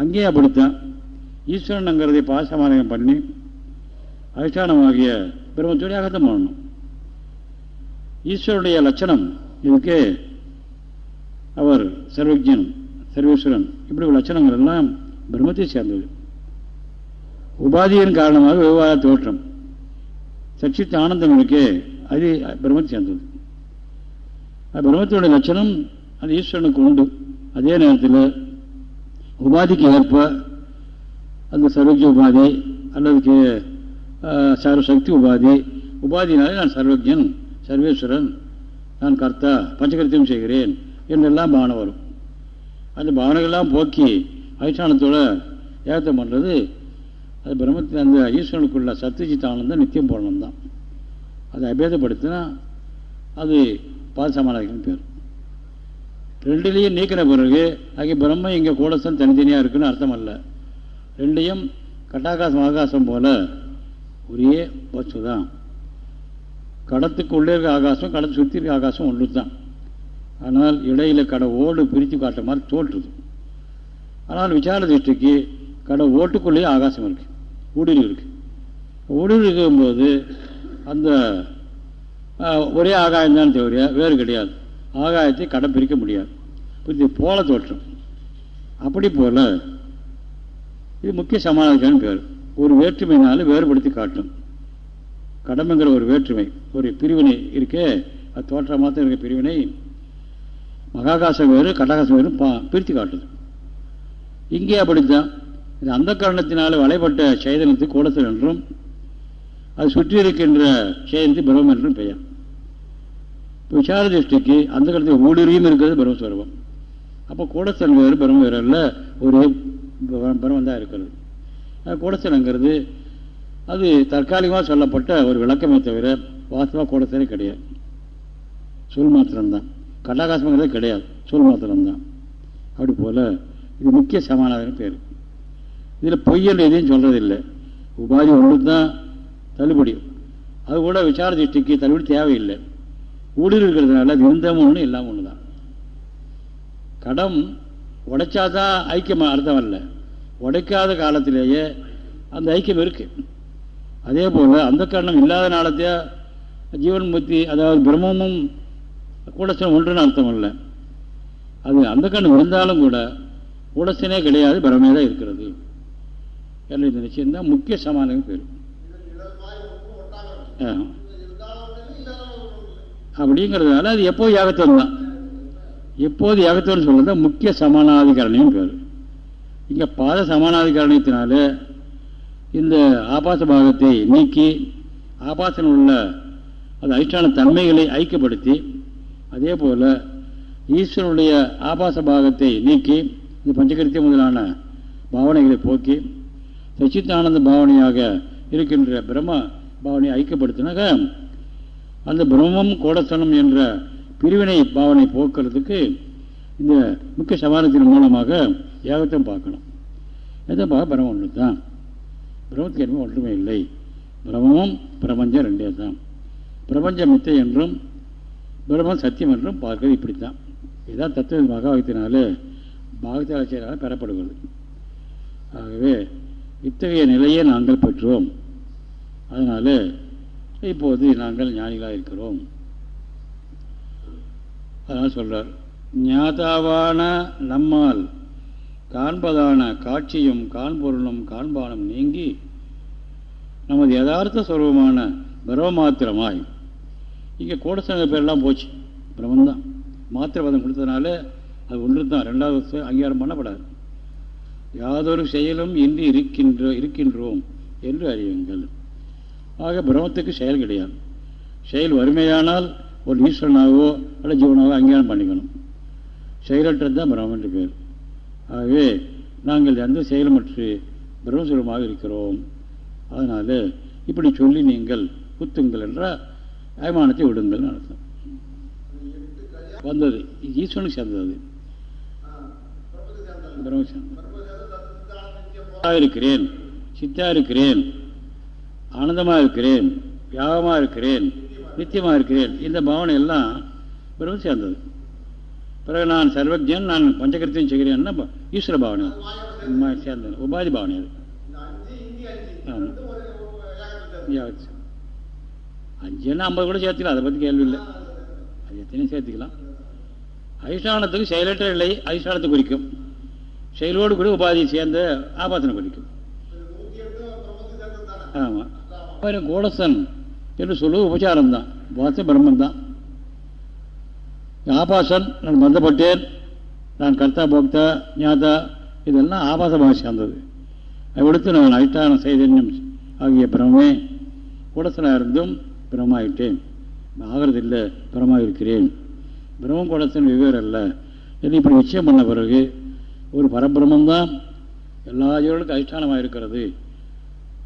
அங்கேயே அப்படித்தான். ஈஸ்வரனுங்கிறதை பாசமானம் பண்ணி அதிஷ்டானமாகிய பிரம்மத்துடைய அகத்தம் பண்ணணும் ஈஸ்வருடைய லட்சணம் இதுக்கு அவர் சர்வஜன் சர்வேஸ்வரன் இப்படி லட்சணங்கள் எல்லாம் பிரம்மத்தை சேர்ந்தது. உபாதியின் காரணமாக விவகார தோற்றம். சச்சித்த ஆனந்தம் இருக்கே அது பிரம்மத்தை சேர்ந்தது. பிரம்மத்தினுடைய லட்சணம் அது ஈஸ்வரனுக்கு உண்டு. அதே நேரத்தில் உபாதிக்கு ஏற்ப அந்த சர்வஜ உபாதி அல்லது சர்வசக்தி உபாதி. உபாதினாலே நான் சர்வஜன் சர்வேஸ்வரன் நான் கர்த்தா பஞ்சகரித்தியம் செய்கிறேன் என்றெல்லாம் பாவனை வரும். அந்த பாவனைகள்லாம் போக்கி அதிஷ்டானத்தோட ஏகத்தம் பண்ணுறது அது பிரம்மத்தின் அந்த ஈஸ்வரனுக்குள்ள சத்துஜித் ஆனந்தம் நித்தியம் போடணும் தான் அதை அபேதப்படுத்தினா அது பாதசமானதுன்னு பேர். ரெண்டுலேயும் நீக்கின பிறகு அங்கே பிரம்ம இங்கே கூடசன் தனித்தனியாக இருக்குன்னு அர்த்தம் அல்ல ரெண்டையும் கட்டாகாசம் ஆகாசம் போல ஒரே வச்சு தான் கடத்துக்கு உள்ளே இருக்க ஆகாசம் கடத்து சுற்றி இருக்க ஆகாசம் ஒன்று தான் ஆனால் இடையில கடை ஓடு பிரித்து காட்டுற மாதிரி தோற்றுது ஆனால் விசார திருஷ்டிக்கு கடை ஓட்டுக்குள்ளேயே ஆகாசம் இருக்குது ஊடுருவி இருக்குது ஊடுருவி இருக்கும்போது அந்த ஒரே ஆகாயம் தான் தவிர வேறு கிடையாது. ஆகாயத்தை கடை பிரிக்க முடியாது. இது போல தோற்றம் அப்படி போல இது முக்கிய சமாதானம் பேர். ஒரு வேற்றுமையினால வேறுபடுத்தி காட்டும். கடமைங்கிற ஒரு வேற்றுமை ஒரு பிரிவினை இருக்கே அது தோற்ற மாத்திரம் இருக்க பிரிவினை. மகாகாசம் வேறு கடகாசம் வேறு பா பிரித்து காட்டுது. இங்கே அப்படித்தான். இது அந்த காரணத்தினால வளைப்பட்ட சைதனத்துக்கு கோலத்தில் என்றும் அது சுற்றி இருக்கின்ற சேதனத்து பிரம்மம் என்றும் பெயர். இப்போ விசார திருஷ்டிக்கு அந்த காலத்தில் ஊடுருவியும் இருக்கிறது பிரம்மஸ்வரூபம். அப்போ கூடத்தன் வேறு பிரம்ம வேறு அல்ல பிரம்மம் தான் இருக்கிறது. கூடசலங்கிறது அது தற்காலிகமாக சொல்லப்பட்ட ஒரு விளக்கமே தவிர வாஸ்தவமாக கூடசலே கிடையாது. சொல் மாத்திரம்தான். கட்டாகாசங்கிறது கிடையாது. சொல் மாத்திரம்தான். அப்படி போல் இது முக்கிய சமானாதன பேர். இதில் பொய்யல் எதையும் சொல்கிறதில்லை உபாதி ஒன்று தான் தள்ளுபடி. அது கூட விசார திருஷ்டிக்கு தள்ளுபடி தேவையில்லை. ஊடுருவி இருக்கிறதுனால அது ஒன்று இல்லாமல் ஒன்று தான் கடம் உடைச்சாதான் ஐக்கியம் அர்த்தம் அல்ல. உடைக்காத காலத்திலேயே அந்த ஐக்கியம் இருக்குது அதே போல் அந்த காரணம் இல்லாத நாளத்தையே ஜீவன் முத்தி அதாவது பிரம்மமும் கூடசனம் ஒன்றுன்னு அர்த்தம் இல்லை அது அந்த கண்ணு இருந்தாலும் கூட கூடசனே கிடையாது பிரமே தான் இருக்கிறது. என்ற இந்த நிச்சயம் தான் முக்கிய சமானம் பேர். அப்படிங்கிறதுனால அது எப்போ யாகத்துவம் தான் எப்போது ஏகத்துவம் சொல்றது முக்கிய சமானாதிகரணையும் பேர். இங்கே பாத சமானாதிகரணத்தினால இந்த ஆபாச பாகத்தை நீக்கி ஆபாசனம் உள்ள அது அதிஷ்டான தன்மைகளை ஐக்கியப்படுத்தி அதே போல் ஈஸ்வரனுடைய ஆபாச பாகத்தை நீக்கி இந்த பஞ்சகரித்திய முதலான பாவனைகளை போக்கி சச்சித்தானந்த பாவனையாக இருக்கின்ற பிரம்ம பாவனையை ஐக்கியப்படுத்தினாக அந்த பிரம்மம் கோடசனம் என்ற பிரிவினை பாவனை போக்குறதுக்கு இந்த முக்கிய சமாதானத்தின் மூலமாக ஏகத்தை பார்க்கணும். எதை பார்க்க பிரமம் ஒன்று தான் பிரமத்துக்கு என்பது ஒன்றுமே இல்லை. பிரமமும் பிரபஞ்சம் ரெண்டே தான் பிரபஞ்சம் மித்தை என்றும் பிரம்மம் சத்தியம் என்றும் பார்க்கறது இப்படித்தான். இதுதான் தத்துவ மகாவத்தினால பாகத்தாட்சியராக பெறப்படுகிறது. ஆகவே இத்தகைய நிலையை நாங்கள் பெற்றோம். அதனால் இப்போது நாங்கள் ஞானிகளாக இருக்கிறோம். அதான் சொல்கிறார் ஞாதாவான நம்மால் காண்பதான காட்சியும் காண்பொருளும் காண்பானும் நீங்கி நமது யதார்த்த சுரூபமான பிரம்மமாத்திரமாய். இங்கே கூடசங்க பேரெல்லாம் போச்சு. பிரம்மந்தான். மாத்திர பதம் கொடுத்ததுனால அது ஒன்று தான் ரெண்டாவது அங்கீகாரம் பண்ணப்படாது. யாதொரு செயலும் இன்றி இருக்கின்ற இருக்கின்றோம் என்று அறியுங்கள். ஆக பிரம்மத்துக்கு செயல் கிடையாது. செயல் வறுமையானால் ஒரு ஈஸ்வரனாகவோ அல்ல ஜீவனாகவோ அங்கீகாரம் பண்ணிக்கணும். செயலற்றது தான் பிரம்மன் பேர். ஆகவே நாங்கள் எந்த செயலமற்று பிரம்மசுரமாக இருக்கிறோம். அதனால் இப்படி சொல்லி நீங்கள் குத்துங்கள் என்றால் அபிமானத்தை விடுங்கள் அர்த்தம். வந்தது. ஈஸ்வரனுக்கு சேர்ந்தது. இருக்கிறேன். சித்தா இருக்கிறேன். ஆனந்தமாக இருக்கிறேன். யாகமாக இருக்கிறேன். நித்தியமாக இருக்கிறேன் இந்த பாவனை எல்லாம் பிரம்ம சேர்ந்தது. பிறகு நான் சர்வஜன் நான் பஞ்சகரத்தையும் செய்கிறேன்னா ஈஸ்வர பாவனை. சேர்ந்தது. உபாதி பாவனை அது. ஆமாம் அஞ்சுன்னா ஐம்பது கூட சேர்த்துக்கலாம். அதை பற்றி கேள்வி இல்லை. அது எத்தனையும் சேர்த்துக்கலாம். அதிஷ்டானத்துக்கு செயலற்ற இல்லை அதிஷ்டானத்தை குறிக்கும். செயலோடு கூட உபாதியை சேர்ந்த ஆபாசனை குறிக்கும். ஆமாம் கோடசன் என்று சொல்லுவது உபச்சாரம் தான் வாச பிரம்மன் தான் ஆபாசன் நான் மந்தப்பட்டேன் நான் கர்த்தா போக்தா ஞாதா இதெல்லாம் ஆபாசமாக சேர்ந்தது அடுத்து நான் அதிஷ்டான சைதன்யம் ஆகிய பிரம்மே கூடசனாக இருந்தும் பிரம்மாயிட்டேன். ஆகிறதில்லை பிரம்மா இருக்கிறேன் பிரம்மம் கூடசன் வெவ்வேறு அல்ல. என்று இப்படி நிச்சயம் பண்ண பிறகு ஒரு பரபிரமம் தான் எல்லா ஜீவர்களுக்கும் அதிஷ்டானமாக இருக்கிறது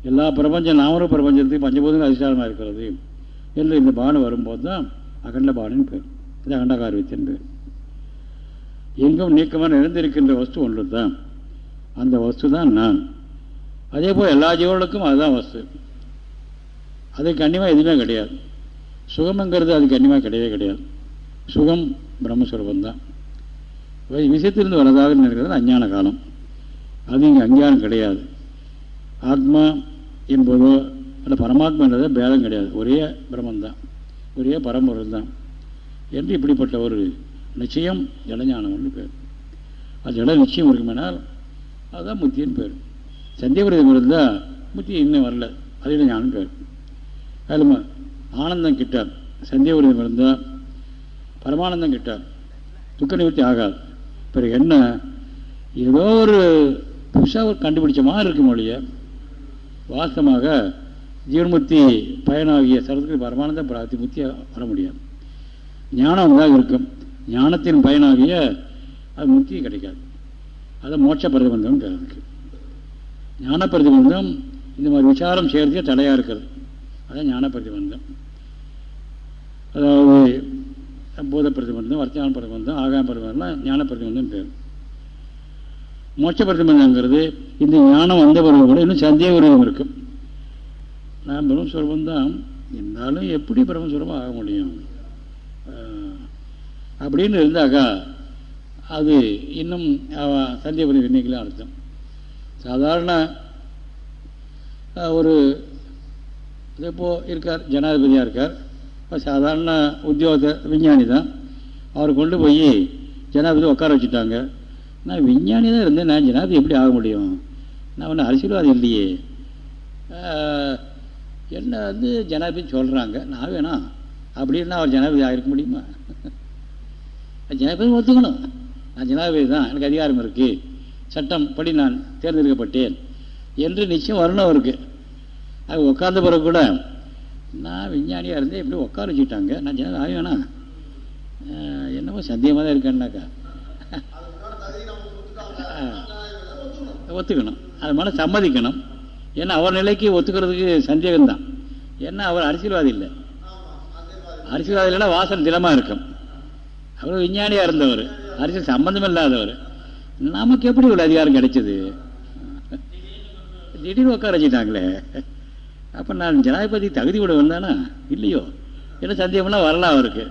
எல்லா பிரபஞ்சம் நாமர பிரபஞ்சத்துக்கு பஞ்சபூதங்கள் அதிசாரமாக இருக்கிறது என்று இந்த பானு வரும்போது தான் அகண்ட பானின் பேர். இது அகண்டகாரவித்தின் பேர். எங்கும் நீக்கமாக நிறைந்திருக்கின்ற வஸ்து ஒன்று தான் அந்த வஸ்து தான் நான். அதே போல் எல்லா ஜீவர்களுக்கும் அதுதான் வஸ்து. அது கண்ணியமாக எதுவுமே கிடையாது. சுகம்ங்கிறது அது கண்ணியமாக கிடையவே கிடையாது. சுகம் பிரம்மஸ்வரூபம் தான் விஷயத்திலிருந்து வரதாக நினைக்கிறது அஞ்ஞான காலம். அது இங்கே அஞ்ஞானம் கிடையாது. ஆத்மா என்பதோ அந்த பரமாத்மா பேதம் கிடையாது. ஒரே பிரம்மந்தான் ஒரே பரம்பொருள் தான் என்று இப்படிப்பட்ட ஒரு நிச்சயம் ஜடஞானம்னு பேர். அது ஜட நிச்சயம் இருக்குமேனால் அதுதான் முத்தின்னு பேர். சந்தியபுரம் இருந்தால் முத்தி இன்னும் வரல. அதில் ஞானம் பேர். அதில் ஆனந்தம் கிட்டார். சந்தியபுரம் இருந்தால் பரமானந்தம் கிட்டார். துக்க நிவர்த்தி ஆகாது. பிறகு என்ன? ஏதோ ஒரு புதுசாக ஒரு கண்டுபிடிச்ச மாதிரி இருக்கும் மொழிய வாசமாக ஜீவன்முத்தி பயனாகிய சரத்துக்கு பரமானந்த பிராப்தி முத்தியாக வர முடியாது. ஞானம் தான் இருக்கும். ஞானத்தின் பயனாகிய அது முத்தி கிடைக்காது. அது மோட்ச பிரதிபந்தம் இருக்கு. ஞான பிரதிபந்தம் இந்த மாதிரி விசாரம் செய்கிறதுக்கே தடையாக இருக்கிறது. அதான் ஞான பிரதிபந்தம். அதாவது பூத பிரதிபந்தம் வர்த்தமான பிரதிபந்தம் ஆகாய பிரதிபந்தம் ஞான பிரதிபந்தம் பேர். மோட்ச பிரதிபந்தங்கிறது இந்த ஞானம் வந்த பிறகு கூட இன்னும் சந்தேக உருவம் இருக்கும் நான் பிரம்மஸ்வரூபம் தான். இருந்தாலும் எப்படி பிரம்மஸ்வரூபம் ஆக முடியும்? அப்படின்னு இருந்தாக்கா அது இன்னும் சந்தேகபுரி விண்ணிக்கலாம் அர்த்தம். சாதாரண ஒரு இப்போ இருக்கார் ஜனாதிபதியாக இருக்கார். இப்போ சாதாரண உத்தியோக விஞ்ஞானி தான். அவர் கொண்டு போய் ஜனாதிபதி உட்கார வச்சுட்டாங்க. நான் விஞ்ஞானி தான் இருந்தேன். நான் ஜனாதிபதி எப்படி ஆக முடியும்? நான் ஒன்றும் அரசியல்வாதி இல்லையே. என்ன வந்து ஜனாதிபதி சொல்கிறாங்க நான் வேணாம் அப்படின்னா அவர் ஜனாதிபதி ஆகிருக்க முடியுமா? ஜனாதிபதி ஒத்துக்கணும். நான் ஜனாதிபதி தான். எனக்கு அதிகாரம் இருக்குது சட்டம் படி நான் தேர்ந்தெடுக்கப்பட்டேன். என்று நிச்சயம் வரணும் அவருக்கு. அது உட்கார்ந்த பிறகு கூட நான் விஞ்ஞானியாக இருந்தேன். எப்படி உட்கார வச்சுட்டாங்க நான் ஜனாதிபதி வேணாம். என்னமோ சந்தேகமாக தான் இருக்கேன்னாக்கா. ஒத்துக்கணும். அது மேலே சம்மதிக்கணும். ஏன்னா அவர் நிலைக்கு ஒத்துக்கிறதுக்கு சந்தேகம்தான். ஏன்னா அவர் அரசியல்வாதி இல்லை. அரசியல்வாதி இல்லைன்னா வாசல் தினமாக இருக்கும். அவர் விஞ்ஞானியாக இருந்தவர். அரசியல் சம்பந்தம் இல்லாதவர் நமக்கு எப்படி இவ்வளோ அதிகாரம் கிடைச்சது? திடீர்னு உட்கார வச்சுட்டாங்களே. அப்போ நான் ஜனாதிபதி தகுதி கூட வந்தானா? இல்லையோ. என்ன சந்தேகம்னா வரலாம் அவருக்கு.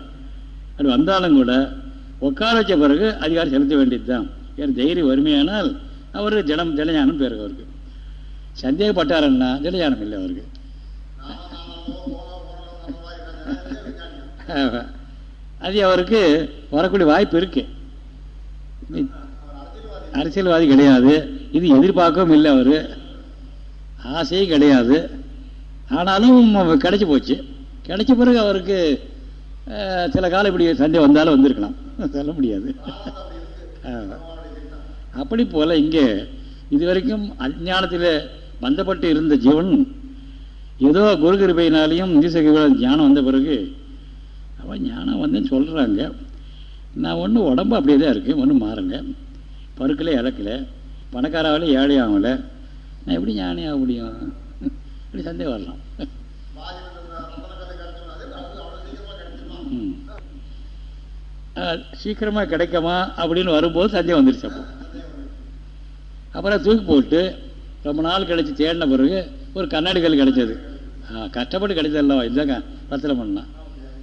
அது வந்தாலும் கூட உட்கார வச்ச பிறகு அதிகாரம் செலுத்த வேண்டியது தான் ஏன் தைரியம் வறுமையானால் அவர் ஜனம் ஜலஞானம் பேர் அவருக்கு. சந்தேகப்பட்டாருன்னா ஜலஞானம் இல்லை அவருக்கு. அது அவருக்கு வரக்கூடிய வாய்ப்பு இருக்கு. அரசியல்வாதி கிடையாது. இது எதிர்பார்க்கவும் இல்லை அவர். ஆசையும் கிடையாது. ஆனாலும் கிடைச்சி போச்சு. கிடைச்ச பிறகு அவருக்கு சில காலம் இப்படி சண்டை வந்தாலும் வந்திருக்கலாம். சொல்ல முடியாது. அப்படி போல் இங்கே இதுவரைக்கும் அஜானத்தில் பந்தப்பட்டு இருந்த ஜீவன் ஏதோ குரு கிருபையினாலையும் ஞானம் வந்த பிறகு அவன் ஞானம் வந்துன்னு சொல்கிறாங்க நான் ஒன்றும் உடம்பு அப்படியே தான் இருக்கேன் ஒன்றும் மாறல பருக்கலே இழக்கலை பணக்காராவில் ஏழை ஆகலை நான் எப்படி ஞானி ஆக முடியும்? இப்படி சந்தேகம் வரலாம். சீக்கிரமாக கிடைக்குமா அப்படின்னு வரும்போது சந்தேகம் வந்துருச்சு அப்போ. அப்புறம் தூக்கி போட்டு ரொம்ப நாள் கிடச்சி தேடின பிறகு ஒரு கண்ணாடி கல் கிடைச்சது. கஷ்டப்பட்டு கிடைச்சதல்லவா இதுதாங்க ரத்தனம் பண்ணான்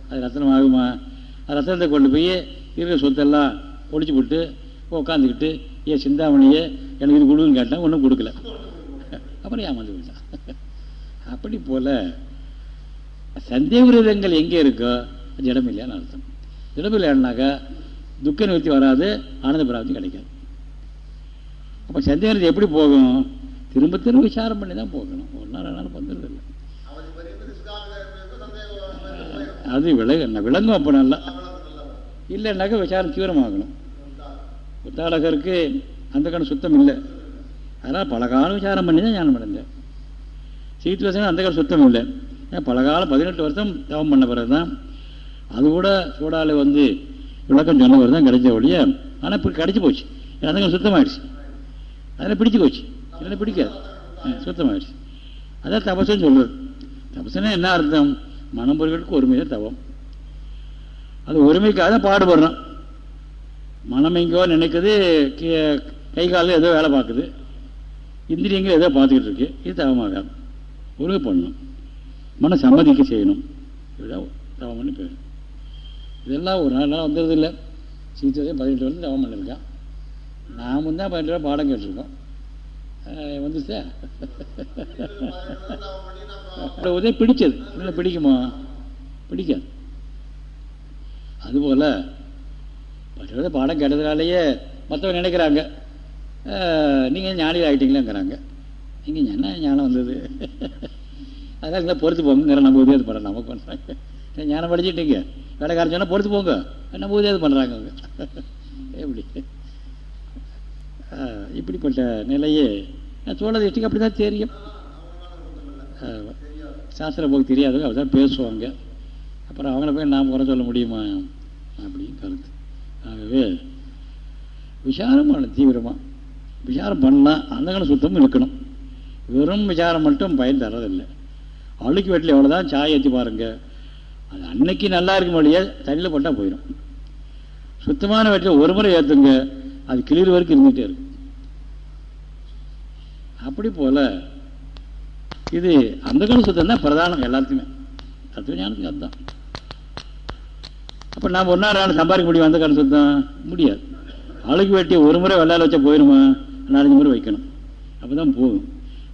அது ரத்தனம் ஆகுமா? அது ரத்தனத்தை கொண்டு போய் இருக்கிற சொத்தெல்லாம் ஒழிச்சு விட்டு உட்காந்துக்கிட்டு ஏன் சிந்தாமணியே எனக்கு இது கொடுன்னு கேட்டால் ஒன்றும் கொடுக்கல. அப்புறம் ஏமாந்து போயிட்டான் அப்படி போல் சந்தேகங்கள் எங்கே இருக்கோ அது இடமில்லையான்னு அர்த்தம். இடமில்லைன்னாக்கா துக்க நிவர்த்தி வராது ஆனந்த பிராப்தி கிடைக்காது. அப்போ சந்தேகம் எப்படி போகும்? திரும்ப திரும்ப விசாரம் பண்ணி தான் போகணும். ஒரு நாள் ஆனாலும் வந்துடுது இல்லை. அது விலகு விளங்கும் அப்போ நல்லா. இல்லைன்னாக்கா விசாரம் தீவிரமாகணும். புத்தாளகருக்கு அந்த கணம் சுத்தம் இல்லை. அதனால் பல காலம் விசாரம் பண்ணி தான் ஞானம் அடைந்தேன். சீத்து வசனம் அந்த காலம் சுத்தம் இல்லை. பல காலம் பதினெட்டு வருஷம் தவம் பண்ண பிறகு தான் அது கூட சூடால வந்து விளக்கம் சொன்ன பிறகு தான் கிடைச்ச ஒழிய ஆனால் இப்போ கிடச்சி போச்சு. அந்த காலம் சுத்தமாயிடுச்சு. அதில் பிடிச்சு போச்சு. இல்லைன்னா பிடிக்காது. சுத்தமாயிடுச்சு அதான் தபசுன்னு சொல்கிறது தபசுன்னா என்ன அர்த்தம்? மனம்பொருளுக்கு ஒருமை தான் தவம் அது ஒருமைக்காக தான் பாடுபடுறோம். மனம் எங்கோ நினைக்குது கை காலில் ஏதோ வேலை பார்க்குது. இந்திரியங்கள் ஏதோ பார்த்துக்கிட்டு இருக்கு. இது தவமாகாது ஒழுங்கு பண்ணணும். மன சம்மதிக்க செய்யணும். இதுதான் பண்ணி போயிடும் இதெல்லாம் ஒரு நாள் நாள் வந்துடுது பதினெட்டு வந்து தவம் பண்ணியிருக்கான். நாமும் தான் பதினெட்டு ரூபா பாடம் கேட்டிருக்கோம். வந்துச்சா? அப்புறம் உதவி பிடிச்சது. இல்லை பிடிக்குமா? பிடிக்காது. அதுபோல் பத்து பாடம் கேட்டதுனாலேயே மற்றவங்க நினைக்கிறாங்க. நீங்கள் ஞானி ஆகிட்டீங்களாங்கிறாங்க நீங்கள் என்ன ஞானம் வந்தது? அதான் இருந்தால் பொறுத்து போங்கிற நம்ம உதவி பண்ணுறோம் நமக்கு பண்ணுறாங்க ஞானம் படிச்சுட்டீங்க வேலைக்காரன் சொன்னால் பொறுத்து போங்க. நம்ம உதவி பண்ணுறாங்க அவங்க. எப்படி? இப்படிப்பட்ட நிலையே. நான் சொல்றது அப்படி தான் தெரியும். ஆஹ் சாஸ்திர போக்கு தெரியாதவங்க அப்படி தான் பேசுவாங்க. அப்புறம் அவங்கள போய் நாம் குறை சொல்ல முடியுமா? அப்படின்னு கருத்து. ஆகவே விசாரம் பண்ணணும் தீவிரமாக விசாரம் பண்ணலாம் அந்த கணம் சுத்தமும் இருக்கணும். வெறும் விசாரம் மட்டும் பயன் தரதில்லை அழுக்கு வெட்டில் எவ்வளோதான் சாய் ஏற்றி பாருங்கள் அது அன்னைக்கு நல்லா இருக்கும் வழியே தண்ணியில் போட்டால் போயிடும் சுத்தமான வெட்டில் ஒரு முறை ஏற்றுங்க அது கிளியர் வரைக்கும் இருந்துகிட்டே இருக்கும். அப்படி போல இது அந்த கால சுத்தம் தான் பிரதானம் எல்லாத்துக்குமே. தத்துவ ஞானத்துக்கு அதுதான். அப்போ நாம் ஒரு நாள் நாள் சம்பாதிக்க முடியும் அந்த கால சுத்தம் முடியாது. அழுகு வெட்டி ஒரு முறை விளையாட வச்சா போயிடுமா நாலஞ்சு முறை வைக்கணும். அப்போ தான் போகும்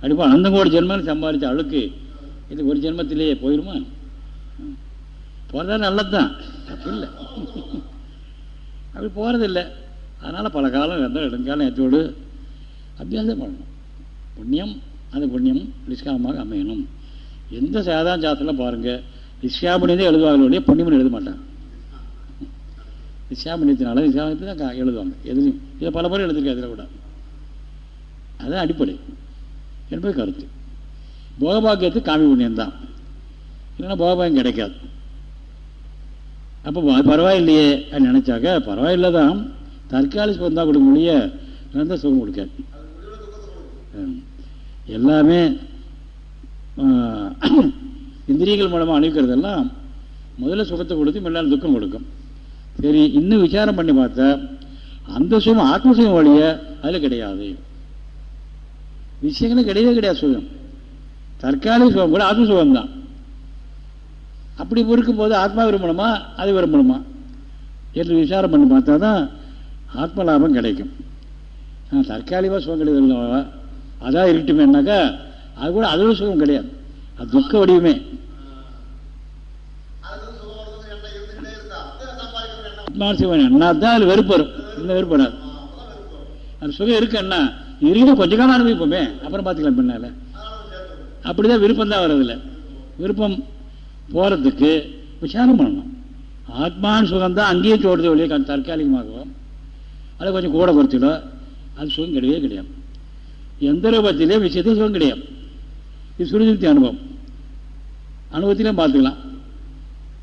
அடிப்பா அந்த கோடி ஜென்மம் சம்பாதிச்ச அழுக்கு இது ஒரு ஜென்மத்திலேயே போயிடுமா போகிறதா நல்லது தான் தப்பு இல்லை. அப்படி போகிறதில்லை அதனால் பல காலம் எந்த இடங்காலம் எத்தோடு அபியாசம் பண்ணணும். புண்ணியம் அந்த புண்ணியம் நிஷ்காமமாக அமையணும். எந்த சாதாரண சாஸ்திரம் பாருங்கள் நிஷ்காமணியதே எழுதுவாங்க ஒழிய புண்ணியம்னு எழுத மாட்டாங்க. நிஷ்காமணியத்தினால நிஷ்காமணியத்தை தான் எழுதுவாங்க. எதுலையும். இதை பல முறை எழுதிருக்கேன் அதில் கூட. அதுதான் அடிப்படை. என்பது கருத்து. போகபாக்கியத்துக்கு காமி புண்ணியம் தான். இல்லைன்னா போகபாக்கியம் கிடைக்காது. அப்போ பரவாயில்லையே அப்படின்னு நினச்சாக்க பரவாயில்லை தான் தற்காலிக சுகம் தான் கொடுக்க முடிய நிரந்தர சுகம் கொடுக்காது. எல்லாமே இந்திரியங்கள் மூலமாக அனுப்பிக்கிறதெல்லாம் முதல்ல சுகத்தை கொடுத்து முன்னாள் துக்கம் கொடுக்கும். சரி இன்னும் விசாரம் பண்ணி பார்த்தா அந்த சுகம் ஆத்ம சுகம் வழிய அதில் கிடையாது. விஷயங்களும் கிடையவே கிடையாது சுகம். தற்காலிக சுகம் கூட ஆத்ம சுகம் தான். அப்படி இருக்கும்போது ஆத்மா விரும்பணுமா அது விரும்பணுமா என்று விசாரம் பண்ணி பார்த்தா தான் ஆத்ம லாபம் கிடைக்கும். ஆனால் தற்காலிகமாக சுகம் கிடையாது அதான் இருட்டுமேனாக்கா அது கூட அதோட சுகம் கிடையாது. அது துக்க வடிவமே. ஆத்மான என்ன தான் அது வெறுப்பு வரும். இல்லை வெறுப்பு வராது. அது சுகம் இருக்கு என்ன இருக்கு கொஞ்ச காலம் அனுபவிப்போமே. அப்புறம் பார்த்துக்கலாம் பின்னால. அப்படிதான் விருப்பம் தான் வர்றதில்ல. விருப்பம் போகிறதுக்கு விசாரம் பண்ணணும். ஆத்மான் சுகம் தான் அங்கேயே சோடுறது வழியே தற்காலிகமாகவும் அதை கொஞ்சம் கூட குறைச்சிடும் அது சுகம் கிடையவே கிடையாது. எந்த ரூபத்திலே விஷயத்தையும் சுகம் கிடையாது. இது சுருதி அனுபவம். அனுபவத்திலையும் பார்த்துக்கலாம்.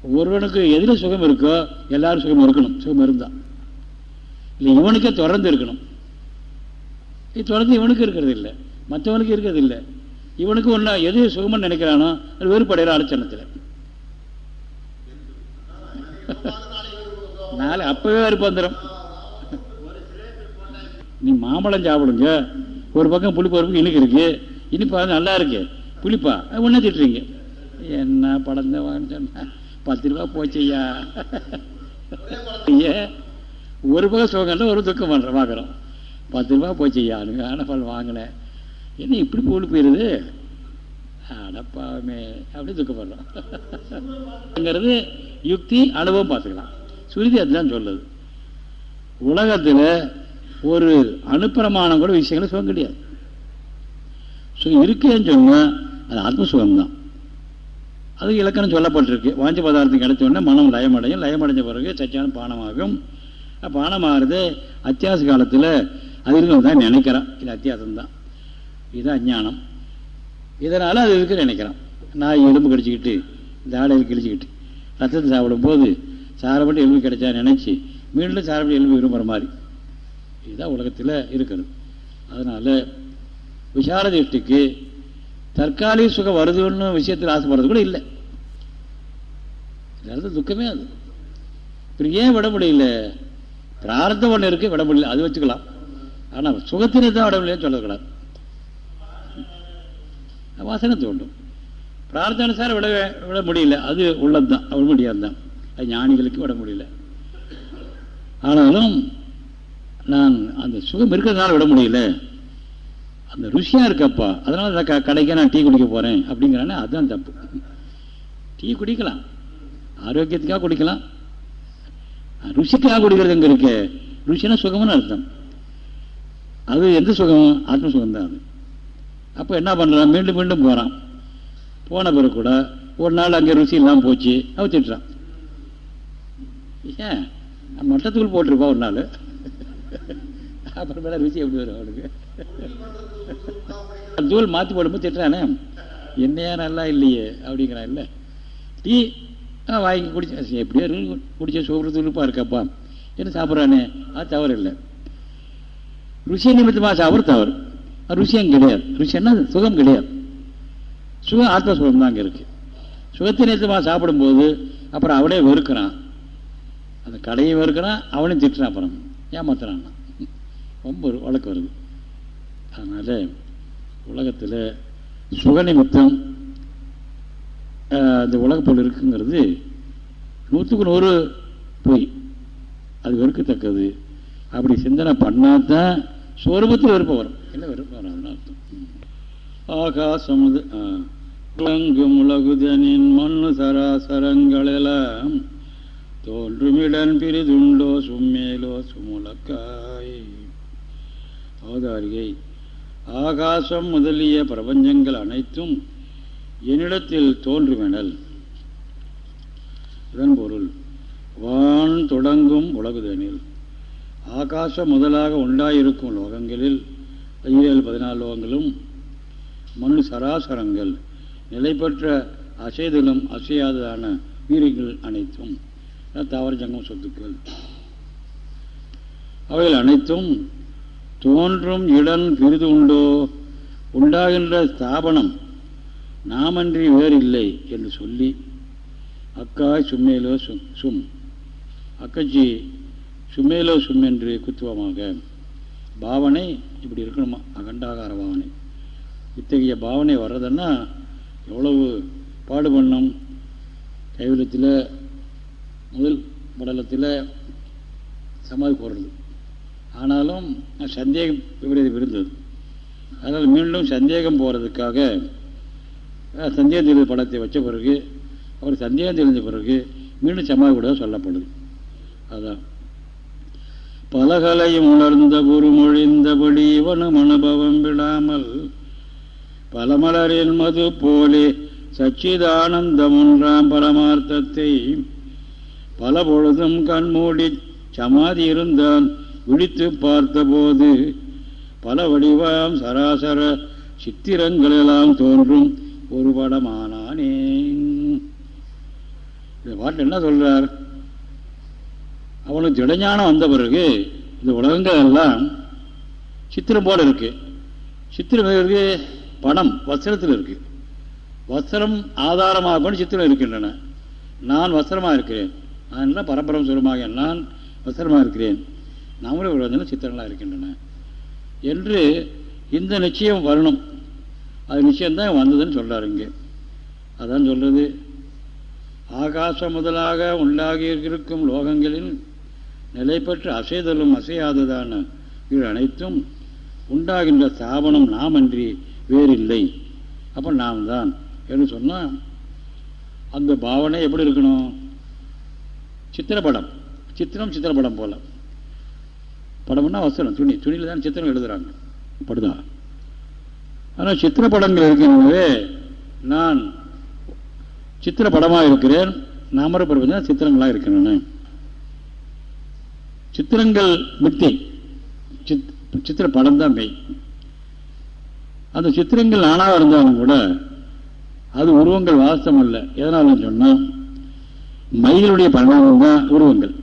ஒருவனுக்கு எதில் சுகம் இருக்கோ எல்லாரும் சுகம் இருக்கணும். சுகம் இருந்தா. இல்லை இவனுக்கே தொடர்ந்து இருக்கணும். இது தொடர்ந்து இவனுக்கு இருக்கிறது இல்லை. மற்றவனுக்கு இருக்கிறது இல்லை. இவனுக்கு ஒன்று எது சுகம்னு நினைக்கிறானோ அது வேறுபடையிற அலட்சணத்தில் நாளை அப்பவே வெறுப்பு வந்துடும் நீ மாம்பழம் சாப்பிடுங்க. ஒரு பக்கம் புளிப்பு ஒரு பக்கம் இனிக்கு இருக்கு. இனிப்பா நல்லா இருக்கு. புளிப்பா? ஒன்றே திட்டுறீங்க. என்ன படம் தான் சொன்னா? பத்து ரூபா போச்சையா ஐயா ஒரு பக்கம் சுகம் ஒரு துக்கம் பண்ணுறேன் பார்க்குறோம் பத்து ரூபா போச்சையா ஆனால் பல் வாங்கினேன் என்ன இப்படி புளி போயிருது அடப்பாவமே அப்படி துக்கப்படுறோம்ங்கிறது யுக்தி அனுபவம் பார்த்துக்கலாம். சுருதி அதுதான் சொல்லுது. உலகத்தில் ஒரு அணுப்பிரமாணம் கூட விஷயங்களை சுகம் கிடையாது. சுகம் இருக்கேன்னு சொன்னால் அது ஆத்ம சுகம்தான் அது இலக்கணம் சொல்லப்பட்டிருக்கு. வாஞ்சி பதார்த்தம் கிடைச்ச உடனே மனம் லயமடையும். லயமடைஞ்ச பிறகு சச்சான பானமாகும். அஹ் பானமாகிறது அத்தியாச காலத்தில் அது இருக்கிறது தான் நினைக்கிறான். இது அத்தியாசம்தான். இது அஞ்ஞானம். இதனால் அது இருக்கு நினைக்கிறான். நான் எலும்பு கடிச்சிக்கிட்டு தாடையில் கிழிச்சிக்கிட்டு ரத்தத்தை சாப்பிடும்போது சாரப்பட்டு எலும்பு கிடைச்சா நினச்சி மீண்டும் சாரப்பட்டு எலும்பு விரும்புகிற மாதிரி. இதுதான் உலகத்தில் இருக்கிறது அதனால் விசார திருஷ்டிக்கு தற்காலிக சுகம் வருதுன்னு விஷயத்தில் ஆசைப்படுறது கூட இல்லை. இதனால துக்கமே அது. இப்படி ஏன் விட முடியல? பிரார்த்தம் ஒன்று இருக்கு விட முடியல. அது வச்சுக்கலாம். ஆனால் சுகத்தினை தான் விட முடியலன்னு சொல்லக்கூடாது. வாசனை தோண்டும் பிரார்த்தனை சார் விட விட முடியல. அது உள்ளது தான் அவள் முடியாது தான் அது ஞானிகளுக்கு விட முடியல. ஆனாலும் நான் அந்த சுகம் இருக்கிறதுனால விட முடியல. அந்த ருசியாக இருக்கப்பா. அதனால நான் க கடைக்கே நான் டீ குடிக்க போகிறேன் அப்படிங்கிறானே அதுதான் தப்பு. டீ குடிக்கலாம். ஆரோக்கியத்துக்காக குடிக்கலாம். ருசிக்காக குடிக்கிறது எங்கே இருக்கு? ருசினா சுகம்னு அர்த்தம். அது எந்த சுகம்? ஆத்ம சுகம் தான் அது. அப்போ என்ன பண்ணுறான் மீண்டும் மீண்டும் போகிறான் போன பிறகு கூட ஒரு நாள் அங்கே ருசி இல்லாமல் போச்சு. அவ திட்டுறான். ஏன்? மட்டத்துக்குள் போட்டிருப்பா ஒரு நாள். அப்புறமேல ருசி எப்படி வரும் அவனுக்கு? தூள் மாற்றி போடும்போது திட்டுறானே? என்னையா நல்லா இல்லையே அப்படிங்கிறான். இல்லை. டீ வாங்கி குடிச்சு எப்படியோ குடிச்ச சோறு துருப்பாக இருக்கப்பா. என்ன சாப்பிட்றானே? அது தவறு இல்லை. ருசியை நிமித்தமாக சாப்பிட்ற தவறு. ருசியம் கிடையாது. ருசியன்னா சுகம் கிடையாது. சுகம் ஆத்ம சுகம் தான் அங்கே இருக்கு. சுகத்தை நிமித்தமாக சாப்பிடும்போது அப்புறம் அவனே வெறுக்கிறான். அந்த கடையை வெறுக்கிறான் அவனையும் திட்டுறான் அப்புறம். ஏமாத்துறான் ரொம்ப வழக்கு வருது. அதனால் உலகத்தில் சுகநிமித்தம் அந்த உலகப்பொருள் இருக்குங்கிறது நூற்றுக்கு நூறு பொய். அது வெறுக்கத்தக்கது. அப்படி சிந்தனை பண்ணாதான் சொரூபத்தில் விருப்பம் வரும். என்ன விருப்பம் வரும் அதனால அர்த்தம். ஆகாசம் உலங்கும் உலகுதனின் மண்ணு சராசரங்களெல்லாம் தோன்றுமிடன் பிரிதுண்டோ சும்மேலோ சுமுலக்காய். அவதாரிகை ஆகாசம் முதலிய பிரபஞ்சங்கள் அனைத்தும் என்னிடத்தில் தோன்றுமெனல். இதன் பொருள் வான் தொடங்கும் உலகுதனில் ஆகாசம் முதலாக உண்டாயிருக்கும் லோகங்களில் ஈரேழு பதினாலு லோகங்களும் மண் சராசரங்கள் நிலைபெற்ற அசைதலும் அசையாததான உயிரிகள் அனைத்தும். தாவர ஜங்கம் சொத்துக்கள் அவைகள் அனைத்தும் தோன்றும் இடன் பிரிது உண்டோ? உண்டாகின்ற ஸ்தாபனம் நாமன்றி இல்லை என்று சொல்லி அக்காய் சும்மேலோ சும் சும். அக்கச்சி சும்மேலோ சும் என்று குத்துவமாக. பாவனை இப்படி இருக்கணுமா? அகண்டாகார பாவனை. இத்தகைய பாவனை வர்றதுன்னா எவ்வளவு பாடுபண்ணம்? கைவிலத்தில் முதல் படலத்தில் சமாதி போடுறது ஆனாலும் சந்தேகம் விபரீதம் இருந்தது. அதனால் மீண்டும் சந்தேகம் போகிறதுக்காக சந்தேகம் தெரிந்த படத்தை வச்ச பிறகு அவர் சந்தேகம் தெரிந்த பிறகு மீண்டும் சமாதி கூட சொல்லப்படுது. அதான். பலகலையும் உணர்ந்த குருமொழிந்தபடி இவனும் அனுபவம் விடாமல் பலமலரின் மது போலே சச்சிதானந்தம் ஒன்றாம் பரமார்த்தத்தை பல பொழுதும் கண்மூடி சமாதி இருந்தான் விழித்து பார்த்தபோது பல வடிவம் சராசர சித்திரங்களெல்லாம் தோன்றும். ஒரு படமானானே. இந்த பாட்டு என்ன சொல்றார்? அவனுக்கு திடஞானம் வந்த பிறகு இந்த உலகங்கள் எல்லாம் சித்திரம் போல இருக்கு. சித்திரம் இருக்கு படம் வஸ்திரத்தில் இருக்கு. வஸ்திரம் ஆதாரமாக கொண்டு சித்திரம் இருக்கின்றன. நான் வஸ்திரமாக இருக்கிறேன். நான் பரபரம் சுரமாக நான் வசரமாக இருக்கிறேன். நம்மளும் ஒரு சித்திரங்களாக இருக்கின்றன. என்று இந்த நிச்சயம் வரணும். அது நிச்சயம்தான் வந்ததுன்னு சொல்கிறார் இங்கே. அதான் சொல்கிறது ஆகாசம் முதலாக உண்டாகி இருக்கும் லோகங்களில் நிலை பெற்று அசைதலும் அசையாததான இது அனைத்தும் உண்டாகின்ற ஸ்தாபனம் நாம் அன்றி வேறில்லை. அப்போ நாம் தான் என்று சொன்னால் அந்த பாவனை எப்படி இருக்கணும்? சித்திரப்படம். சித்திரம் சித்திரப்படம் போல. படம்னா வசனம் துணி துணியில் தான் சித்திரம் எழுதுறாங்க. படுதா ஆனால் சித்திரப்படங்கள் இருக்கின்றனவே நான் சித்திரப்படமாக இருக்கிறேன். நாமர பிரபஞ்சம் சித்திரங்களாக இருக்கின்றன சித்திரங்கள் மித்தி. சித்திர படம் தான் மெய். அந்த சித்திரங்கள் நானாக இருந்தாலும் கூட அது உருவங்கள் வாசம் அல்ல. எதனாலும் சொன்னால் மயிலுடைய பரிணாமம் தான் உருவங்கள்.